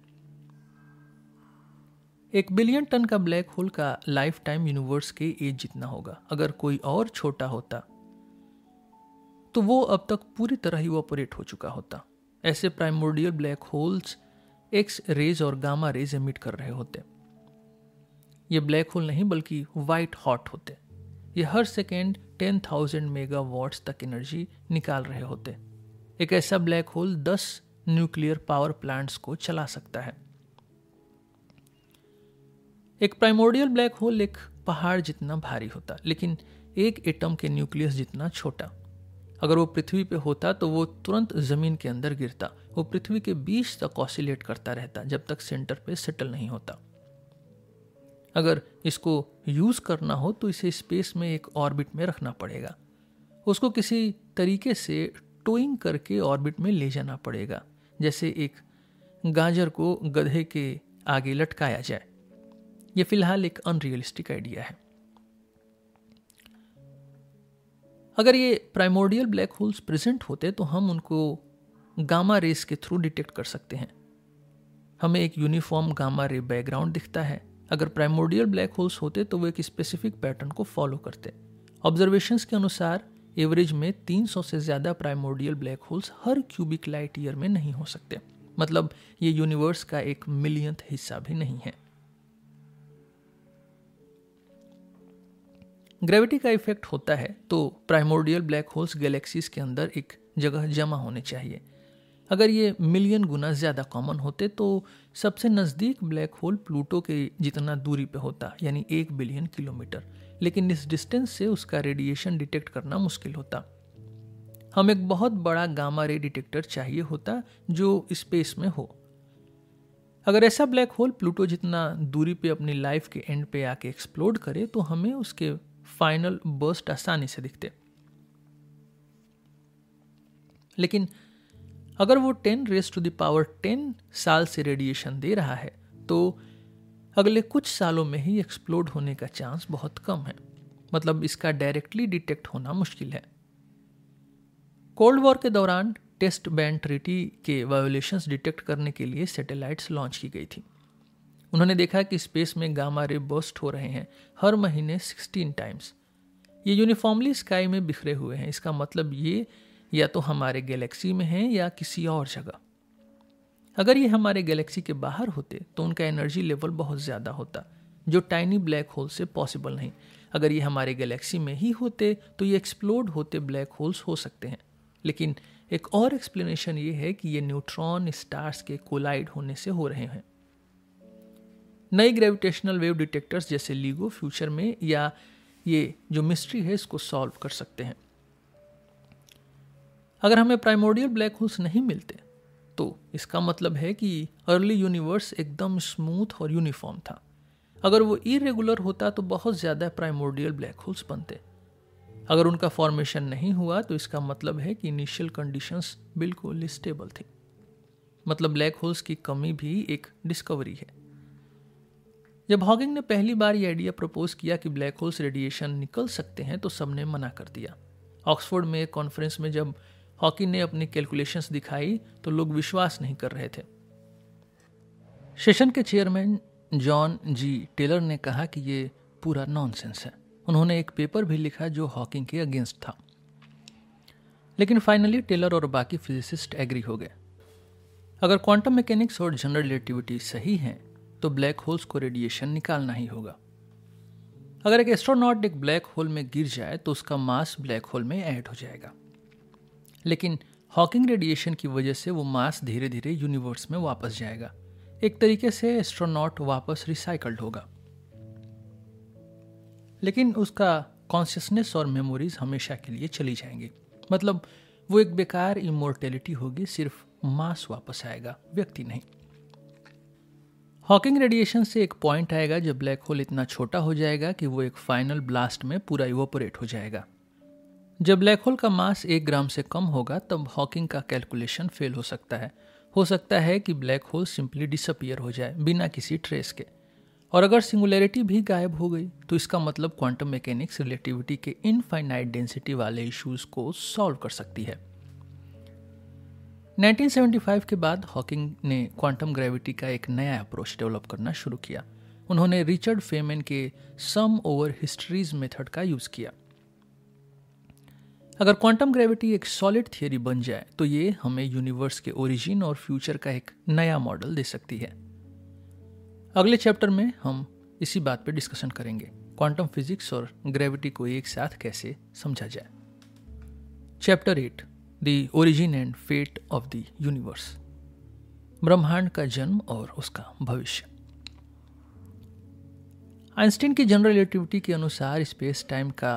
एक बिलियन टन का ब्लैक होल का लाइफ टाइम यूनिवर्स के एज जितना होगा, अगर कोई और छोटा होता तो वो अब तक पूरी तरह ही ऑपरेट हो चुका होता। ऐसे primordial black holes X rays और गामा रेज एमिट कर रहे होते। ये ब्लैक होल नहीं, बल्कि वाइट हॉट होते। ये हर second ten thousand mega watts तक एनर्जी निकाल रहे होते। एक ऐसा ब्लैक होल दस न्यूक्लियर पावर प्लांट्स को चला सकता है। एक प्राइमोडियल ब्लैक होल एक पहाड़ जितना भारी होता, लेकिन एक एटम के न्यूक्लियस जितना छोटा। अगर वो पृथ्वी पे होता तो वो तुरंत ज़मीन के अंदर गिरता, वो पृथ्वी के बीच तक ऑसिलेट करता रहता, जब तक सेंटर पे सेटल नहीं होता। अगर इसको यूज़ करना हो तो इसे स्पेस में एक ऑर्बिट में रखना पड़ेगा। उसको किसी तरीके से टोइंग करके ऑर्बिट में ले जाना पड़ेगा, जैसे एक गाजर को गधे के आगे लटकाया जाए। ये फ़िलहाल एक अनरियलिस्टिक आइडिया है। अगर ये प्राइमोडियल ब्लैक होल्स प्रेजेंट होते तो हम उनको गामा रेस के थ्रू डिटेक्ट कर सकते हैं। हमें एक यूनिफॉर्म गामा रे बैकग्राउंड दिखता है। अगर प्राइमोडियल ब्लैक होल्स होते तो वो एक स्पेसिफिक पैटर्न को फॉलो करते। ऑब्जर्वेशंस के अनुसार एवरेज में 300 से ज़्यादा प्राइमोडियल ब्लैक होल्स हर क्यूबिक लाइट ईयर में नहीं हो सकते। मतलब ये यूनिवर्स का एक मिलियंथ हिस्सा भी नहीं है। ग्रेविटी का इफ़ेक्ट होता है तो प्राइमोर्डियल ब्लैक होल्स गैलेक्सीज के अंदर एक जगह जमा होने चाहिए। अगर ये मिलियन गुना ज़्यादा कॉमन होते तो सबसे नज़दीक ब्लैक होल प्लूटो के जितना दूरी पे होता, यानी एक बिलियन किलोमीटर। लेकिन इस डिस्टेंस से उसका रेडिएशन डिटेक्ट करना मुश्किल होता। हम एक बहुत बड़ा गामा रे डिटेक्टर चाहिए होता, जो स्पेस में हो। अगर ऐसा ब्लैक होल प्लूटो जितना दूरी पे अपनी लाइफ के एंड पे आके एक्सप्लोड करे तो हमें उसके फाइनल बर्स्ट आसानी से दिखते। लेकिन अगर वो ten raise to the power ten साल से रेडिएशन दे रहा है तो अगले कुछ सालों में ही एक्सप्लोड होने का चांस बहुत कम है। मतलब इसका डायरेक्टली डिटेक्ट होना मुश्किल है। कोल्ड वॉर के दौरान टेस्ट बैंड ट्रीटी के वायोलेशंस डिटेक्ट करने के लिए सैटेलाइट्स लॉन्च की गई थी। उन्होंने देखा कि स्पेस में गामा रे बस्ट हो रहे हैं हर महीने 16 टाइम्स। ये यूनिफॉर्मली स्काई में बिखरे हुए हैं। इसका मतलब ये, या तो हमारे गैलेक्सी में हैं या किसी और जगह। अगर ये हमारे गैलेक्सी के बाहर होते तो उनका एनर्जी लेवल बहुत ज़्यादा होता, जो टाइनी ब्लैक होल से पॉसिबल नहीं। अगर ये हमारे गैलेक्सी में ही होते तो ये एक्सप्लोड होते ब्लैक होल्स हो सकते हैं। लेकिन एक और एक्सप्लेनेशन ये है कि ये न्यूट्रॉन स्टार्स के कोलाइड होने से हो रहे हैं। नई ग्रेविटेशनल वेव डिटेक्टर्स जैसे लीगो फ्यूचर में या ये जो मिस्ट्री है, इसको सॉल्व कर सकते हैं। अगर हमें प्राइमोडियल ब्लैक होल्स नहीं मिलते तो इसका मतलब है कि अर्ली यूनिवर्स एकदम स्मूथ और यूनिफॉर्म था। अगर वो इरेगुलर होता तो बहुत ज़्यादा प्राइमोडियल ब्लैक होल्स बनते। अगर उनका फॉर्मेशन नहीं हुआ तो इसका मतलब है कि इनिशियल कंडीशंस बिल्कुल स्टेबल थी। मतलब ब्लैक होल्स की कमी भी एक डिस्कवरी है। जब हॉकिंग ने पहली बार ये आइडिया प्रपोज किया कि ब्लैक होल्स रेडिएशन निकल सकते हैं तो सबने मना कर दिया। ऑक्सफोर्ड में एक कॉन्फ्रेंस में जब हॉकिंग ने अपनी कैलकुलेशंस दिखाई तो लोग विश्वास नहीं कर रहे थे। सेशन के चेयरमैन जॉन जी टेलर ने कहा कि ये पूरा नॉनसेंस है। उन्होंने एक पेपर भी लिखा जो हॉकिंग के अगेंस्ट था। लेकिन फाइनली टेलर और बाकी फिजिसिस्ट एग्री हो गए। अगर क्वांटम मैकेनिक्स और जनरल रिलेटिविटी सही हैं तो ब्लैक होल्स को रेडिएशन निकालना ही होगा। अगर एक एस्ट्रोनॉट एक ब्लैक होल में गिर जाए तो उसका मास ब्लैक होल में ऐड हो जाएगा। लेकिन हॉकिंग रेडिएशन की वजह से वो मास धीरे धीरे यूनिवर्स में वापस जाएगा। एक तरीके से एस्ट्रोनॉट वापस रिसाइकल्ड होगा। लेकिन उसका कॉन्शियसनेस और मेमोरीज हमेशा के लिए चली जाएँगी। मतलब वो एक बेकार इमोर्टेलिटी होगी, सिर्फ़ मास वापस आएगा, व्यक्ति नहीं। हॉकिंग रेडिएशन से एक पॉइंट आएगा जब ब्लैक होल इतना छोटा हो जाएगा कि वो एक फाइनल ब्लास्ट में पूरा इवोपरेट हो जाएगा। जब ब्लैक होल का मास एक ग्राम से कम होगा, तब हॉकिंग का कैलकुलेशन फेल हो सकता है। हो सकता है कि ब्लैक होल सिंपली डिसअपियर हो जाए, बिना किसी ट्रेस के। और अगर सिंगुलैरिटी भी गायब हो गई तो इसका मतलब क्वांटम मैकेनिक्स रिलेटिविटी के इनफाइनाइट डेंसिटी वाले इश्यूज़ को सॉल्व कर सकती है। 1975 के बाद हॉकिंग ने क्वांटम ग्रेविटी का एक नया अप्रोच डेवलप करना शुरू किया। उन्होंने रिचर्ड फेमेन के सम ओवर हिस्ट्रीज मेथड का यूज़ किया। अगर क्वांटम ग्रेविटी एक सॉलिड थियोरी बन जाए तो ये हमें यूनिवर्स के ओरिजिन और फ्यूचर का एक नया मॉडल दे सकती है। अगले चैप्टर में हम इसी बात पर डिस्कशन करेंगे क्वांटम फिजिक्स और ग्रेविटी को एक साथ कैसे समझा जाए। Chapter eight the origin and fate of the universe ब्रह्मांड का जन्म और उसका भविष्य। आइंस्टीन की जनरल रिलेटिविटी के अनुसार स्पेस टाइम का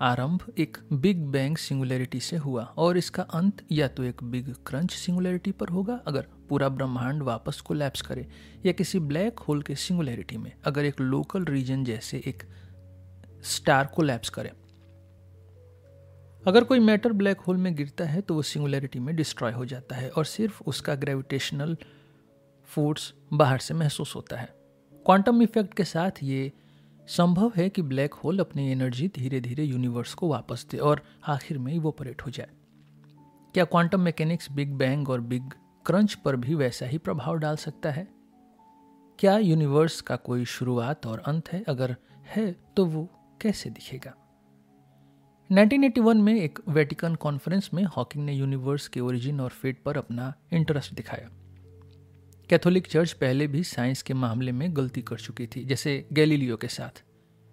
आरंभ एक बिग बैंग सिंगुलैरिटी से हुआ और इसका अंत या तो एक बिग क्रंच सिंगुलैरिटी पर होगा अगर पूरा ब्रह्मांड वापस को लैप्स करे, या किसी ब्लैक होल के सिंगुलैरिटी में अगर एक लोकल रीजन जैसे एक स्टार को लैप्स करे। अगर कोई मैटर ब्लैक होल में गिरता है तो वो सिंगुलरिटी में डिस्ट्रॉय हो जाता है और सिर्फ़ उसका ग्रेविटेशनल फोर्स बाहर से महसूस होता है। क्वांटम इफ़ेक्ट के साथ ये संभव है कि ब्लैक होल अपनी एनर्जी धीरे धीरे यूनिवर्स को वापस दे और आखिर में इवोपरेट हो जाए। क्या क्वांटम मैकेनिक्स बिग बैंग और बिग क्रंच पर भी वैसा ही प्रभाव डाल सकता है? क्या यूनिवर्स का कोई शुरुआत और अंत है? अगर है तो वो कैसे दिखेगा? 1981 में एक वेटिकन कॉन्फ्रेंस में हॉकिंग ने यूनिवर्स के ओरिजिन और फेट पर अपना इंटरेस्ट दिखाया। कैथोलिक चर्च पहले भी साइंस के मामले में गलती कर चुकी थी, जैसे गैलीलियो के साथ।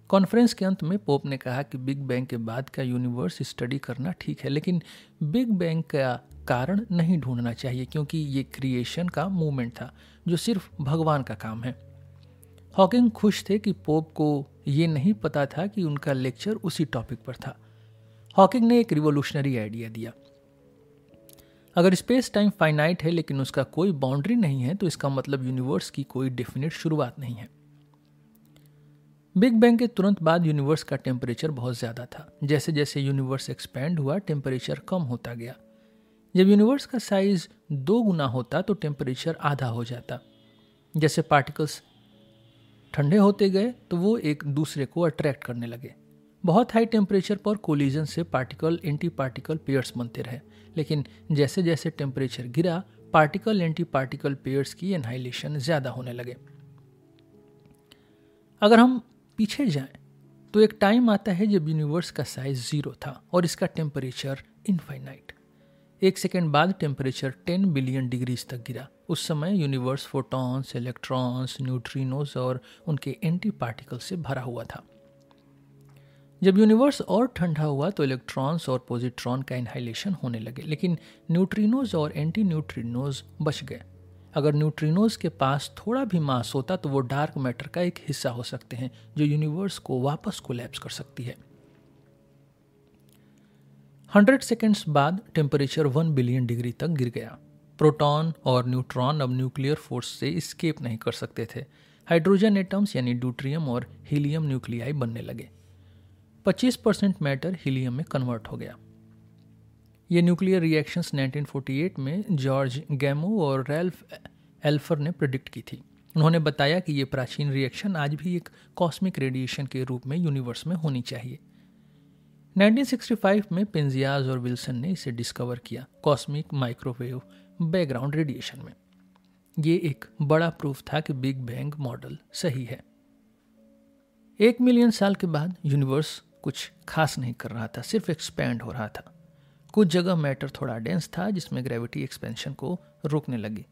कॉन्फ्रेंस के अंत में पोप ने कहा कि बिग बैंग के बाद का यूनिवर्स स्टडी करना ठीक है, लेकिन बिग बैंग का कारण नहीं ढूंढना चाहिए, क्योंकि ये क्रिएशन का मूवमेंट था, जो सिर्फ़ भगवान का काम है। हॉकिंग खुश थे कि पोप को ये नहीं पता था कि उनका लेक्चर उसी टॉपिक पर था। हॉकिंग ने एक रिवोल्यूशनरी आइडिया दिया। अगर स्पेस टाइम फाइनाइट है, लेकिन उसका कोई बाउंड्री नहीं है तो इसका मतलब यूनिवर्स की कोई डेफिनेट शुरुआत नहीं है। बिग बैंग के तुरंत बाद यूनिवर्स का टेम्परेचर बहुत ज़्यादा था। जैसे जैसे यूनिवर्स एक्सपैंड हुआ, टेम्परेचर कम होता गया। जब यूनिवर्स का साइज़ दो गुना होता तो टेम्परेचर आधा हो जाता। जैसे पार्टिकल्स ठंडे होते गए तो वो एक दूसरे को अट्रैक्ट करने लगे। बहुत हाई टेम्परेचर पर कोलिजन से पार्टिकल एंटी पार्टिकल पेयर्स बनते रहे। लेकिन जैसे जैसे टेम्परेचर गिरा पार्टिकल एंटी पार्टिकल पेयर्स की एनहाइलेशन ज़्यादा होने लगे। अगर हम पीछे जाएँ तो एक टाइम आता है जब यूनिवर्स का साइज़ ज़ीरो था और इसका टेम्परेचर इनफाइनाइट एक सेकेंड बाद टेम्परेचर 10 बिलियन डिग्रीज तक गिरा। उस समय यूनिवर्स फोटॉन्स इलेक्ट्रॉन्स न्यूट्रिनोज और उनके एंटी पार्टिकल से भरा हुआ था। जब यूनिवर्स और ठंडा हुआ तो इलेक्ट्रॉन्स और पोजिट्रॉन का इनहाइलेशन होने लगे, लेकिन न्यूट्रिनोज और एंटी न्यूट्रिनोज बच गए। अगर न्यूट्रिनोज के पास थोड़ा भी मास होता तो वो डार्क मैटर का एक हिस्सा हो सकते हैं, जो यूनिवर्स को वापस कोलैप्स कर सकती है। हंड्रेड सेकेंड्स बाद टेम्परेचर वन बिलियन डिग्री तक गिर गया। प्रोटॉन और न्यूट्रॉन अब न्यूक्लियर फोर्स से स्केप नहीं कर सकते थे। हाइड्रोजन एटम्स यानी ड्यूट्रियम और हीलियम न्यूक्लियाई बनने लगे। 25 परसेंट मैटर हीलियम में कन्वर्ट हो गया। ये न्यूक्लियर रिएक्शंस 1948 में जॉर्ज गैमो और रेल्फ एल्फर ने प्रिडिक्ट की थी। उन्होंने बताया कि ये प्राचीन रिएक्शन आज भी एक कॉस्मिक रेडिएशन के रूप में यूनिवर्स में होनी चाहिए। 1965 में पेंजियाज और विल्सन ने इसे डिस्कवर किया कॉस्मिक माइक्रोवेव बैकग्राउंड रेडिएशन में। ये एक बड़ा प्रूफ था कि बिग बैंग मॉडल सही है। एक मिलियन साल के बाद यूनिवर्स कुछ खास नहीं कर रहा था, सिर्फ़ एक्सपैंड हो रहा था। कुछ जगह मैटर थोड़ा डेंस था, जिसमें ग्रेविटी एक्सपेंशन को रोकने लगी।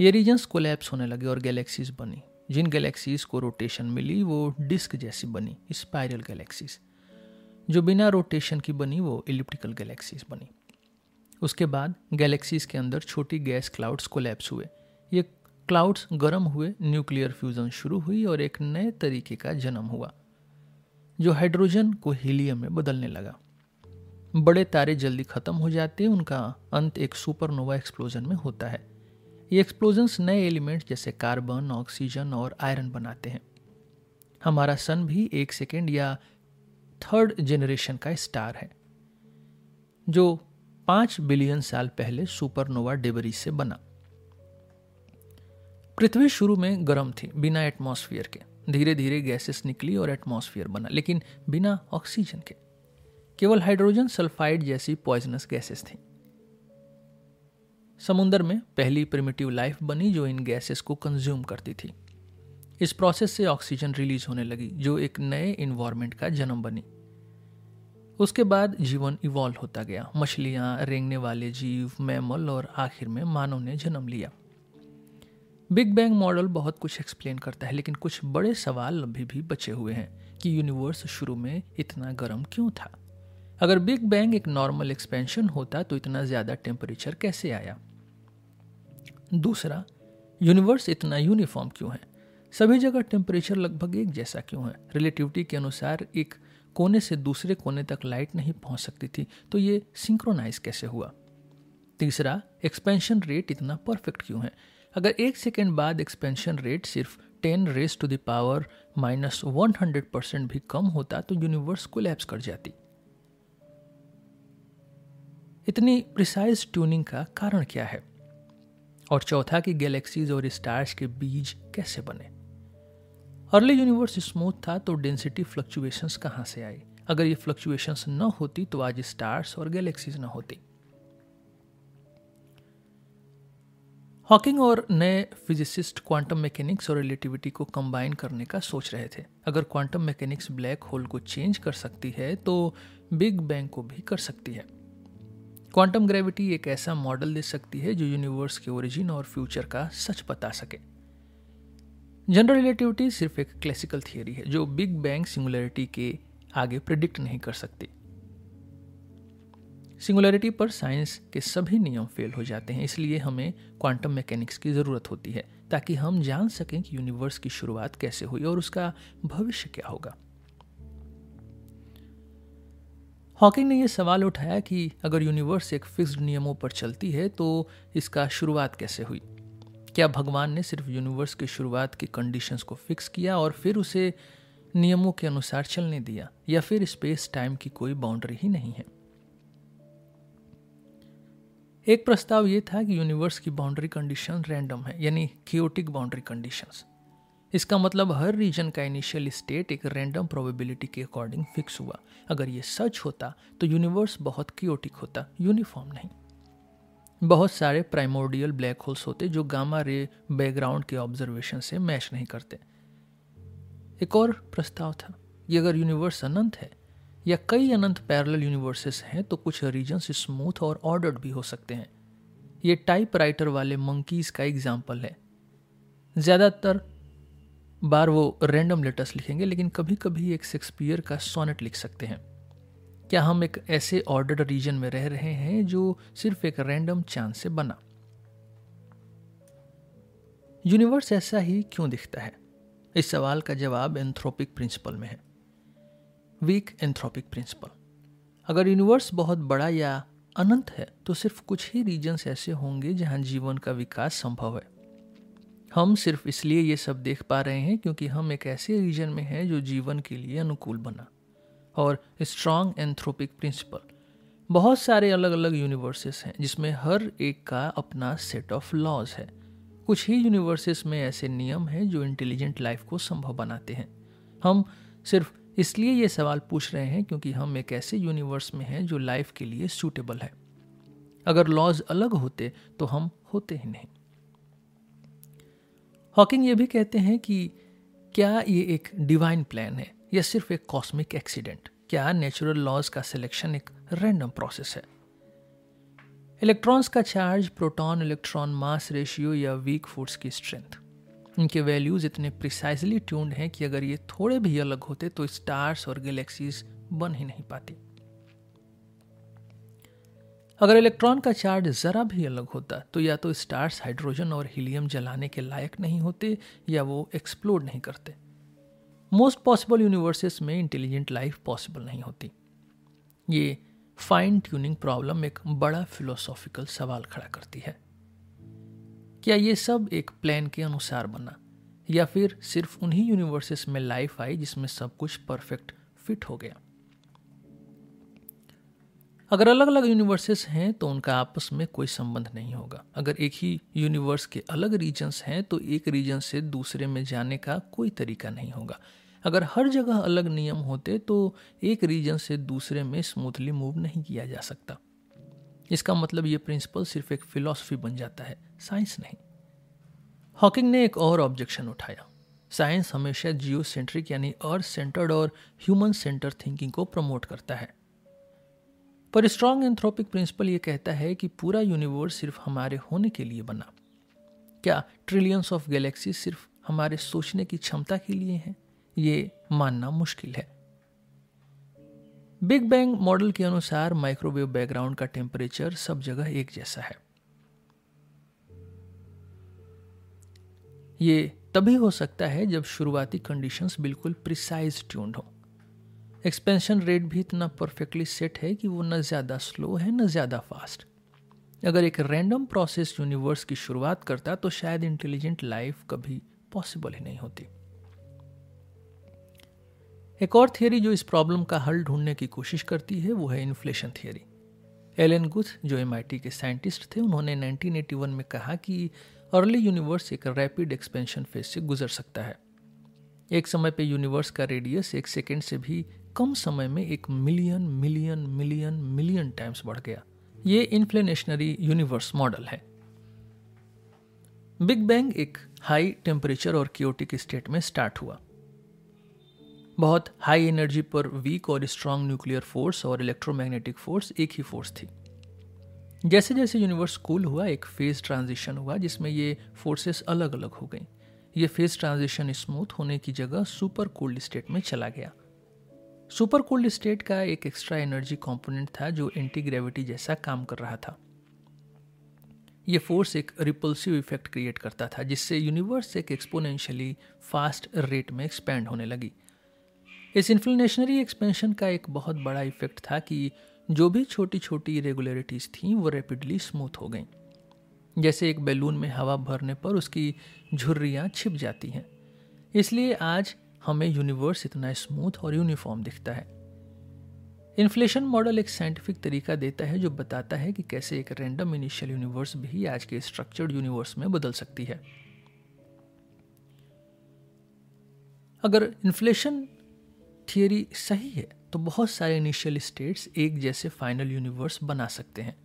ये रीजन्स कोलैप्स होने लगे और गैलेक्सीज बनी। जिन गैलेक्सीज को रोटेशन मिली, वो डिस्क जैसी बनी स्पाइरल गैलेक्सीज जो बिना रोटेशन की बनी, वो इलिप्टिकल गैलेक्सीज बनी। उसके बाद गैलेक्सीज के अंदर छोटी गैस क्लाउड्स कोलैप्स हुए। ये क्लाउड्स गर्म हुए न्यूक्लियर फ्यूजन शुरू हुई और एक नए तरीके का जन्म हुआ। जो हाइड्रोजन को हीलियम में बदलने लगा। बड़े तारे जल्दी खत्म हो जाते हैं, उनका अंत एक सुपरनोवा एक्सप्लोजन में होता है। ये एक्सप्लोजन्स नए एलिमेंट जैसे कार्बन, ऑक्सीजन और आयरन बनाते हैं। हमारा सन भी एक सेकेंड या थर्ड जेनरेशन का स्टार है, जो पाँच बिलियन साल पहले सुपरनोवा डेबरी से बना। पृथ्वी शुरू में गर्म थी, बिना एटमॉस्फेयर के। धीरे धीरे गैसेस निकली और एटमॉस्फेयर बना, लेकिन बिना ऑक्सीजन के। केवल हाइड्रोजन सल्फाइड जैसी पॉइजनस गैसेस थी। समुद्र में पहली प्रिमिटिव लाइफ बनी जो इन गैसेस को कंज्यूम करती थी। इस प्रोसेस से ऑक्सीजन रिलीज़ होने लगी, जो एक नए इन्वायरमेंट का जन्म बनी। उसके बाद जीवन इवॉल्व होता गया। मछलियाँ, रेंगने वाले जीव मैमल और आखिर में मानव ने जन्म लिया। बिग बैंग मॉडल बहुत कुछ एक्सप्लेन करता है, लेकिन कुछ बड़े सवाल अभी भी बचे हुए हैं कि यूनिवर्स शुरू में इतना गर्म क्यों था? अगर बिग बैंग एक नॉर्मल एक्सपेंशन होता तो इतना ज़्यादा टेम्परेचर कैसे आया? दूसरा, यूनिवर्स इतना यूनिफॉर्म क्यों है? सभी जगह टेम्परेचर लगभग एक जैसा क्यों है? रिलेटिविटी के अनुसार एक कोने से दूसरे कोने तक लाइट नहीं पहुँच सकती थी तो ये सिंक्रोनाइज कैसे हुआ? तीसरा, एक्सपेंशन रेट इतना परफेक्ट क्यों है? अगर एक सेकेंड बाद एक्सपेंशन रेट सिर्फ़ ten raise to the power minus one hundred percent भी कम होता तो यूनिवर्स कोलैप्स कर जाती। इतनी प्रिसाइज ट्यूनिंग का कारण क्या है? और चौथा कि गैलेक्सीज और स्टार्स के बीज कैसे बने? अर्ली यूनिवर्स स्मूथ था तो डेंसिटी फ्लक्चुएशंस कहाँ से आई अगर ये फ्लक्चुएशंस न होती तो आज स्टार्स और गैलेक्सीज न होती। हॉकिंग और नए फिजिसिस्ट क्वांटम मैकेनिक्स और रिलेटिविटी को कंबाइन करने का सोच रहे थे। अगर क्वांटम मैकेनिक्स ब्लैक होल को चेंज कर सकती है तो बिग बैंग को भी कर सकती है। क्वांटम ग्रेविटी एक ऐसा मॉडल दे सकती है जो यूनिवर्स के ओरिजिन और फ्यूचर का सच बता सके। जनरल रिलेटिविटी सिर्फ़ एक क्लासिकल थियोरी है, जो बिग बैंग सिंगुलरिटी के आगे प्रिडिक्ट नहीं कर सकती। सिंगुलरिटी पर साइंस के सभी नियम फेल हो जाते हैं, इसलिए हमें क्वांटम मैकेनिक्स की ज़रूरत होती है, ताकि हम जान सकें कि यूनिवर्स की शुरुआत कैसे हुई और उसका भविष्य क्या होगा। हॉकिंग ने यह सवाल उठाया कि अगर यूनिवर्स एक फिक्स्ड नियमों पर चलती है तो इसका शुरुआत कैसे हुई? क्या भगवान ने सिर्फ़ यूनिवर्स की शुरुआत की कंडीशंस को फिक्स किया और फिर उसे नियमों के अनुसार चलने दिया, या फिर स्पेस टाइम की कोई बाउंड्री ही नहीं है? एक प्रस्ताव ये था कि यूनिवर्स की बाउंड्री कंडीशन रैंडम है, यानी क्योटिक बाउंड्री कंडीशंस इसका मतलब हर रीजन का इनिशियल स्टेट एक रैंडम प्रोबेबिलिटी के अकॉर्डिंग फिक्स हुआ। अगर ये सच होता तो यूनिवर्स बहुत क्योटिक होता यूनिफॉर्म नहीं। बहुत सारे प्राइमोडियल ब्लैक होल्स होते जो गामा रे बैकग्राउंड के ऑब्जर्वेशन से मैच नहीं करते। एक और प्रस्ताव था कि अगर यूनिवर्स अनंत है या कई अनंत पैरेलल यूनिवर्सेस हैं तो कुछ रीजन्स स्मूथ और ऑर्डर्ड भी हो सकते हैं। ये टाइप राइटर वाले मंकीज का एग्ज़ाम्पल है। ज़्यादातर बार वो रैंडम लेटर्स लिखेंगे, लेकिन कभी कभी एक शेक्सपियर का सोनेट लिख सकते हैं। क्या हम एक ऐसे ऑर्डर्ड रीजन में रह रहे हैं जो सिर्फ़ एक रैंडम चांस से बना? यूनिवर्स ऐसा ही क्यों दिखता है? इस सवाल का जवाब एंथ्रोपिक प्रिंसिपल में है। वीक एंथ्रोपिक प्रिंसिपल अगर यूनिवर्स बहुत बड़ा या अनंत है तो सिर्फ़ कुछ ही रीजन्स ऐसे होंगे जहाँ जीवन का विकास संभव है। हम सिर्फ़ इसलिए ये सब देख पा रहे हैं क्योंकि हम एक ऐसे रीजन में हैं जो जीवन के लिए अनुकूल बना। और स्ट्रॉन्ग एंथ्रोपिक प्रिंसिपल बहुत सारे अलग अलग यूनिवर्सेस हैं, जिसमें हर एक का अपना सेट ऑफ़ लॉज है। कुछ ही यूनिवर्सेस में ऐसे नियम हैं जो इंटेलिजेंट लाइफ को संभव बनाते हैं। हम सिर्फ़ इसलिए ये सवाल पूछ रहे हैं क्योंकि हम एक ऐसे यूनिवर्स में हैं जो लाइफ के लिए सूटेबल है। अगर लॉज अलग होते तो हम होते ही नहीं। हॉकिंग ये भी कहते हैं कि क्या ये एक डिवाइन प्लान है या सिर्फ़ एक कॉस्मिक एक्सीडेंट क्या नेचुरल लॉज का सिलेक्शन एक रैंडम प्रोसेस है? इलेक्ट्रॉन्स का charge proton electron mass ratio या वीक फोर्स की स्ट्रेंथ इनके वैल्यूज़ इतने प्रिसाइजली ट्यून्ड हैं कि अगर ये थोड़े भी अलग होते तो स्टार्स और गैलेक्सीज बन ही नहीं पाती। अगर इलेक्ट्रॉन का चार्ज ज़रा भी अलग होता तो या तो स्टार्स हाइड्रोजन और हीलियम जलाने के लायक नहीं होते या वो एक्सप्लोड नहीं करते। मोस्ट पॉसिबल यूनिवर्सेस में इंटेलिजेंट लाइफ पॉसिबल नहीं होती। ये फाइन ट्यूनिंग प्रॉब्लम एक बड़ा फिलोसॉफिकल सवाल खड़ा करती है। क्या ये सब एक प्लान के अनुसार बना? या फिर सिर्फ़ उन्हीं यूनिवर्सेस में लाइफ आई जिसमें सब कुछ परफेक्ट फिट हो गया? अगर अलग अलग यूनिवर्सेस हैं तो उनका आपस में कोई संबंध नहीं होगा। अगर एक ही यूनिवर्स के अलग रीजन्स हैं तो एक रीजन से दूसरे में जाने का कोई तरीका नहीं होगा। अगर हर जगह अलग नियम होते तो एक रीजन से दूसरे में स्मूथली मूव नहीं किया जा सकता। इसका मतलब ये प्रिंसिपल सिर्फ़ एक फिलॉसफी बन जाता है। साइंस नहीं। हॉकिंग ने एक और ऑब्जेक्शन उठाया। साइंस हमेशा जियो सेंट्रिक यानी अर्थ सेंटर्ड और ह्यूमन सेंटर थिंकिंग को प्रमोट करता है। पर स्ट्रॉन्ग एंथ्रोपिक प्रिंसिपल ये कहता है कि पूरा यूनिवर्स सिर्फ़ हमारे होने के लिए बना। क्या ट्रिलियंस ऑफ़ गैलेक्सी सिर्फ़ हमारे सोचने की क्षमता के लिए हैं? ये मानना मुश्किल है। बिग बैंग मॉडल के अनुसार माइक्रोवेव बैकग्राउंड का टेम्परेचर सब जगह एक जैसा है। ये तभी हो सकता है जब शुरुआती कंडीशंस बिल्कुल प्रिसाइज ट्यून्ड हो। एक्सपेंशन रेट भी इतना परफेक्टली सेट है कि वो न ज़्यादा स्लो है, न ज़्यादा फास्ट अगर एक रैंडम प्रोसेस यूनिवर्स की शुरुआत करता तो शायद इंटेलिजेंट लाइफ कभी पॉसिबल ही नहीं होती। एक और थियोरी जो इस प्रॉब्लम का हल ढूँढने की कोशिश करती है, वो है इन्फ्लेशन थियोरी एलन गुथ जो एमआईटी के साइंटिस्ट थे, उन्होंने 1981 में कहा कि अर्ली यूनिवर्स एक रैपिड एक्सपेंशन फ़ेज़ से गुजर सकता है। एक समय पे यूनिवर्स का रेडियस एक सेकेंड से भी कम समय में एक million million million million times बढ़ गया। ये इन्फ्लेनेशनरी यूनिवर्स मॉडल है। बिग बैंग एक हाई टेम्परेचर और क्योटिक स्टेट में स्टार्ट हुआ। बहुत हाई एनर्जी पर वीक और स्ट्रांग न्यूक्लियर फोर्स और इलेक्ट्रोमैग्नेटिक फोर्स एक ही फोर्स थी। जैसे जैसे यूनिवर्स कूल हुआ, एक फ़ेज़ ट्रांजिशन हुआ, जिसमें ये फोर्सेस अलग अलग हो गई। ये फ़ेज़ ट्रांजिशन स्मूथ होने की जगह सुपर कोल्ड स्टेट में चला गया। सुपर कोल्ड स्टेट का एक एक्स्ट्रा एनर्जी कंपोनेंट था, जो एंटी ग्रेविटी जैसा काम कर रहा था। ये फोर्स एक रिपल्सिव इफ़ेक्ट क्रिएट करता था, जिससे यूनिवर्स एक एक्सपोनेंशियली फास्ट रेट में एक्सपैंड होने लगी। इस इन्फ्लेशनरी एक्सपेंशन का एक बहुत बड़ा इफ़ेक्ट था कि जो भी छोटी छोटी इरेगुलरिटीज़ थी, वो रैपिडली स्मूथ हो गई। जैसे एक बैलून में हवा भरने पर उसकी झुर्रियाँ छिप जाती हैं। इसलिए आज हमें यूनिवर्स इतना स्मूथ और यूनिफॉर्म दिखता है। इन्फ्लेशन मॉडल एक साइंटिफिक तरीका देता है जो बताता है कि कैसे एक रैंडम इनिशियल यूनिवर्स भी आज के स्ट्रक्चर्ड यूनिवर्स में बदल सकती है। अगर इन्फ्लेशन थियरी सही है तो बहुत सारे इनिशियल स्टेट्स एक जैसे फाइनल यूनिवर्स बना सकते हैं।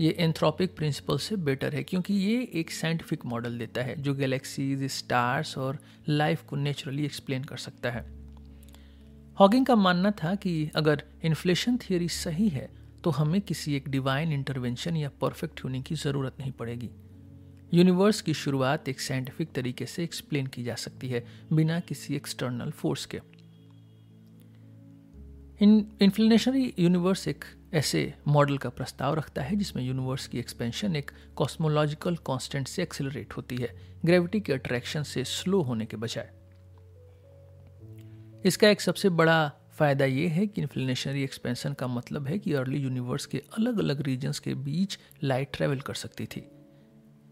ये एंथ्रोपिक प्रिंसिपल से बेटर है क्योंकि ये एक साइंटिफिक मॉडल देता है जो गैलेक्सीज स्टार्स और लाइफ को नेचुरली एक्सप्लेन कर सकता है। हॉकिंग का मानना था कि अगर इन्फ्लेशन थियोरी सही है तो हमें किसी एक डिवाइन इंटरवेंशन या परफेक्ट ट्यूनिंग की ज़रूरत नहीं पड़ेगी। यूनिवर्स की शुरुआत एक साइंटिफिक तरीके से एक्सप्लेन की जा सकती है, बिना किसी एक्सटर्नल फोर्स के। इन इन्फ्लेशनरी यूनिवर्स एक ऐसे मॉडल का प्रस्ताव रखता है, जिसमें यूनिवर्स की एक्सपेंशन एक कॉस्मोलॉजिकल कांस्टेंट से एक्सिलरेट होती है ग्रेविटी के अट्रैक्शन से स्लो होने के बजाय। इसका एक सबसे बड़ा फ़ायदा ये है कि इन्फ्लेशनरी एक्सपेंशन का मतलब है कि अर्ली यूनिवर्स के अलग अलग रीजन्स के बीच लाइट ट्रेवल कर सकती थी।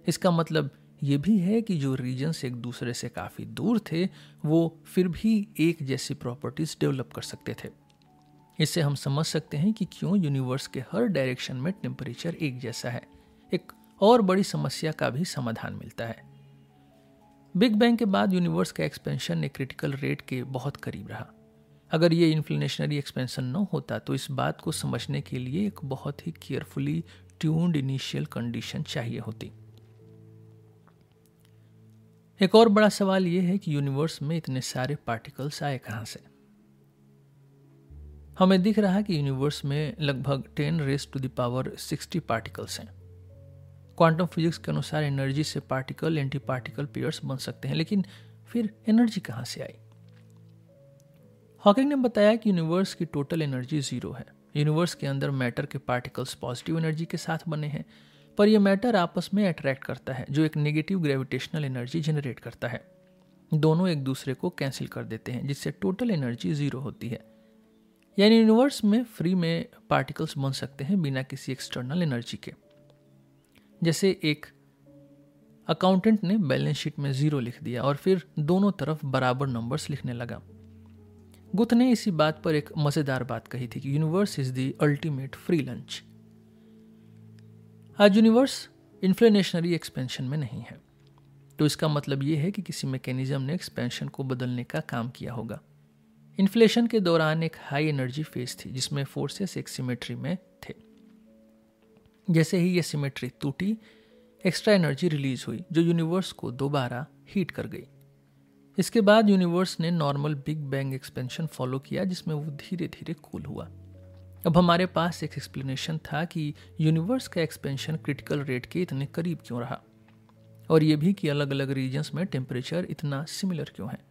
इसका मतलब ये भी है कि जो रीजन्स एक दूसरे से काफ़ी दूर थे, वो फिर भी एक जैसी प्रॉपर्टीज़ डेवलप कर सकते थे। इससे हम समझ सकते हैं कि क्यों यूनिवर्स के हर डायरेक्शन में टेम्परेचर एक जैसा है। एक और बड़ी समस्या का भी समाधान मिलता है। बिग बैंग के बाद यूनिवर्स का एक्सपेंशन एक क्रिटिकल रेट के बहुत करीब रहा। अगर ये इन्फ्लेशनरी एक्सपेंशन न होता तो इस बात को समझने के लिए एक बहुत ही केयरफुली ट्यून्ड इनिशियल कंडीशन चाहिए होती। एक और बड़ा सवाल यह है कि यूनिवर्स में इतने सारे पार्टिकल्स आए कहाँ से? हमें दिख रहा है कि यूनिवर्स में लगभग ten raise to the power sixty particles हैं। क्वांटम फिजिक्स के अनुसार एनर्जी से पार्टिकल एंटी पार्टिकल पेयर्स बन सकते हैं, लेकिन फिर एनर्जी कहाँ से आई? हॉकिंग ने बताया कि यूनिवर्स की टोटल एनर्जी ज़ीरो है। यूनिवर्स के अंदर मैटर के पार्टिकल्स पॉजिटिव एनर्जी के साथ बने हैं, पर यह मैटर आपस में अट्रैक्ट करता है, जो एक नेगेटिव ग्रेविटेशनल एनर्जी जनरेट करता है। दोनों एक दूसरे को कैंसिल कर देते हैं, जिससे टोटल एनर्जी ज़ीरो होती है। यानी यूनिवर्स में फ्री में पार्टिकल्स बन सकते हैं बिना किसी एक्सटर्नल एनर्जी के। जैसे एक अकाउंटेंट ने बैलेंस शीट में ज़ीरो लिख दिया और फिर दोनों तरफ़ बराबर नंबर्स लिखने लगा। गुथ ने इसी बात पर एक मज़ेदार बात कही थी कि universe is the ultimate free lunch आज यूनिवर्स इन्फ्लेनेशनरी एक्सपेंशन में नहीं है। तो इसका मतलब ये है कि किसी मैकेनिज्म ने एक्सपेंशन को बदलने का काम किया होगा। इन्फ्लेशन के दौरान एक हाई एनर्जी फ़ेज़ थी, जिसमें फोर्सेस एक सिमेट्री में थे। जैसे ही ये सिमेट्री टूटी एक्स्ट्रा एनर्जी रिलीज़ हुई, जो यूनिवर्स को दोबारा हीट कर गई। इसके बाद यूनिवर्स ने normal big bang expansion follow किया, जिसमें वो धीरे धीरे कूल हुआ। अब हमारे पास एक एक्सप्लेनेशन था कि यूनिवर्स का एक्सपेंशन क्रिटिकल रेट के इतने करीब क्यों रहा, और ये भी कि अलग अलग रीजन्स में टेम्परेचर इतना सिमिलर क्यों है।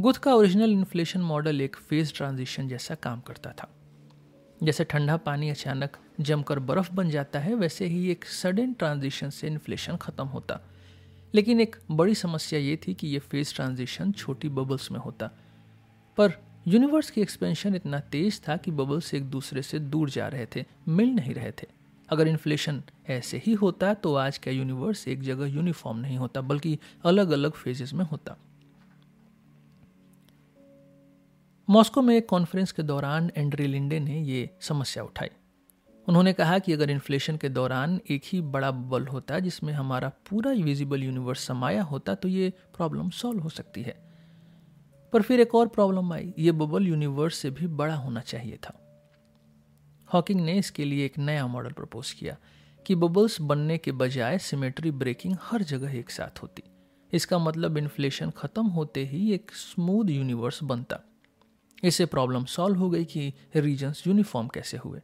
गुथ का ओरिजिनल इन्फ्लेशन मॉडल एक फ़ेज़ ट्रांजिशन जैसा काम करता था। जैसे ठंडा पानी अचानक जमकर बर्फ़ बन जाता है, वैसे ही एक सडन ट्रांजिशन से इन्फ्लेशन खत्म होता। लेकिन एक बड़ी समस्या ये थी कि ये फ़ेज़ ट्रांजिशन छोटी बबल्स में होता। पर यूनिवर्स की एक्सपेंशन इतना तेज था कि बबल्स एक दूसरे से दूर जा रहे थे, मिल नहीं रहे थे। अगर इन्फ्लेशन ऐसे ही होता तो आज का यूनिवर्स एक जगह यूनिफॉर्म नहीं होता, बल्कि अलग अलग फेजेस में होता। मॉस्को में एक कॉन्फ्रेंस के दौरान एंड्री लिंडे ने ये समस्या उठाई। उन्होंने कहा कि अगर इन्फ्लेशन के दौरान एक ही बड़ा बबल होता जिसमें हमारा पूरा विजिबल यूनिवर्स समाया होता तो ये प्रॉब्लम सॉल्व हो सकती है। पर फिर एक और प्रॉब्लम आई। ये बबल यूनिवर्स से भी बड़ा होना चाहिए था। हॉकिंग ने इसके लिए एक नया मॉडल प्रपोज किया कि बबल्स बनने के बजाय सिमेट्री ब्रेकिंग हर जगह एक साथ होती। इसका मतलब इन्फ्लेशन खत्म होते ही एक स्मूथ यूनिवर्स बनता। इससे प्रॉब्लम सॉल्व हो गई कि रीजन्स यूनिफॉर्म कैसे हुए।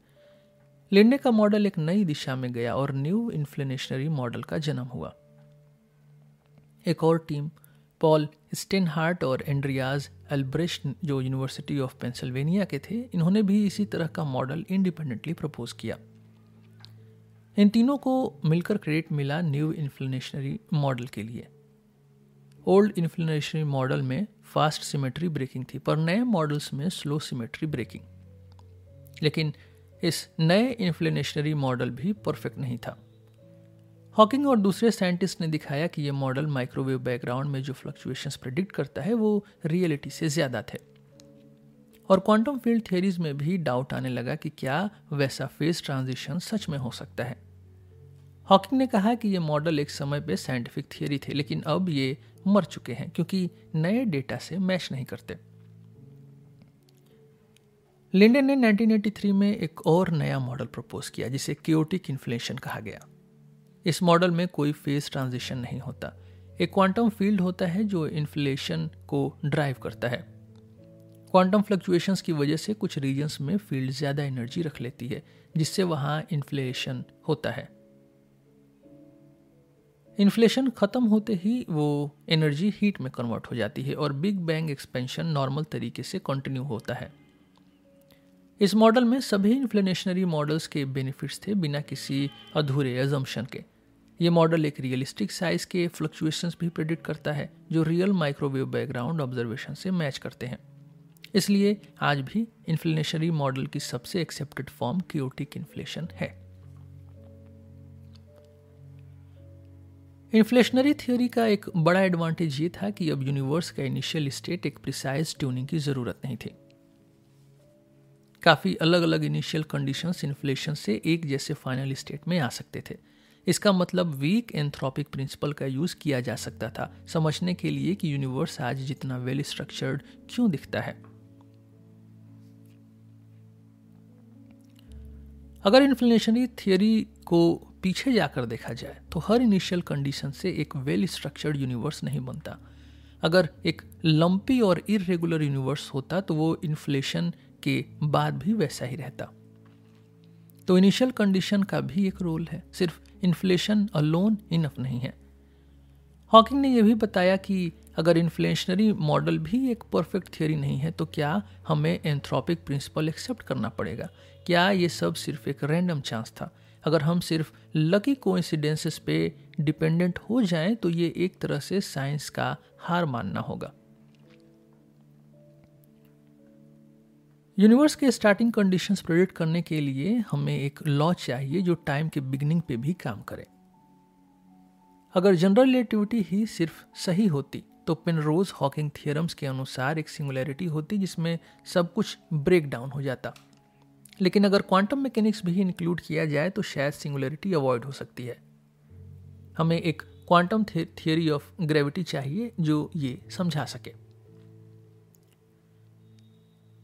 लिंडे का मॉडल एक नई दिशा में गया और न्यू इन्फ्लेनेशनरी मॉडल का जन्म हुआ। एक और टीम पॉल स्टेनहार्ट और एंड्रियाज एल्ब्रेस्ट जो यूनिवर्सिटी ऑफ़ पेंसिल्वेनिया के थे, इन्होंने भी इसी तरह का मॉडल इंडिपेंडेंटली प्रपोज किया। इन तीनों को मिलकर क्रेडिट मिला न्यू इन्फ्लेनेशनरी मॉडल के लिए। ओल्ड इन्फ्लेनेशनरी मॉडल में फास्ट सिमेट्री ब्रेकिंग थी, पर नए मॉडल्स में स्लो सिमेट्री ब्रेकिंग। लेकिन इस नए इन्फ्लेनेशनरी मॉडल भी परफेक्ट नहीं था। हॉकिंग और दूसरे साइंटिस्ट ने दिखाया कि यह मॉडल माइक्रोवेव बैकग्राउंड में जो फ्लक्चुएशंस प्रिडिक्ट करता है, वो रियलिटी से ज़्यादा थे। और क्वांटम फ़ील्ड थियरीज में भी डाउट आने लगा कि क्या वैसा फ़ेज़ ट्रांजिशन सच में हो सकता है। हॉकिंग ने कहा कि ये मॉडल एक समय पे साइंटिफिक थियोरी थे, लेकिन अब ये मर चुके हैं क्योंकि नए डेटा से मैच नहीं करते। लिंडन ने 1983 में एक और नया मॉडल प्रपोज किया, जिसे क्योटिक इन्फ्लेशन कहा गया। इस मॉडल में कोई फ़ेज़ ट्रांजिशन नहीं होता। एक क्वांटम फ़ील्ड होता है जो इन्फ्लेशन को ड्राइव करता है। क्वांटम फ्लक्चुएशंस की वजह से कुछ रीजन्स में फ़ील्ड ज़्यादा एनर्जी रख लेती है, जिससे वहाँ इन्फ्लेशन होता है। इन्फ्लेशन ख़त्म होते ही वो एनर्जी हीट में कन्वर्ट हो जाती है और बिग बैंग एक्सपेंशन नॉर्मल तरीके से कंटिन्यू होता है। इस मॉडल में सभी इन्फ्लेनेशनरी मॉडल्स के बेनिफिट्स थे बिना किसी अधूरे एजम्पन के। ये मॉडल एक रियलिस्टिक साइज़ के फ्लक्चुएशंस भी प्रिडिक्ट करता है, जो रियल माइक्रोवेव बैकग्राउंड ऑब्जर्वेशन से मैच करते हैं। इसलिए आज भी इन्फ्लेनेशनरी मॉडल की सबसे एक्सेप्टेड फॉर्म क्योटिक इन्फ्लेशन है। इन्फ्लेशनरी थ्योरी का एक बड़ा एडवांटेज ये था कि अब यूनिवर्स का इनिशियल स्टेट एक प्रिसाइज ट्यूनिंग की ज़रूरत नहीं थी। काफ़ी अलग अलग इनिशियल कंडीशंस इन्फ्लेशन से एक जैसे फाइनल स्टेट में आ सकते थे। इसका मतलब वीक एंथ्रोपिक प्रिंसिपल का यूज़ किया जा सकता था, समझने के लिए कि यूनिवर्स आज जितना वेल स्ट्रक्चर्ड क्यों दिखता है। अगर इन्फ्लेशनरी थियोरी को पीछे जाकर देखा जाए तो हर इनिशियल कंडीशन से एक वेल स्ट्रक्चर्ड यूनिवर्स नहीं बनता। अगर एक लंपी और इरेगुलर यूनिवर्स होता तो वो इन्फ्लेशन के बाद भी वैसा ही रहता। तो इनिशियल कंडीशन का भी एक रोल है। सिर्फ़ इन्फ्लेशन अलोन इनफ नहीं है। हॉकिंग ने यह भी बताया कि अगर इन्फ्लेशनरी मॉडल भी एक परफेक्ट थियोरी नहीं है तो क्या हमें एंथ्रोपिक प्रिंसिपल एक्सेप्ट करना पड़ेगा? क्या ये सब सिर्फ़ एक रैंडम चांस था? अगर हम सिर्फ़ लकी कोइंसिडेंसेस पे डिपेंडेंट हो जाएँ तो ये एक तरह से साइंस का हार मानना होगा। यूनिवर्स के स्टार्टिंग कंडीशंस प्रोडिक्ट करने के लिए हमें एक लॉ चाहिए जो टाइम के बिगनिंग पे भी काम करे। अगर जनरल रिलेटिविटी ही सिर्फ़ सही होती तो पेनरोज हॉकिंग थियरम्स के अनुसार एक सिंगुलैरिटी होती जिसमें सब कुछ ब्रेक डाउन हो जाता। लेकिन अगर क्वांटम मैकेनिक्स भी इंक्लूड किया जाए तो शायद सिंगुलरिटी अवॉइड हो सकती है। हमें एक क्वांटम थियोरी ऑफ़ ग्रेविटी चाहिए, जो ये समझा सके।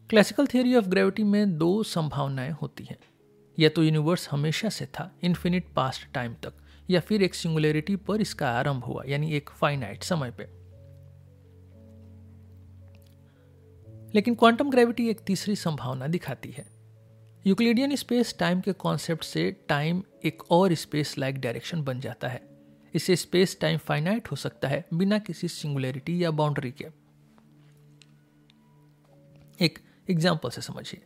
क्लासिकल थियोरी ऑफ़ ग्रेविटी में दो संभावनाएँ होती हैं। या तो यूनिवर्स हमेशा से था इन्फिनिट पास्ट टाइम तक, या फिर एक सिंगुलरिटी पर इसका आरंभ हुआ, यानी एक फाइनाइट समय पे। लेकिन क्वांटम ग्रेविटी एक तीसरी संभावना दिखाती है। यूक्लिडियन स्पेस टाइम के कॉन्सेप्ट से टाइम एक और स्पेस लाइक डायरेक्शन बन जाता है। इससे स्पेस टाइम फाइनाइट हो सकता है बिना किसी सिंगुलरिटी या बाउंड्री के। एक एग्ज़ाम्पल से समझिए।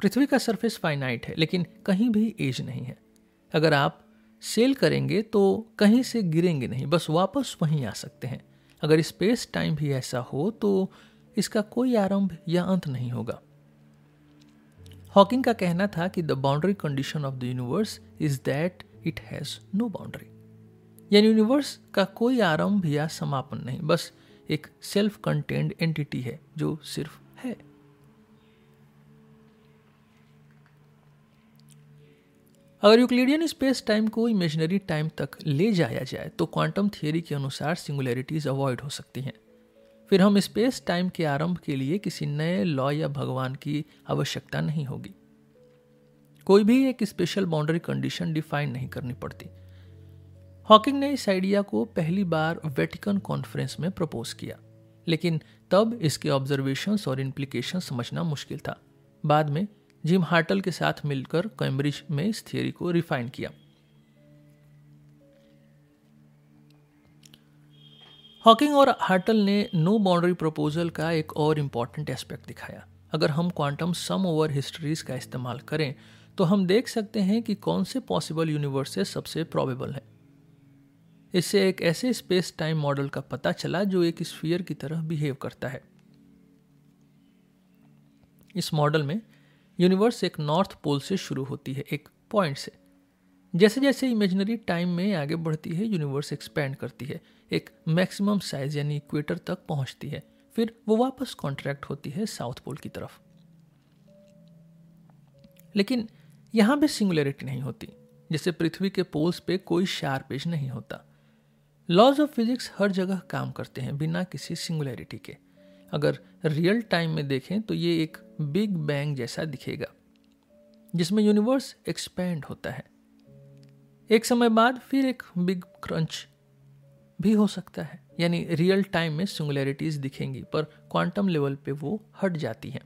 पृथ्वी का सरफेस फाइनाइट है, लेकिन कहीं भी एज नहीं है। अगर आप सेल करेंगे तो कहीं से गिरेंगे नहीं, बस वापस वहीं आ सकते हैं। अगर स्पेस टाइम भी ऐसा हो तो इसका कोई आरंभ या अंत नहीं होगा। हॉकिंग का कहना था कि the boundary condition of the universe is that it has no boundary यानी यूनिवर्स का कोई आरंभ या समापन नहीं, बस एक सेल्फ कंटेंड एंटिटी है जो सिर्फ़ है। अगर यूक्लिडियन स्पेस टाइम को इमेजनरी टाइम तक ले जाया जाए तो क्वांटम थियोरी के अनुसार सिंगुलरिटीज अवॉइड हो सकती हैं। फिर हम स्पेस टाइम के आरंभ के लिए किसी नए लॉ या भगवान की आवश्यकता नहीं होगी। कोई भी एक स्पेशल बाउंड्री कंडीशन डिफाइन नहीं करनी पड़ती। हॉकिंग ने इस आइडिया को पहली बार वेटिकन कॉन्फ्रेंस में प्रपोज किया। लेकिन तब इसके ऑब्जर्वेशंस और इम्प्लीकेशन समझना मुश्किल था। बाद में जिम हार्टल के साथ मिलकर कैम्ब्रिज में इस थियोरी को रिफाइन किया। हॉकिंग और हार्टल ने नो बाउंड्री प्रपोजल का एक और इंपॉर्टेंट एस्पेक्ट दिखाया। अगर हम क्वांटम सम ओवर हिस्ट्रीज का इस्तेमाल करें तो हम देख सकते हैं कि कौन से पॉसिबल यूनिवर्सेस सबसे प्रॉबेबल हैं। इससे एक ऐसे स्पेस टाइम मॉडल का पता चला जो एक स्फीयर की तरह बिहेव करता है। इस मॉडल में यूनिवर्स एक नॉर्थ पोल से शुरू होती है, एक पॉइंट से। जैसे जैसे इमेजनरी टाइम में आगे बढ़ती है यूनिवर्स एक्सपैंड करती है। एक मैक्सिमम साइज़ यानी इक्वेटर तक पहुँचती है। फिर वो वापस कॉन्ट्रैक्ट होती है साउथ पोल की तरफ़। लेकिन यहाँ भी सिंगुलरिटी नहीं होती जैसे पृथ्वी के पोल्स पे कोई शार्प एज नहीं होता। लॉज ऑफ़ फिजिक्स हर जगह काम करते हैं बिना किसी सिंगुलैरिटी के। अगर रियल टाइम में देखें तो ये एक बिग बैंग जैसा दिखेगा, जिसमें यूनिवर्स एक्सपेंड होता है। एक समय बाद फिर एक बिग क्रंच भी हो सकता है। यानी रियल टाइम में सिंगुलैरिटीज दिखेंगी, पर क्वांटम लेवल पे वो हट जाती हैं।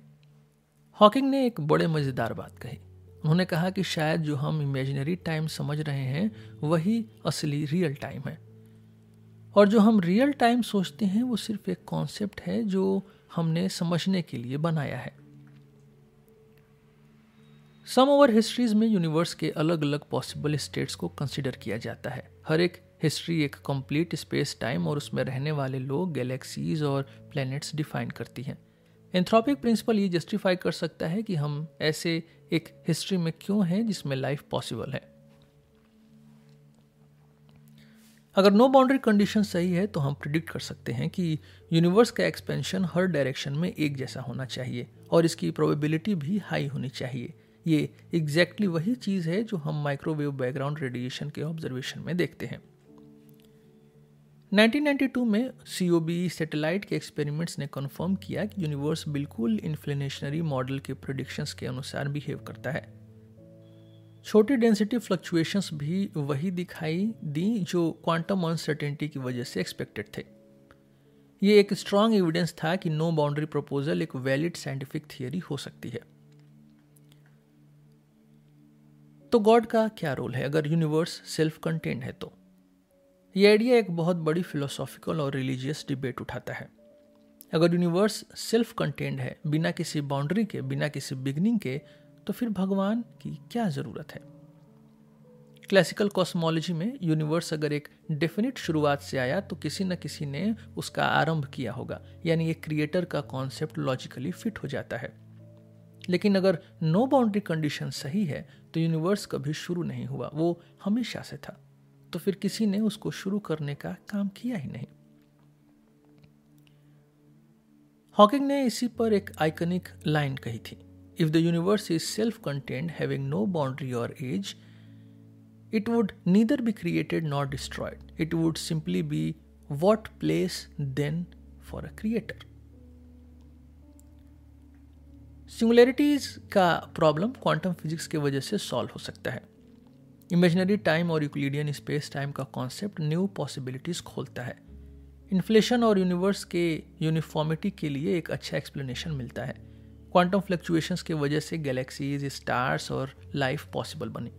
हॉकिंग ने एक बड़े मज़ेदार बात कही। उन्होंने कहा कि शायद जो हम इमेजिनरी टाइम समझ रहे हैं, वही असली रियल टाइम है। और जो हम रियल टाइम सोचते हैं, वो सिर्फ़ एक कॉन्सेप्ट है जो हमने समझने के लिए बनाया है। सम ओवर हिस्ट्रीज में यूनिवर्स के अलग अलग पॉसिबल स्टेट्स को कंसिडर किया जाता है। हर एक हिस्ट्री एक कंप्लीट स्पेस टाइम और उसमें रहने वाले लोग गैलेक्सीज और प्लैनेट्स डिफाइन करती हैं। एंथ्रोपिक प्रिंसिपल ये जस्टिफाई कर सकता है कि हम ऐसे एक हिस्ट्री में क्यों हैं जिसमें लाइफ पॉसिबल है। अगर नो बाउंड्री कंडीशन सही है तो हम प्रिडिक्ट कर सकते हैं कि यूनिवर्स का एक्सपेंशन हर डायरेक्शन में एक जैसा होना चाहिए और इसकी प्रोबेबिलिटी भी हाई होनी चाहिए। ये एग्जैक्टली exactly वही चीज़ है जो हम माइक्रोवेव बैकग्राउंड रेडिएशन के ऑब्जर्वेशन में देखते हैं। 1992 में COBE सैटेलाइट के एक्सपेरिमेंट्स ने कन्फर्म किया कि यूनिवर्स बिल्कुल इन्फ्लेनेशनरी मॉडल के प्रोडिक्शंस के अनुसार बिहेव करता है। छोटी डेंसिटी फ्लक्चुएशंस भी वही दिखाई दी जो क्वांटम अनसर्टेनिटी की वजह से एक्सपेक्टेड थे। ये एक स्ट्रॉन्ग एविडेंस था कि नो बाउंड्री प्रपोजल एक वैलिड साइंटिफिक थियरी हो सकती है। तो गॉड का क्या रोल है? अगर यूनिवर्स सेल्फ कंटेंट है तो। ये आइडिया एक बहुत बड़ी फिलोसॉफिकल और रिलीजियस डिबेट उठाता है। अगर यूनिवर्स सेल्फ कंटेंट है, बिना किसी बाउंड्री के, बिना किसी बिगनिंग के तो फिर भगवान की क्या ज़रूरत है? क्लासिकल कॉस्मोलॉजी में यूनिवर्स अगर एक डेफिनेट शुरुआत से आया तो किसी न किसी ने उसका आरंभ किया होगा। यानी एक क्रिएटर का कॉन्सेप्ट लॉजिकली फिट हो जाता है। लेकिन अगर नो बाउंड्री कंडीशन सही है तो यूनिवर्स कभी शुरू नहीं हुआ, वो हमेशा से था। तो फिर किसी ने उसको शुरू करने का काम किया ही नहीं। हॉकिंग ने इसी पर एक आइकनिक लाइन कही थी। If the universe is self content having no boundary और edge it would neither be created not destroyed it would simply be what place then for a creator singularities का प्रॉब्लम क्वांटम फिजिक्स की वजह से सॉल्व हो सकता है। इमेजनरी टाइम और यूक्लिडियन स्पेस टाइम का कॉन्सेप्ट न्यू पॉसिबिलिटीज खोलता है। इन्फ्लेशन और यूनिवर्स के यूनिफॉर्मिटी के लिए एक अच्छा एक्सप्लेनेशन मिलता है। क्वांटम फ्लक्चुएशंस की वजह से गैलेक्सीज स्टार्स और लाइफ पॉसिबल बनी।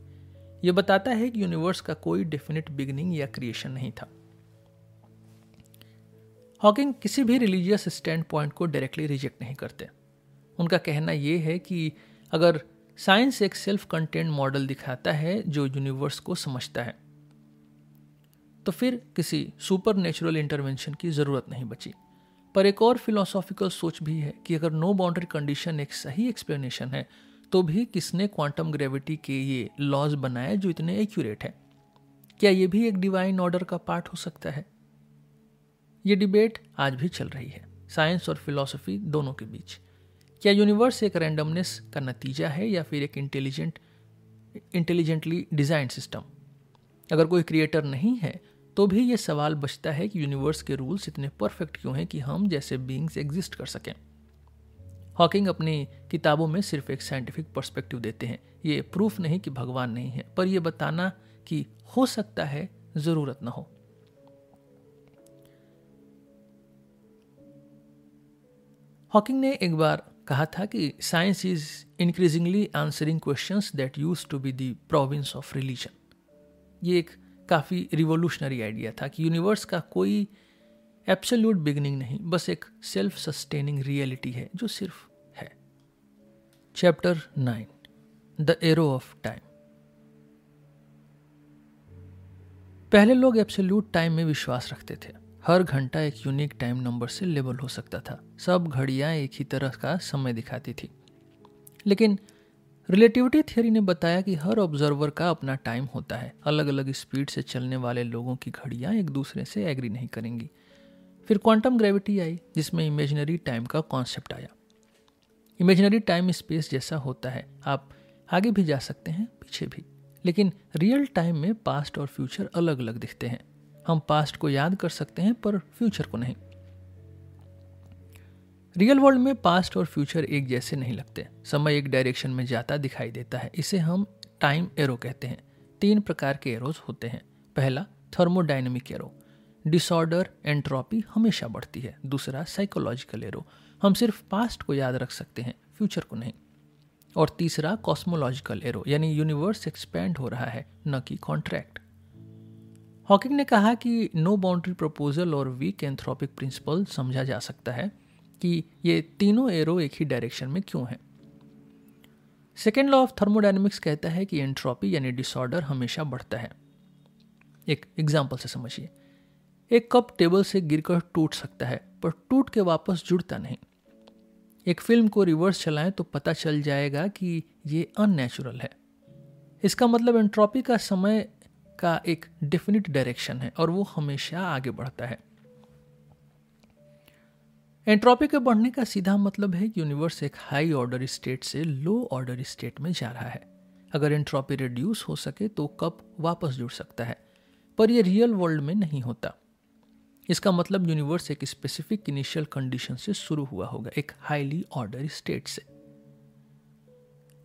यह बताता है कि यूनिवर्स का कोई डेफिनेट बिगनिंग या क्रिएशन नहीं था। हॉकिंग किसी भी रिलीजियस स्टैंड पॉइंट को डायरेक्टली रिजेक्ट नहीं करते। उनका कहना यह है कि अगर साइंस एक सेल्फ कंटेंट मॉडल दिखाता है जो यूनिवर्स को समझता है। तो फिर किसी सुपर नेचुरल इंटरवेंशन की ज़रूरत नहीं बची। पर एक और फिलोसॉफिकल सोच भी है कि अगर नो बाउंड्री कंडीशन एक सही एक्सप्लेनेशन है तो भी किसने क्वांटम ग्रेविटी के ये लॉज बनाए जो इतने एक्यूरेट हैं? क्या ये भी एक डिवाइन ऑर्डर का पार्ट हो सकता है? ये डिबेट आज भी चल रही है। साइंस और फिलॉसफी दोनों के बीच। क्या यूनिवर्स एक रैंडमनेस का नतीजा है या फिर एक इंटेलिजेंट इंटेलिजेंटली डिज़ाइन सिस्टम अगर कोई क्रिएटर नहीं है तो भी ये सवाल बचता है कि यूनिवर्स के रूल्स इतने परफेक्ट क्यों हैं कि हम जैसे बींग्स एग्जिस्ट कर सकें। हॉकिंग अपनी किताबों में सिर्फ़ एक साइंटिफिक पर्सपेक्टिव देते हैं। ये प्रूफ नहीं कि भगवान नहीं है, पर यह बताना कि हो सकता है ज़रूरत ना हो। हॉकिंग ने एक बार कहा था कि science is increasingly answering questions that use to be the province of religion ये एक काफ़ी रिवोल्यूशनरी आइडिया था कि यूनिवर्स का कोई एब्सोल्यूट बिगनिंग नहीं, बस एक सेल्फ सस्टेनिंग रियलिटी है जो सिर्फ़ है। Chapter nine the arrow of time पहले लोग एब्सोल्यूट टाइम में विश्वास रखते थे। हर घंटा एक यूनिक टाइम नंबर से लेबल हो सकता था। सब घड़ियाँ एक ही तरह का समय दिखाती थी। लेकिन रिलेटिविटी थियोरी ने बताया कि हर ऑब्जर्वर का अपना टाइम होता है। अलग अलग स्पीड से चलने वाले लोगों की घड़ियाँ एक दूसरे से एग्री नहीं करेंगी। फिर क्वांटम ग्रेविटी आई, जिसमें इमेजनरी टाइम का कॉन्सेप्ट आया। इमेजनरी टाइम स्पेस जैसा होता है। आप आगे भी जा सकते हैं, पीछे भी। लेकिन रियल टाइम में पास्ट और फ्यूचर अलग अलग दिखते हैं। हम पास्ट को याद कर सकते हैं, पर फ्यूचर को नहीं। रियल वर्ल्ड में पास्ट और फ्यूचर एक जैसे नहीं लगते। समय एक डायरेक्शन में जाता दिखाई देता है। इसे हम टाइम एरो कहते हैं। तीन प्रकार के एरोज होते हैं। पहला थर्मोडाइनमिक एरो डिसऑर्डर एंट्रोपी हमेशा बढ़ती है। दूसरा साइकोलॉजिकल एरो हम सिर्फ़ पास्ट को याद रख सकते हैं फ्यूचर को नहीं। और तीसरा कॉस्मोलॉजिकल एरो यानी यूनिवर्स एक्सपेंड हो रहा है, न कि कॉन्ट्रैक्ट हॉकिंग ने कहा कि नो बाउंड्री प्रपोजल और वीक एंथ्रोपिक प्रिंसिपल समझा जा सकता है कि ये तीनों एरो एक ही डायरेक्शन में क्यों हैं। सेकेंड लॉ ऑफ़ थर्मोडाइनमिक्स कहता है कि एंट्रोपी यानी डिसऑर्डर हमेशा बढ़ता है। एक एग्ज़ाम्पल से समझिए। एक कप टेबल से गिरकर टूट सकता है, पर टूट के वापस जुड़ता नहीं। एक फ़िल्म को रिवर्स चलाएँ तो पता चल जाएगा कि ये अननेचुरल है। इसका मतलब एंट्रोपी का समय का एक डेफिनिट डायरेक्शन है और वो हमेशा आगे बढ़ता है। एंट्रोपी के बढ़ने का सीधा मतलब है यूनिवर्स एक हाई ऑर्डर स्टेट से लो ऑर्डर स्टेट में जा रहा है। अगर एंट्रोपी रिड्यूस हो सके तो कप वापस जुड़ सकता है, पर यह रियल वर्ल्ड में नहीं होता। इसका मतलब यूनिवर्स एक स्पेसिफिक इनिशियल कंडीशन से शुरू हुआ होगा, एक हाईली ऑर्डर स्टेट से।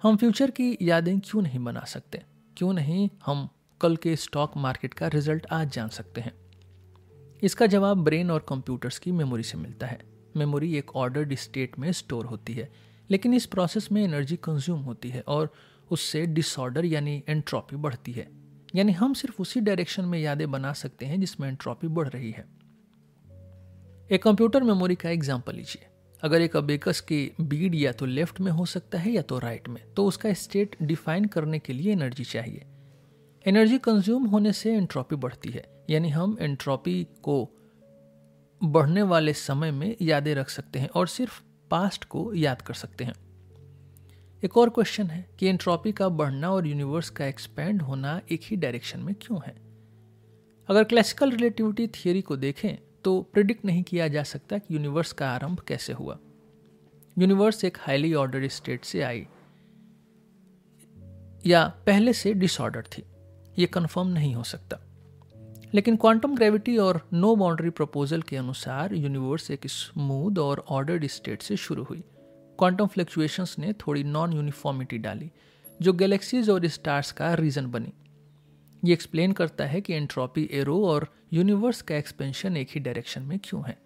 हम फ्यूचर की यादें क्यों नहीं बना सकते? क्यों नहीं हम कल के स्टॉक मार्केट का रिज़ल्ट आज जान सकते हैं। इसका जवाब ब्रेन और कंप्यूटर्स की मेमोरी से मिलता है। मेमोरी एक ऑर्डर्ड स्टेट में स्टोर होती है, लेकिन इस प्रोसेस में एनर्जी कंज्यूम होती है और उससे डिसऑर्डर यानी एंट्रॉपी बढ़ती है। यानी हम सिर्फ़ उसी डायरेक्शन में यादें बना सकते हैं जिसमें एंट्रॉपी बढ़ रही है। एक कंप्यूटर मेमोरी का एग्ज़ाम्पल लीजिए। अगर एक अबेकस की बीड या तो लेफ़्ट में हो सकता है या तो राइट में तो उसका स्टेट डिफाइन करने के लिए एनर्जी चाहिए। एनर्जी कंज्यूम होने से एंट्रोपी बढ़ती है, यानी हम एंट्रोपी को बढ़ने वाले समय में यादें रख सकते हैं और सिर्फ़ पास्ट को याद कर सकते हैं। एक और क्वेश्चन है कि एंट्रोपी का बढ़ना और यूनिवर्स का एक्सपेंड होना एक ही डायरेक्शन में क्यों है? अगर क्लासिकल रिलेटिविटी थियोरी को देखें तो प्रिडिक्ट नहीं किया जा सकता कि यूनिवर्स का आरंभ कैसे हुआ। यूनिवर्स एक हाईली ऑर्डर स्टेट से आई, या पहले से डिसऑर्डर थी। ये कंफर्म नहीं हो सकता। लेकिन क्वांटम ग्रेविटी और नो बाउंड्री प्रपोजल के अनुसार यूनिवर्स एक स्मूथ और ऑर्डर्ड स्टेट से शुरू हुई। क्वांटम फ्लक्चुएशंस ने थोड़ी नॉन यूनिफॉर्मिटी डाली, जो गैलेक्सीज और स्टार्स का रीज़न बनी। ये एक्सप्लेन करता है कि एंट्रोपी एरो और यूनिवर्स का एक्सपेंशन एक ही डायरेक्शन में क्यों है।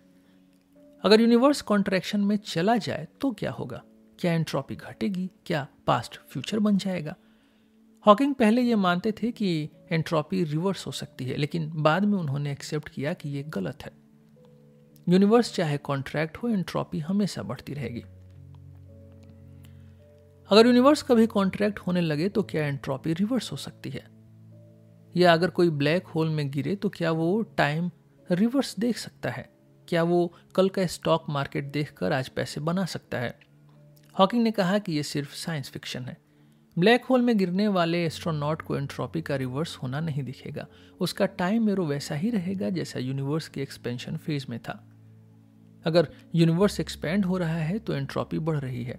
अगर यूनिवर्स कॉन्ट्रैक्शन में चला जाए तो क्या होगा? क्या एंट्रोपी घटेगी? क्या पास्ट फ्यूचर बन जाएगा? हॉकिंग पहले ये मानते थे कि एंट्रोपी रिवर्स हो सकती है, लेकिन बाद में उन्होंने एक्सेप्ट किया कि ये गलत है। यूनिवर्स चाहे कॉन्ट्रैक्ट हो, एंट्रोपी हमेशा बढ़ती रहेगी। अगर यूनिवर्स कभी कॉन्ट्रैक्ट होने लगे तो क्या एंट्रोपी रिवर्स हो सकती है? या अगर कोई ब्लैक होल में गिरे तो क्या वो टाइम रिवर्स देख सकता है? क्या वो कल का स्टॉक मार्केट देखकर आज पैसे बना सकता है? हॉकिंग ने कहा कि यह सिर्फ़ साइंस फिक्शन है। ब्लैक होल में गिरने वाले एस्ट्रोनॉट को एंट्रोपी का रिवर्स होना नहीं दिखेगा। उसका टाइम एरो वैसा ही रहेगा जैसा यूनिवर्स के एक्सपेंशन फ़ेज़ में था। अगर यूनिवर्स एक्सपेंड हो रहा है तो एंट्रोपी बढ़ रही है।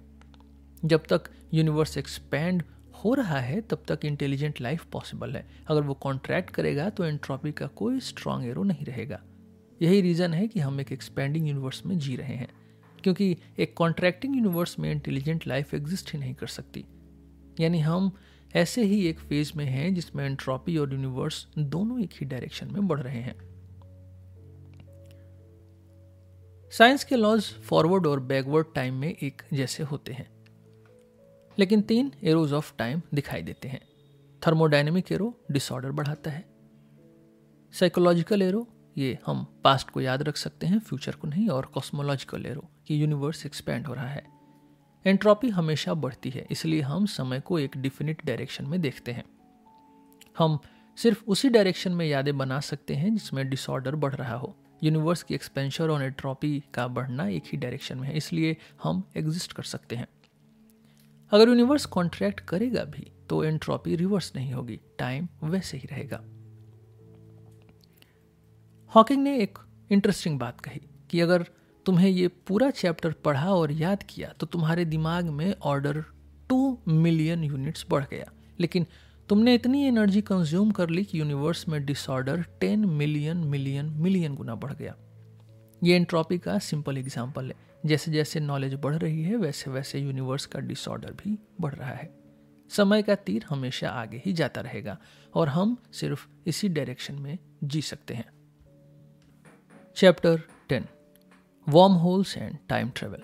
जब तक यूनिवर्स एक्सपेंड हो रहा है, तब तक इंटेलिजेंट लाइफ पॉसिबल है। अगर वो कॉन्ट्रैक्ट करेगा तो एंट्रोपी का कोई स्ट्रांग एरो नहीं रहेगा। यही रीज़न है कि हम एक एक्सपेंडिंग यूनिवर्स में जी रहे हैं, क्योंकि एक कॉन्ट्रैक्टिंग यूनिवर्स में इंटेलिजेंट लाइफ एग्जिस्ट ही नहीं कर सकती। यानी हम ऐसे ही एक फ़ेज़ में हैं जिसमें एंट्रोपी और यूनिवर्स दोनों एक ही डायरेक्शन में बढ़ रहे हैं। साइंस के लॉज फॉरवर्ड और बैकवर्ड टाइम में एक जैसे होते हैं। लेकिन तीन एरोज ऑफ़ टाइम दिखाई देते हैं। थर्मोडाइनमिक एरो डिसऑर्डर बढ़ाता है। साइकोलॉजिकल एरो ये हम पास्ट को याद रख सकते हैं फ्यूचर को नहीं, और कॉस्मोलॉजिकल एरो ये यूनिवर्स एक्सपेंड हो रहा है। एंट्रोपी हमेशा बढ़ती है, इसलिए हम समय को एक डिफिनिट डायरेक्शन में देखते हैं। हम सिर्फ़ उसी डायरेक्शन में यादें बना सकते हैं जिसमें डिसऑर्डर बढ़ रहा हो। यूनिवर्स की एक्सपेंशन और एंट्रोपी का बढ़ना एक ही डायरेक्शन में है, इसलिए हम एग्जिस्ट कर सकते हैं। अगर यूनिवर्स कॉन्ट्रैक्ट करेगा भी तो एंट्रोपी रिवर्स नहीं होगी, टाइम वैसे ही रहेगा। हॉकिंग ने एक इंटरेस्टिंग बात कही कि अगर तुम्हें ये पूरा चैप्टर पढ़ा और याद किया तो तुम्हारे दिमाग में ऑर्डर टू मिलियन यूनिट्स बढ़ गया। लेकिन तुमने इतनी एनर्जी कंज्यूम कर ली कि यूनिवर्स में डिसऑर्डर 10 मिलियन मिलियन मिलियन गुना बढ़ गया। ये एंट्रोपी का सिंपल एग्ज़ाम्पल है। जैसे जैसे नॉलेज बढ़ रही है, वैसे वैसे यूनिवर्स का डिसऑर्डर भी बढ़ रहा है। समय का तीर हमेशा आगे ही जाता रहेगा और हम सिर्फ़ इसी डायरेक्शन में जी सकते हैं। Chapter ten wormholes and time travel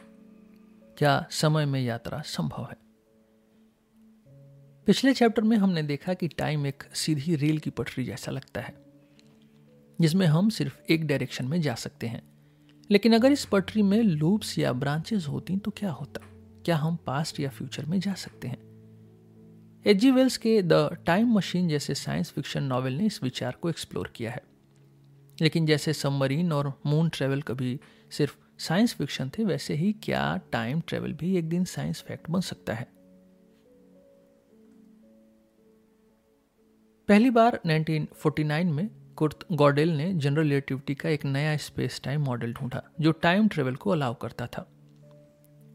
क्या समय में यात्रा संभव है? पिछले चैप्टर में हमने देखा कि टाइम एक सीधी रेल की पटरी जैसा लगता है, जिसमें हम सिर्फ़ एक डायरेक्शन में जा सकते हैं। लेकिन अगर इस पटरी में लूप्स या ब्रांचेस होती तो क्या होता? क्या हम पास्ट या फ्यूचर में जा सकते हैं? एच जी वेल्स के द टाइम मशीन जैसे साइंस फिक्शन नॉवेल ने इस विचार को एक्सप्लोर किया है। लेकिन जैसे सबमरीन और मून ट्रेवल कभी सिर्फ़ साइंस फिक्शन थे, वैसे ही क्या टाइम ट्रेवल भी एक दिन साइंस फैक्ट बन सकता है। पहली बार 1949 में कुर्त गॉडेल ने जनरल रिलेटिविटी का एक नया स्पेस टाइम मॉडल ढूंढा, जो टाइम ट्रेवल को अलाउ करता था।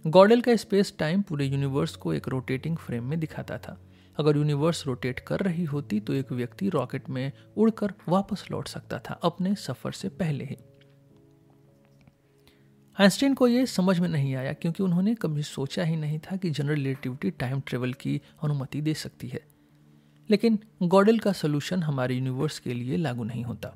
गॉडेल का स्पेस टाइम पूरे यूनिवर्स को एक रोटेटिंग फ्रेम में दिखाता था। अगर यूनिवर्स रोटेट कर रही होती तो एक व्यक्ति रॉकेट में उड़कर वापस लौट सकता था, अपने सफ़र से पहले ही। आइंस्टीन को यह समझ में नहीं आया क्योंकि उन्होंने कभी सोचा ही नहीं था कि जनरल रिलेटिविटी टाइम ट्रेवल की अनुमति दे सकती है। लेकिन गॉडल का सोल्यूशन हमारे यूनिवर्स के लिए लागू नहीं होता।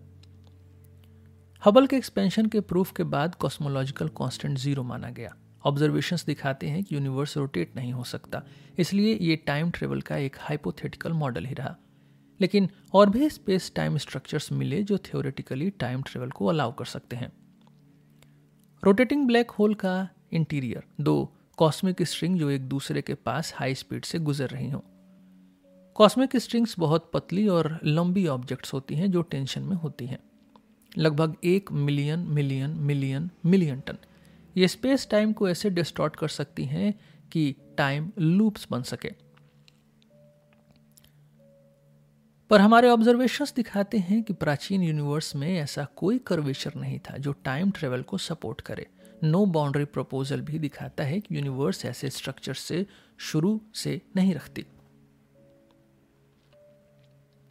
हबल के एक्सपेंशन के प्रूफ के बाद कॉस्मोलॉजिकल कांस्टेंट ज़ीरो माना गया। ऑब्जर्वेशंस दिखाते हैं कि यूनिवर्स रोटेट नहीं हो सकता, इसलिए ये टाइम ट्रेवल का एक हाइपोथेटिकल मॉडल ही रहा। लेकिन और भी स्पेस टाइम स्ट्रक्चर्स मिले जो थियोरेटिकली टाइम ट्रेवल को अलाउ कर सकते हैं। रोटेटिंग ब्लैक होल का इंटीरियर। दो, कॉस्मिक स्ट्रिंग जो एक दूसरे के पास हाई स्पीड से गुजर रही हों। कॉस्मिक स्ट्रिंग्स बहुत पतली और लंबी ऑब्जेक्ट्स होती हैं जो टेंशन में होती हैं। लगभग एक million million million million ton. ये स्पेस टाइम को ऐसे डिस्टॉर्ट कर सकती हैं कि टाइम लूप्स बन सके। पर हमारे ऑब्जर्वेशंस दिखाते हैं कि प्राचीन यूनिवर्स में ऐसा कोई कर्वेचर नहीं था जो टाइम ट्रेवल को सपोर्ट करे। नो बाउंड्री प्रपोजल भी दिखाता है कि यूनिवर्स ऐसे स्ट्रक्चर से शुरू से नहीं रखती।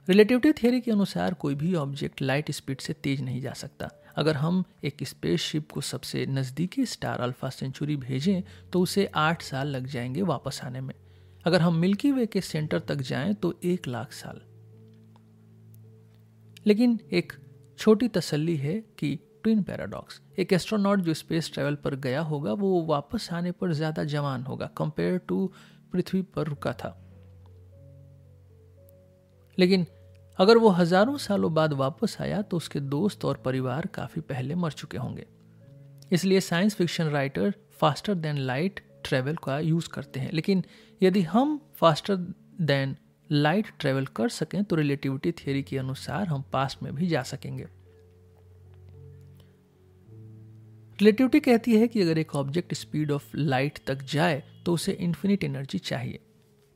रिलेटिविटी थियोरी के अनुसार कोई भी ऑब्जेक्ट लाइट स्पीड से तेज नहीं जा सकता। अगर हम एक स्पेसशिप को सबसे नज़दीकी स्टार अल्फ़ा सेंचुरी भेजें तो उसे आठ साल लग जाएँगे वापस आने में। अगर हम मिल्की वे के सेंटर तक जाएँ तो एक लाख साल। लेकिन एक छोटी तसल्ली है कि ट्विन पैराडॉक्स, एक एस्ट्रोनॉट जो स्पेस ट्रेवल पर गया होगा, वो वापस आने पर ज़्यादा जवान होगा कंपेयर टू पृथ्वी पर रुका था। लेकिन अगर वो हज़ारों सालों बाद वापस आया तो उसके दोस्त और परिवार काफ़ी पहले मर चुके होंगे। इसलिए science fiction writer faster than light travel का यूज़ करते हैं। लेकिन यदि हम फास्टर देन लाइट ट्रेवल कर सकें तो रिलेटिविटी थियोरी के अनुसार हम पास्ट में भी जा सकेंगे। रिलेटिविटी कहती है कि अगर एक ऑब्जेक्ट स्पीड ऑफ़ लाइट तक जाए तो उसे इन्फिनिट एनर्जी चाहिए।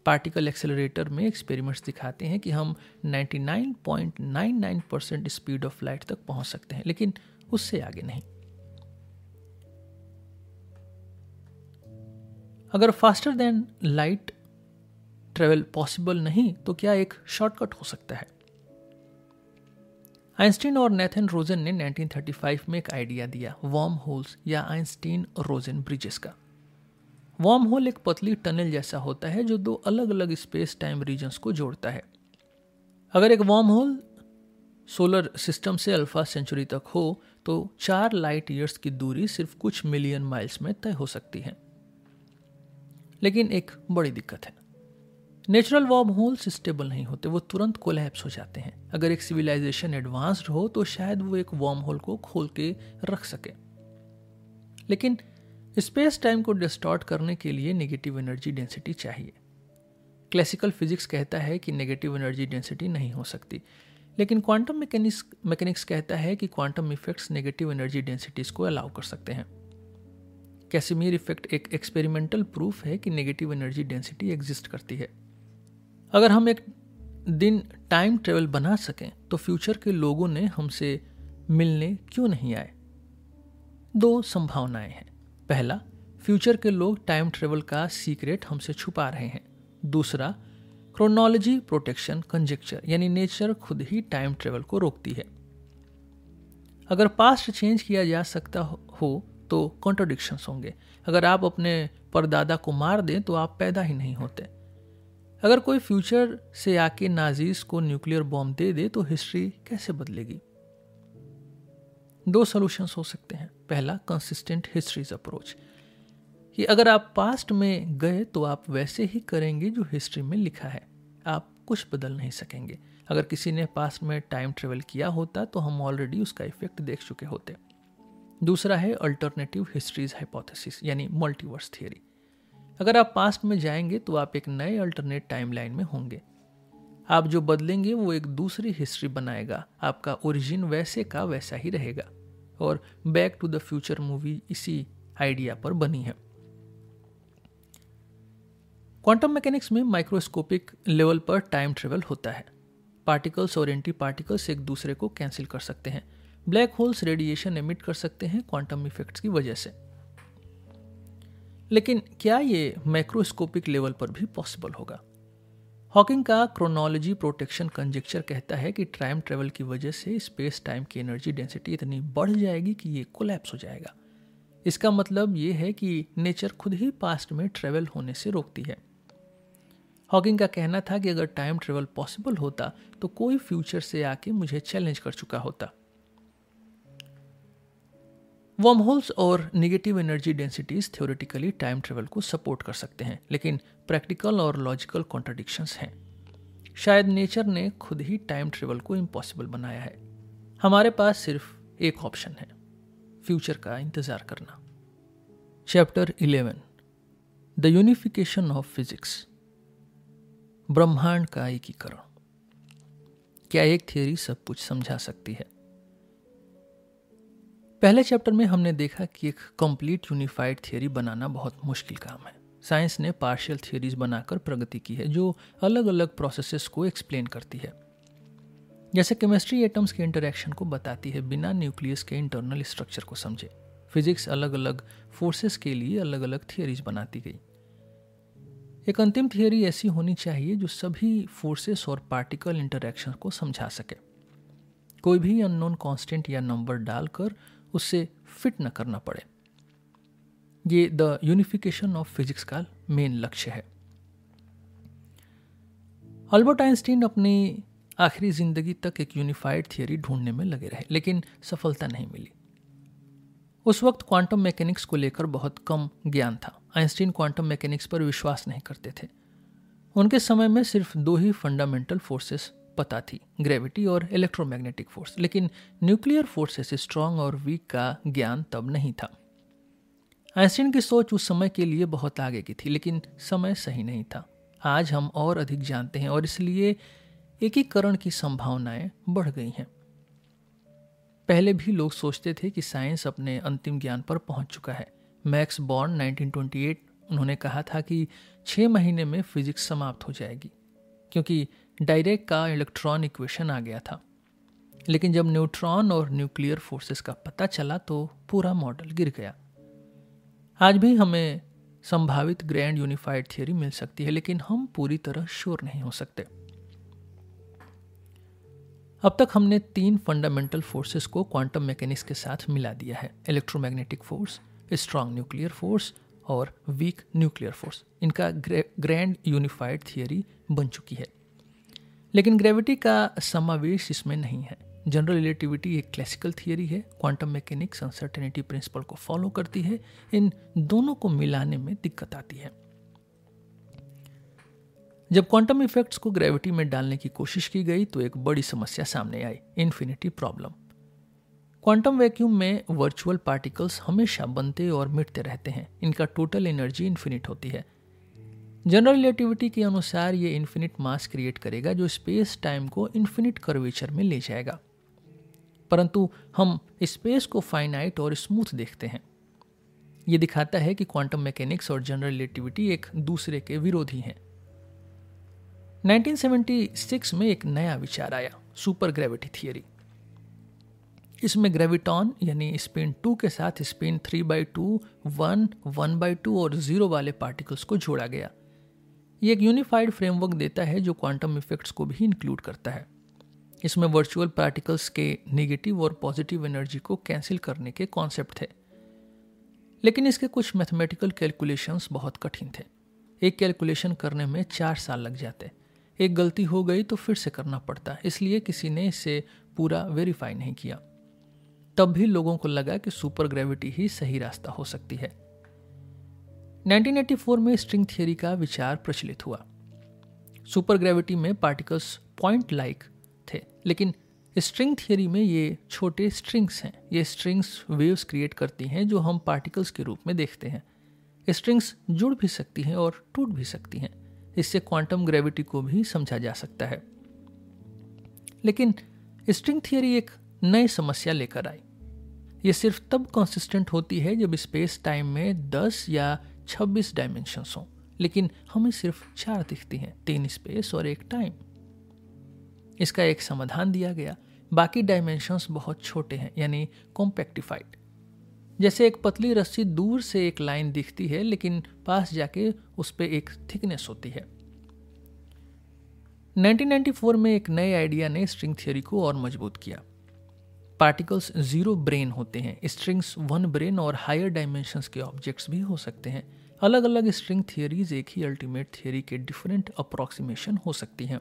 पार्टिकल एक्सेलरेटर में एक्सपेरिमेंट्स दिखाते हैं कि हम 99.99 परसेंट स्पीड ऑफ़ लाइट तक पहुँच सकते हैं, लेकिन उससे आगे नहीं। अगर faster than light travel possible नहीं तो क्या एक शॉर्टकट हो सकता है? आइंस्टीन और नेथन रोजन ने 1935 में एक आइडिया दिया वॉर्म होल्स या आइंस्टीन रोजन ब्रिजेस का। वॉर्म होल एक पतली टनल जैसा होता है, जो दो अलग अलग स्पेस टाइम रीजन्स को जोड़ता है। अगर एक वॉर्म होल सोलर सिस्टम से अल्फ़ा सेंचुरी तक हो तो चार लाइट ईयर्स की दूरी सिर्फ़ कुछ मिलियन माइल्स में तय हो सकती है। लेकिन एक बड़ी दिक्कत है। नेचुरल वॉर्म होल्स स्टेबल नहीं होते, वो तुरंत कोलैप्स हो जाते हैं। अगर एक सिविलाइजेशन एडवांस्ड हो तो शायद वो एक वॉर्म होल को खोल के रख सके। लेकिन स्पेस टाइम को डिस्टॉर्ट करने के लिए नेगेटिव एनर्जी डेंसिटी चाहिए। क्लासिकल फिजिक्स कहता है कि नेगेटिव एनर्जी डेंसिटी नहीं हो सकती। लेकिन क्वांटम मैकेनिक्स मैकेनिक्स कहता है कि quantum effects negative energy densities को अलाउ कर सकते हैं। कैसिमिर इफ़ेक्ट एक एक्सपेरिमेंटल प्रूफ है कि नेगेटिव एनर्जी डेंसिटी एग्जिस्ट करती है। अगर हम एक दिन टाइम ट्रेवल बना सकें तो फ्यूचर के लोगों ने हमसे मिलने क्यों नहीं आए? दो संभावनाएँ हैं। पहला फ्यूचर के लोग टाइम ट्रेवल का सीक्रेट हमसे छुपा रहे हैं। दूसरा क्रोनोलॉजी प्रोटेक्शन कंजेक्चर यानी नेचर खुद ही टाइम ट्रेवल को रोकती है। अगर पास्ट चेंज किया जा सकता हो तो कॉन्ट्रोडिक्शंस होंगे। अगर आप अपने परदादा को मार दें तो आप पैदा ही नहीं होते। अगर कोई फ्यूचर से आके नाजीज को न्यूक्लियर बॉम्ब दे दे तो हिस्ट्री कैसे बदलेगी? दो सॉल्यूशंस हो सकते हैं। पहला कंसिस्टेंट हिस्ट्रीज अप्रोच कि अगर आप पास्ट में गए तो आप वैसे ही करेंगे जो हिस्ट्री में लिखा है। आप कुछ बदल नहीं सकेंगे। अगर किसी ने पास्ट में टाइम ट्रेवल किया होता तो हम ऑलरेडी उसका इफ़ेक्ट देख चुके होते। दूसरा है अल्टरनेटिव हिस्ट्रीज हाइपोथेसिस यानी मल्टीवर्स थियरी अगर आप पास्ट में जाएँगे तो आप एक नए अल्टरनेट टाइमलाइन में होंगे। आप जो बदलेंगे, वो एक दूसरी हिस्ट्री बनाएगा। आपका ओरिजिन वैसे का वैसा ही रहेगा। और Back to the Future movie इसी आइडिया पर बनी है। क्वांटम मैकेनिक्स में माइक्रोस्कोपिक लेवल पर टाइम ट्रेवल होता है। पार्टिकल्स और एंटी पार्टिकल्स एक दूसरे को कैंसिल कर सकते हैं। ब्लैक होल्स रेडिएशन एमिट कर सकते हैं क्वांटम इफेक्ट्स की वजह से। लेकिन क्या ये माइक्रोस्कोपिक लेवल पर भी पॉसिबल होगा? हॉकिंग का क्रोनोलॉजी प्रोटेक्शन कंजेक्चर कहता है कि टाइम ट्रेवल की वजह से स्पेस टाइम की एनर्जी डेंसिटी इतनी बढ़ जाएगी कि ये कोलैप्स हो जाएगा। इसका मतलब ये है कि नेचर खुद ही पास्ट में ट्रेवल होने से रोकती है। हॉकिंग का कहना था कि अगर टाइम ट्रेवल पॉसिबल होता तो कोई फ्यूचर से आके मुझे चैलेंज कर चुका होता। वर्म होल्स और negative energy densities theoretically time travel को सपोर्ट कर सकते हैं, लेकिन प्रैक्टिकल और लॉजिकल कॉन्ट्रडिक्शंस हैं। शायद नेचर ने खुद ही टाइम ट्रेवल को इम्पॉसिबल बनाया है। हमारे पास सिर्फ़ एक ऑप्शन है फ्यूचर का इंतज़ार करना। Chapter eleven the unification of physics ब्रह्मांड का एकीकरण। क्या एक थियरी सब कुछ समझा सकती है? पहले चैप्टर में हमने देखा कि एक कंप्लीट यूनिफाइड थियरी बनाना बहुत मुश्किल काम है। साइंस ने पार्शियल थियरीज बनाकर प्रगति की है, जो अलग अलग प्रोसेसेस को एक्सप्लेन करती है। जैसे केमिस्ट्री एटम्स के इंटरेक्शन को बताती है, बिना न्यूक्लियस के इंटरनल स्ट्रक्चर को समझे। फिजिक्स अलग अलग फोर्सेस के लिए अलग अलग थियरीज बनाती गई। एक अंतिम थियरी ऐसी होनी चाहिए जो सभी फोर्सेस और पार्टिकल इंटरेक्शन को समझा सके। कोई भी अननोन कांस्टेंट या नंबर डालकर उससे फिट न करना पड़े। ये द यूनिफिकेशन ऑफ़ फिजिक्स का मेन लक्ष्य है। अल्बर्ट आइंस्टीन अपनी आखिरी ज़िंदगी तक एक यूनिफाइड थियरी ढूँढने में लगे रहे, लेकिन सफलता नहीं मिली। उस वक्त क्वांटम मैकेनिक्स को लेकर बहुत कम ज्ञान था। आइंस्टीन क्वांटम मैकेनिक्स पर विश्वास नहीं करते थे। उनके समय में सिर्फ़ दो ही फंडामेंटल फोर्सेस पता थी ग्रेविटी और इलेक्ट्रोमैग्नेटिक फोर्स लेकिन न्यूक्लियर फोर्सेस स्ट्रांग और वीक का ज्ञान तब नहीं था। आइंस्टीन की सोच उस समय के लिए बहुत आगे की थी, लेकिन समय सही नहीं था। आज हम और अधिक जानते हैं और इसलिए एकीकरण की संभावनाएँ बढ़ गई हैं। पहले भी लोग सोचते थे कि साइंस अपने अंतिम ज्ञान पर पहुँच चुका है। मैक्स बॉन्ड 1928 उन्होंने कहा था कि छः महीने में फिजिक्स समाप्त हो जाएगी, क्योंकि डायरेक्ट का इलेक्ट्रॉन इक्वेशन आ गया था। लेकिन जब न्यूट्रॉन और न्यूक्लियर फोर्सेस का पता चला तो पूरा मॉडल गिर गया। आज भी हमें संभावित ग्रैंड यूनिफाइड थियोरी मिल सकती है, लेकिन हम पूरी तरह श्योर नहीं हो सकते। अब तक हमने तीन फंडामेंटल फोर्सेस को क्वांटम मैकेनिक्स के साथ मिला दिया है। Electromagnetic force, strong nuclear force और वीक न्यूक्लियर फोर्स। इनका ग्रैंड यूनिफाइड थियोरी बन चुकी है। लेकिन ग्रेविटी का समावेश इसमें नहीं है। जनरल रिलेटिविटी एक क्लासिकल थियरी है। क्वांटम मैकेनिक्स अनसर्टेनिटी प्रिंसिपल को फॉलो करती है। इन दोनों को मिलाने में दिक्कत आती है। जब क्वांटम इफेक्ट्स को ग्रेविटी में डालने की कोशिश की गई तो एक बड़ी समस्या सामने आई। इन्फिनिटी प्रॉब्लम क्वांटम वैक्यूम में वर्चुअल पार्टिकल्स हमेशा बनते और मिटते रहते हैं। इनका टोटल एनर्जी इन्फिनिट होती है। जनरल रिलेटिविटी के अनुसार ये इन्फिनिट मास क्रिएट करेगा, जो स्पेस टाइम को इन्फिनिट कर्वेचर में ले जाएगा। परंतु हम स्पेस को फाइनाइट और स्मूथ देखते हैं। ये दिखाता है कि क्वांटम मैकेनिक्स और जनरल रिलेटिविटी एक दूसरे के विरोधी हैं। 1976 में एक नया विचार आया सुपर ग्रेविटी थियरी इसमें ग्रेविटॉन यानी स्पिन टू के साथ spin three by two one one by two और ज़ीरो वाले पार्टिकल्स को जोड़ा गया। ये एक यूनिफाइड फ्रेमवर्क देता है जो क्वांटम इफेक्ट्स को भी इंक्लूड करता है। इसमें वर्चुअल पार्टिकल्स के नेगेटिव और पॉजिटिव एनर्जी को कैंसिल करने के कॉन्सेप्ट थे। लेकिन इसके कुछ मैथमेटिकल कैलकुलेशंस बहुत कठिन थे। एक कैलकुलेशन करने में चार साल लग जाते। एक गलती हो गई तो फिर से करना पड़ता, इसलिए किसी ने इसे पूरा वेरीफाई नहीं किया। तब भी लोगों को लगा कि सुपर ग्रेविटी ही सही रास्ता हो सकती है। 1984 में स्ट्रिंग थियोरी का विचार प्रचलित हुआ। सुपर ग्रेविटी में पार्टिकल्स पॉइंट लाइक थे, लेकिन स्ट्रिंग थियरी में ये छोटे स्ट्रिंग्स हैं। ये स्ट्रिंग्स वेव्स क्रिएट करती हैं जो हम पार्टिकल्स के रूप में देखते हैं। स्ट्रिंग्स जुड़ भी सकती हैं और टूट भी सकती हैं। इससे क्वांटम ग्रेविटी को भी समझा जा सकता है। लेकिन स्ट्रिंग थियरी एक नई समस्या लेकर आई। ये सिर्फ़ तब कंसिस्टेंट होती है जब स्पेस टाइम में 10 या 26 डायमेंशंस हों। लेकिन हमें सिर्फ़ चार दिखती हैं, तीन स्पेस और एक टाइम इसका एक समाधान दिया गया। बाकी डायमेंशंस बहुत छोटे हैं, यानी कॉम्पैक्टिफाइड जैसे एक पतली रस्सी दूर से एक लाइन दिखती है, लेकिन पास जाके उस पर एक थिकनेस होती है। 1994 में एक नए आइडिया ने स्ट्रिंग थियोरी को और मज़बूत किया। पार्टिकल्स ज़ीरो ब्रेन होते हैं। स्ट्रिंग्स वन ब्रेन और हायर डायमेंशंस के ऑब्जेक्ट्स भी हो सकते हैं। अलग अलग स्ट्रिंग थियोरीज एक ही अल्टीमेट थियोरी के डिफरेंट अप्रोक्सीमेशन हो सकती हैं।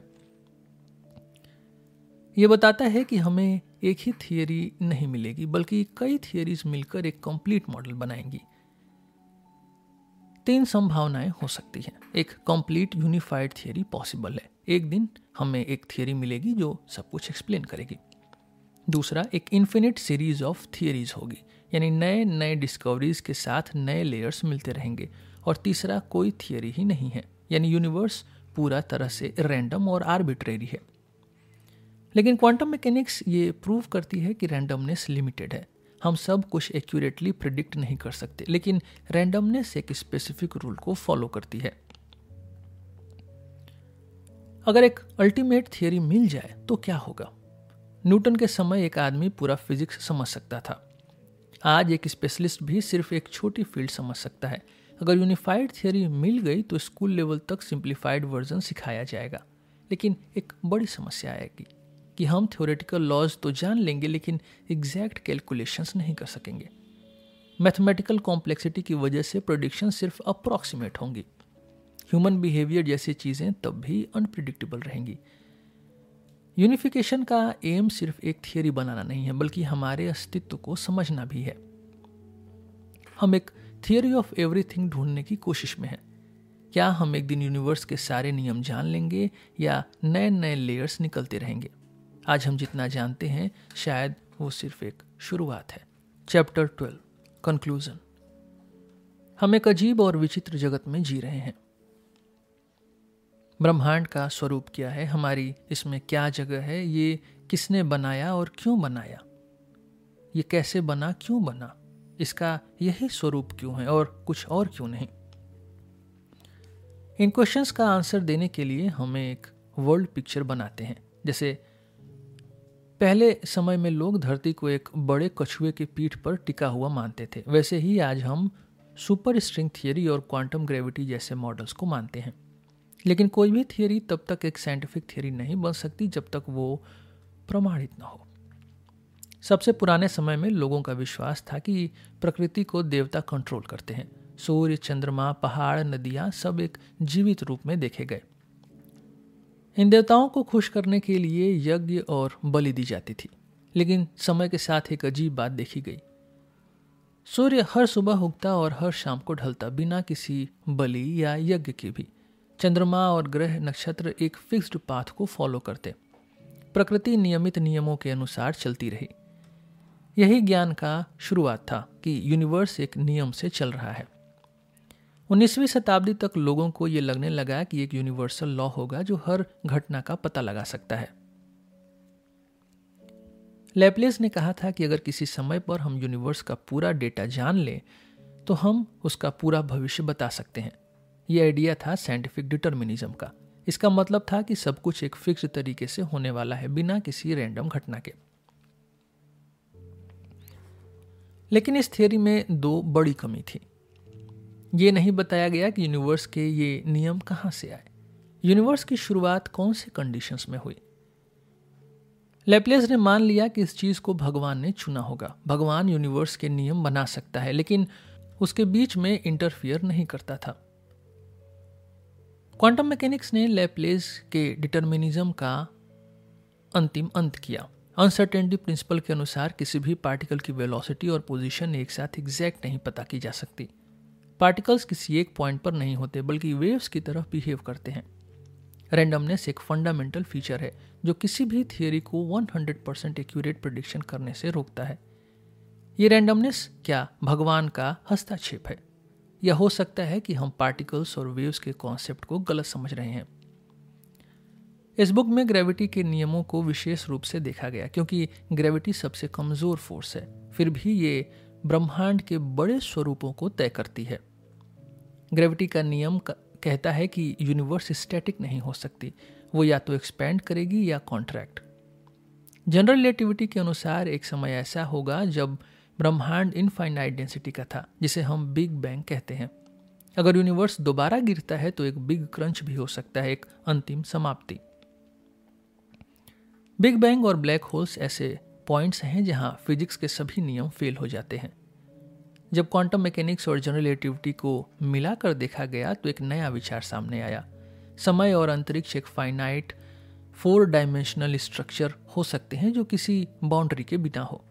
ये बताता है कि हमें एक ही थियरी नहीं मिलेगी, बल्कि कई थियरीज मिलकर एक कंप्लीट मॉडल बनाएँगी। तीन संभावनाएँ हो सकती हैं। एक कंप्लीट यूनिफाइड थियरी पॉसिबल है। एक दिन हमें एक थियरी मिलेगी जो सब कुछ एक्सप्लेन करेगी। दूसरा, एक इन्फिनिट सीरीज़ ऑफ़ थियरीज होगी, यानी नए नए डिस्कवरीज के साथ नए लेयर्स मिलते रहेंगे। और तीसरा कोई थियरी ही नहीं है। यानी यूनिवर्स पूरा तरह से रैंडम और आर्बिट्रेरी है। लेकिन क्वांटम मैकेनिक्स ये प्रूव करती है कि रैंडमनेस लिमिटेड है। हम सब कुछ एक्यूरेटली प्रिडिक्ट नहीं कर सकते, लेकिन रैंडमनेस एक स्पेसिफिक रूल को फॉलो करती है। अगर एक अल्टीमेट थियोरी मिल जाए तो क्या होगा? न्यूटन के समय एक आदमी पूरा फिजिक्स समझ सकता था। आज एक स्पेशलिस्ट भी सिर्फ़ एक छोटी फ़ील्ड समझ सकता है। अगर यूनिफाइड थियोरी मिल गई तो स्कूल लेवल तक सिंप्लीफाइड वर्जन सिखाया जाएगा। लेकिन एक बड़ी समस्या आएगी कि हम थ्योरेटिकल लॉज तो जान लेंगे, लेकिन एग्जैक्ट कैलकुलेशंस नहीं कर सकेंगे। मैथमेटिकल कॉम्प्लेक्सिटी की वजह से प्रोडिक्शन सिर्फ़ अप्रॉक्सीमेट होंगी। ह्यूमन बिहेवियर जैसी चीज़ें तब भी अनप्रिडिक्टेबल रहेंगी। यूनिफिकेशन का एम सिर्फ़ एक थियोरी बनाना नहीं है, बल्कि हमारे अस्तित्व को समझना भी है। हम एक थियोरी ऑफ़ एवरीथिंग ढूँढने की कोशिश में है। क्या हम एक दिन यूनिवर्स के सारे नियम जान लेंगे या नए नए लेयर्स निकलते रहेंगे? आज हम जितना जानते हैं, शायद वो सिर्फ़ एक शुरुआत है। चैप्टर ट्वेल्व कंक्लूजन हम एक अजीब और विचित्र जगत में जी रहे हैं। ब्रह्मांड का स्वरूप क्या है? हमारी इसमें क्या जगह है? ये किसने बनाया और क्यों बनाया? ये कैसे बना, क्यों बना? इसका यही स्वरूप क्यों है और कुछ और क्यों नहीं? इन क्वेश्चंस का आंसर देने के लिए हमें एक वर्ल्ड पिक्चर बनाते हैं। जैसे, पहले समय में लोग धरती को एक बड़े कछुए की पीठ पर टिका हुआ मानते थे। वैसे ही आज हम सुपर स्ट्रिंग थियरी और क्वांटम ग्रेविटी जैसे मॉडल्स को मानते हैं। लेकिन कोई भी थियरी तब तक एक साइंटिफिक थियरी नहीं बन सकती जब तक वो प्रमाणित न हो। सबसे पुराने समय में लोगों का विश्वास था कि प्रकृति को देवता कंट्रोल करते हैं। सूर्य, चंद्रमा, पहाड़, नदियाँ सब एक जीवित रूप में देखे गए। इन देवताओं को खुश करने के लिए यज्ञ और बलि दी जाती थी, लेकिन समय के साथ एक अजीब बात देखी गई। सूर्य हर सुबह उगता और हर शाम को ढलता बिना किसी बलि या यज्ञ के भी। चंद्रमा और ग्रह नक्षत्र एक फिक्स्ड पाथ को फॉलो करते। प्रकृति नियमित नियमों के अनुसार चलती रही। यही ज्ञान का शुरुआत था कि यूनिवर्स एक नियम से चल रहा है। उन्नीसवीं शताब्दी तक लोगों को ये लगने लगा कि एक यूनिवर्सल लॉ होगा जो हर घटना का पता लगा सकता है। लेपलेस ने कहा था कि अगर किसी समय पर हम यूनिवर्स का पूरा डेटा जान लें तो हम उसका पूरा भविष्य बता सकते हैं। यह आइडिया था साइंटिफिक डिटर्मिनिज्म का। इसका मतलब था कि सब कुछ एक फिक्स तरीके से होने वाला है बिना किसी रैंडम घटना के। लेकिन इस थियोरी में दो बड़ी कमी थी। ये नहीं बताया गया कि यूनिवर्स के ये नियम कहाँ से आए। यूनिवर्स की शुरुआत कौन से कंडीशंस में हुई? लेप्लेस ने मान लिया कि इस चीज़ को भगवान ने चुना होगा। भगवान यूनिवर्स के नियम बना सकता है, लेकिन उसके बीच में इंटरफियर नहीं करता था। क्वांटम मैकेनिक्स ने लेपलेस के डिटर्मिनिज्म का अंतिम अंत किया। अनसर्टेनिटी प्रिंसिपल के अनुसार किसी भी पार्टिकल की वेलोसिटी और पोजीशन एक साथ एग्जैक्ट नहीं पता की जा सकती। पार्टिकल्स किसी एक पॉइंट पर नहीं होते, बल्कि वेव्स की तरफ़ बिहेव करते हैं। रैंडमनेस एक फंडामेंटल फीचर है, जो किसी भी थियोरी को 100 परसेंट एक्यूरेट प्रडिक्शन करने से रोकता है। ये रैंडमनेस क्या भगवान का हस्तक्षेप है? या हो सकता है कि हम पार्टिकल्स और वेव्स के कॉन्सेप्ट को गलत समझ रहे हैं। इस बुक में ग्रेविटी के नियमों को विशेष रूप से देखा गया, क्योंकि ग्रेविटी सबसे कमज़ोर फोर्स है, फिर भी ये ब्रह्मांड के बड़े स्वरूपों को तय करती है। ग्रेविटी का नियम कहता है कि यूनिवर्स स्टैटिक नहीं हो सकती, वो या तो एक्सपेंड करेगी या कॉन्ट्रैक्ट जनरल रिलेटिविटी के अनुसार एक समय ऐसा होगा जब ब्रह्मांड इनफाइनाइट डेंसिटी का था, जिसे हम बिग बैंग कहते हैं। अगर यूनिवर्स दोबारा गिरता है तो एक बिग क्रंच भी हो सकता है, एक अंतिम समाप्ति। बिग बैंग और ब्लैक होल्स ऐसे पॉइंट्स हैं जहाँ फिजिक्स के सभी नियम फेल हो जाते हैं। जब क्वांटम मैकेनिक्स और जनरल रिलेटिविटी को मिलाकर देखा गया तो एक नया विचार सामने आया। समय और अंतरिक्ष एक फाइनाइट फोर डायमेंशनल स्ट्रक्चर हो सकते हैं जो किसी बाउंड्री के बिना हो।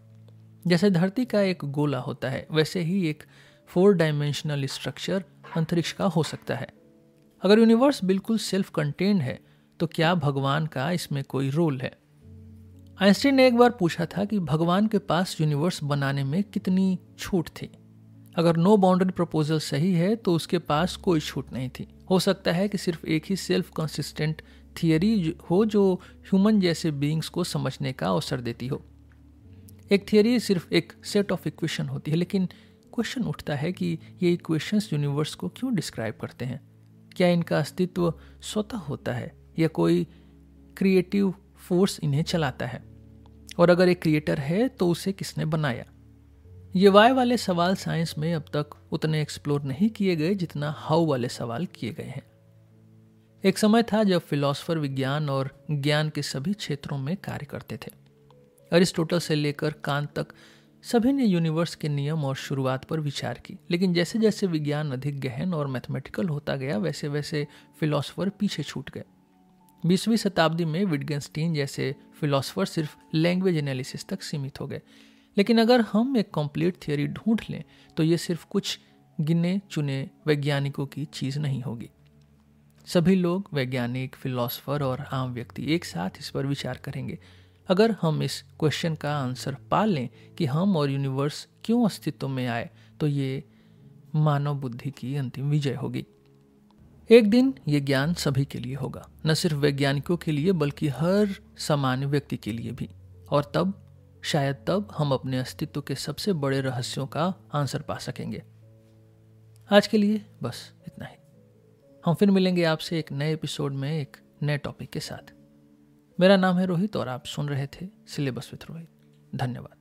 जैसे धरती का एक गोला होता है, वैसे ही एक फोर डायमेंशनल स्ट्रक्चर अंतरिक्ष का हो सकता है। अगर यूनिवर्स बिल्कुल सेल्फ कंटेन्ड है तो क्या भगवान का इसमें कोई रोल है? आइंस्टीन ने एक बार पूछा था कि भगवान के पास यूनिवर्स बनाने में कितनी छूट थी। अगर नो बाउंड्री प्रपोजल सही है तो उसके पास कोई छूट नहीं थी। हो सकता है कि सिर्फ़ एक ही सेल्फ कंसिस्टेंट थियरी हो जो ह्यूमन जैसे बीइंग्स को समझने का अवसर देती हो। एक थियरी सिर्फ़ एक सेट ऑफ़ इक्वेशन होती है, लेकिन क्वेश्चन उठता है कि ये इक्वेशंस यूनिवर्स को क्यों डिस्क्राइब करते हैं? क्या इनका अस्तित्व स्वतः होता है या कोई क्रिएटिव फोर्स इन्हें चलाता है? और अगर एक क्रिएटर है तो उसे किसने बनाया? ये वाई वाले सवाल साइंस में अब तक उतने एक्सप्लोर नहीं किए गए जितना हाउ वाले सवाल किए गए हैं। एक समय था जब फिलोसफर विज्ञान और ज्ञान के सभी क्षेत्रों में कार्य करते थे। अरिस्टोटल से लेकर कांत तक सभी ने यूनिवर्स के नियम और शुरुआत पर विचार की। लेकिन जैसे जैसे विज्ञान अधिक गहन और मैथमेटिकल होता गया वैसे वैसे फिलोसफर पीछे छूट गए। बीसवीं शताब्दी में विटगेंस्टीन जैसे फिलोसफर सिर्फ़ लैंग्वेज एनालिसिस तक सीमित हो गए। लेकिन अगर हम एक कंप्लीट थियोरी ढूंढ लें तो ये सिर्फ़ कुछ गिने चुने वैज्ञानिकों की चीज़ नहीं होगी। सभी लोग वैज्ञानिक, फिलोसफर और आम व्यक्ति एक साथ इस पर विचार करेंगे। अगर हम इस क्वेश्चन का आंसर पा लें कि हम और यूनिवर्स क्यों अस्तित्व में आए तो ये मानव बुद्धि की अंतिम विजय होगी। एक दिन ये ज्ञान सभी के लिए होगा, न सिर्फ़ वैज्ञानिकों के लिए, बल्कि हर सामान्य व्यक्ति के लिए भी। और तब, शायद तब, हम अपने अस्तित्व के सबसे बड़े रहस्यों का आंसर पा सकेंगे। आज के लिए बस इतना ही। हम फिर मिलेंगे आपसे एक नए एपिसोड में एक नए टॉपिक के साथ। मेरा नाम है रोहित और आप सुन रहे थे सिलेबस विथ रोहित। धन्यवाद।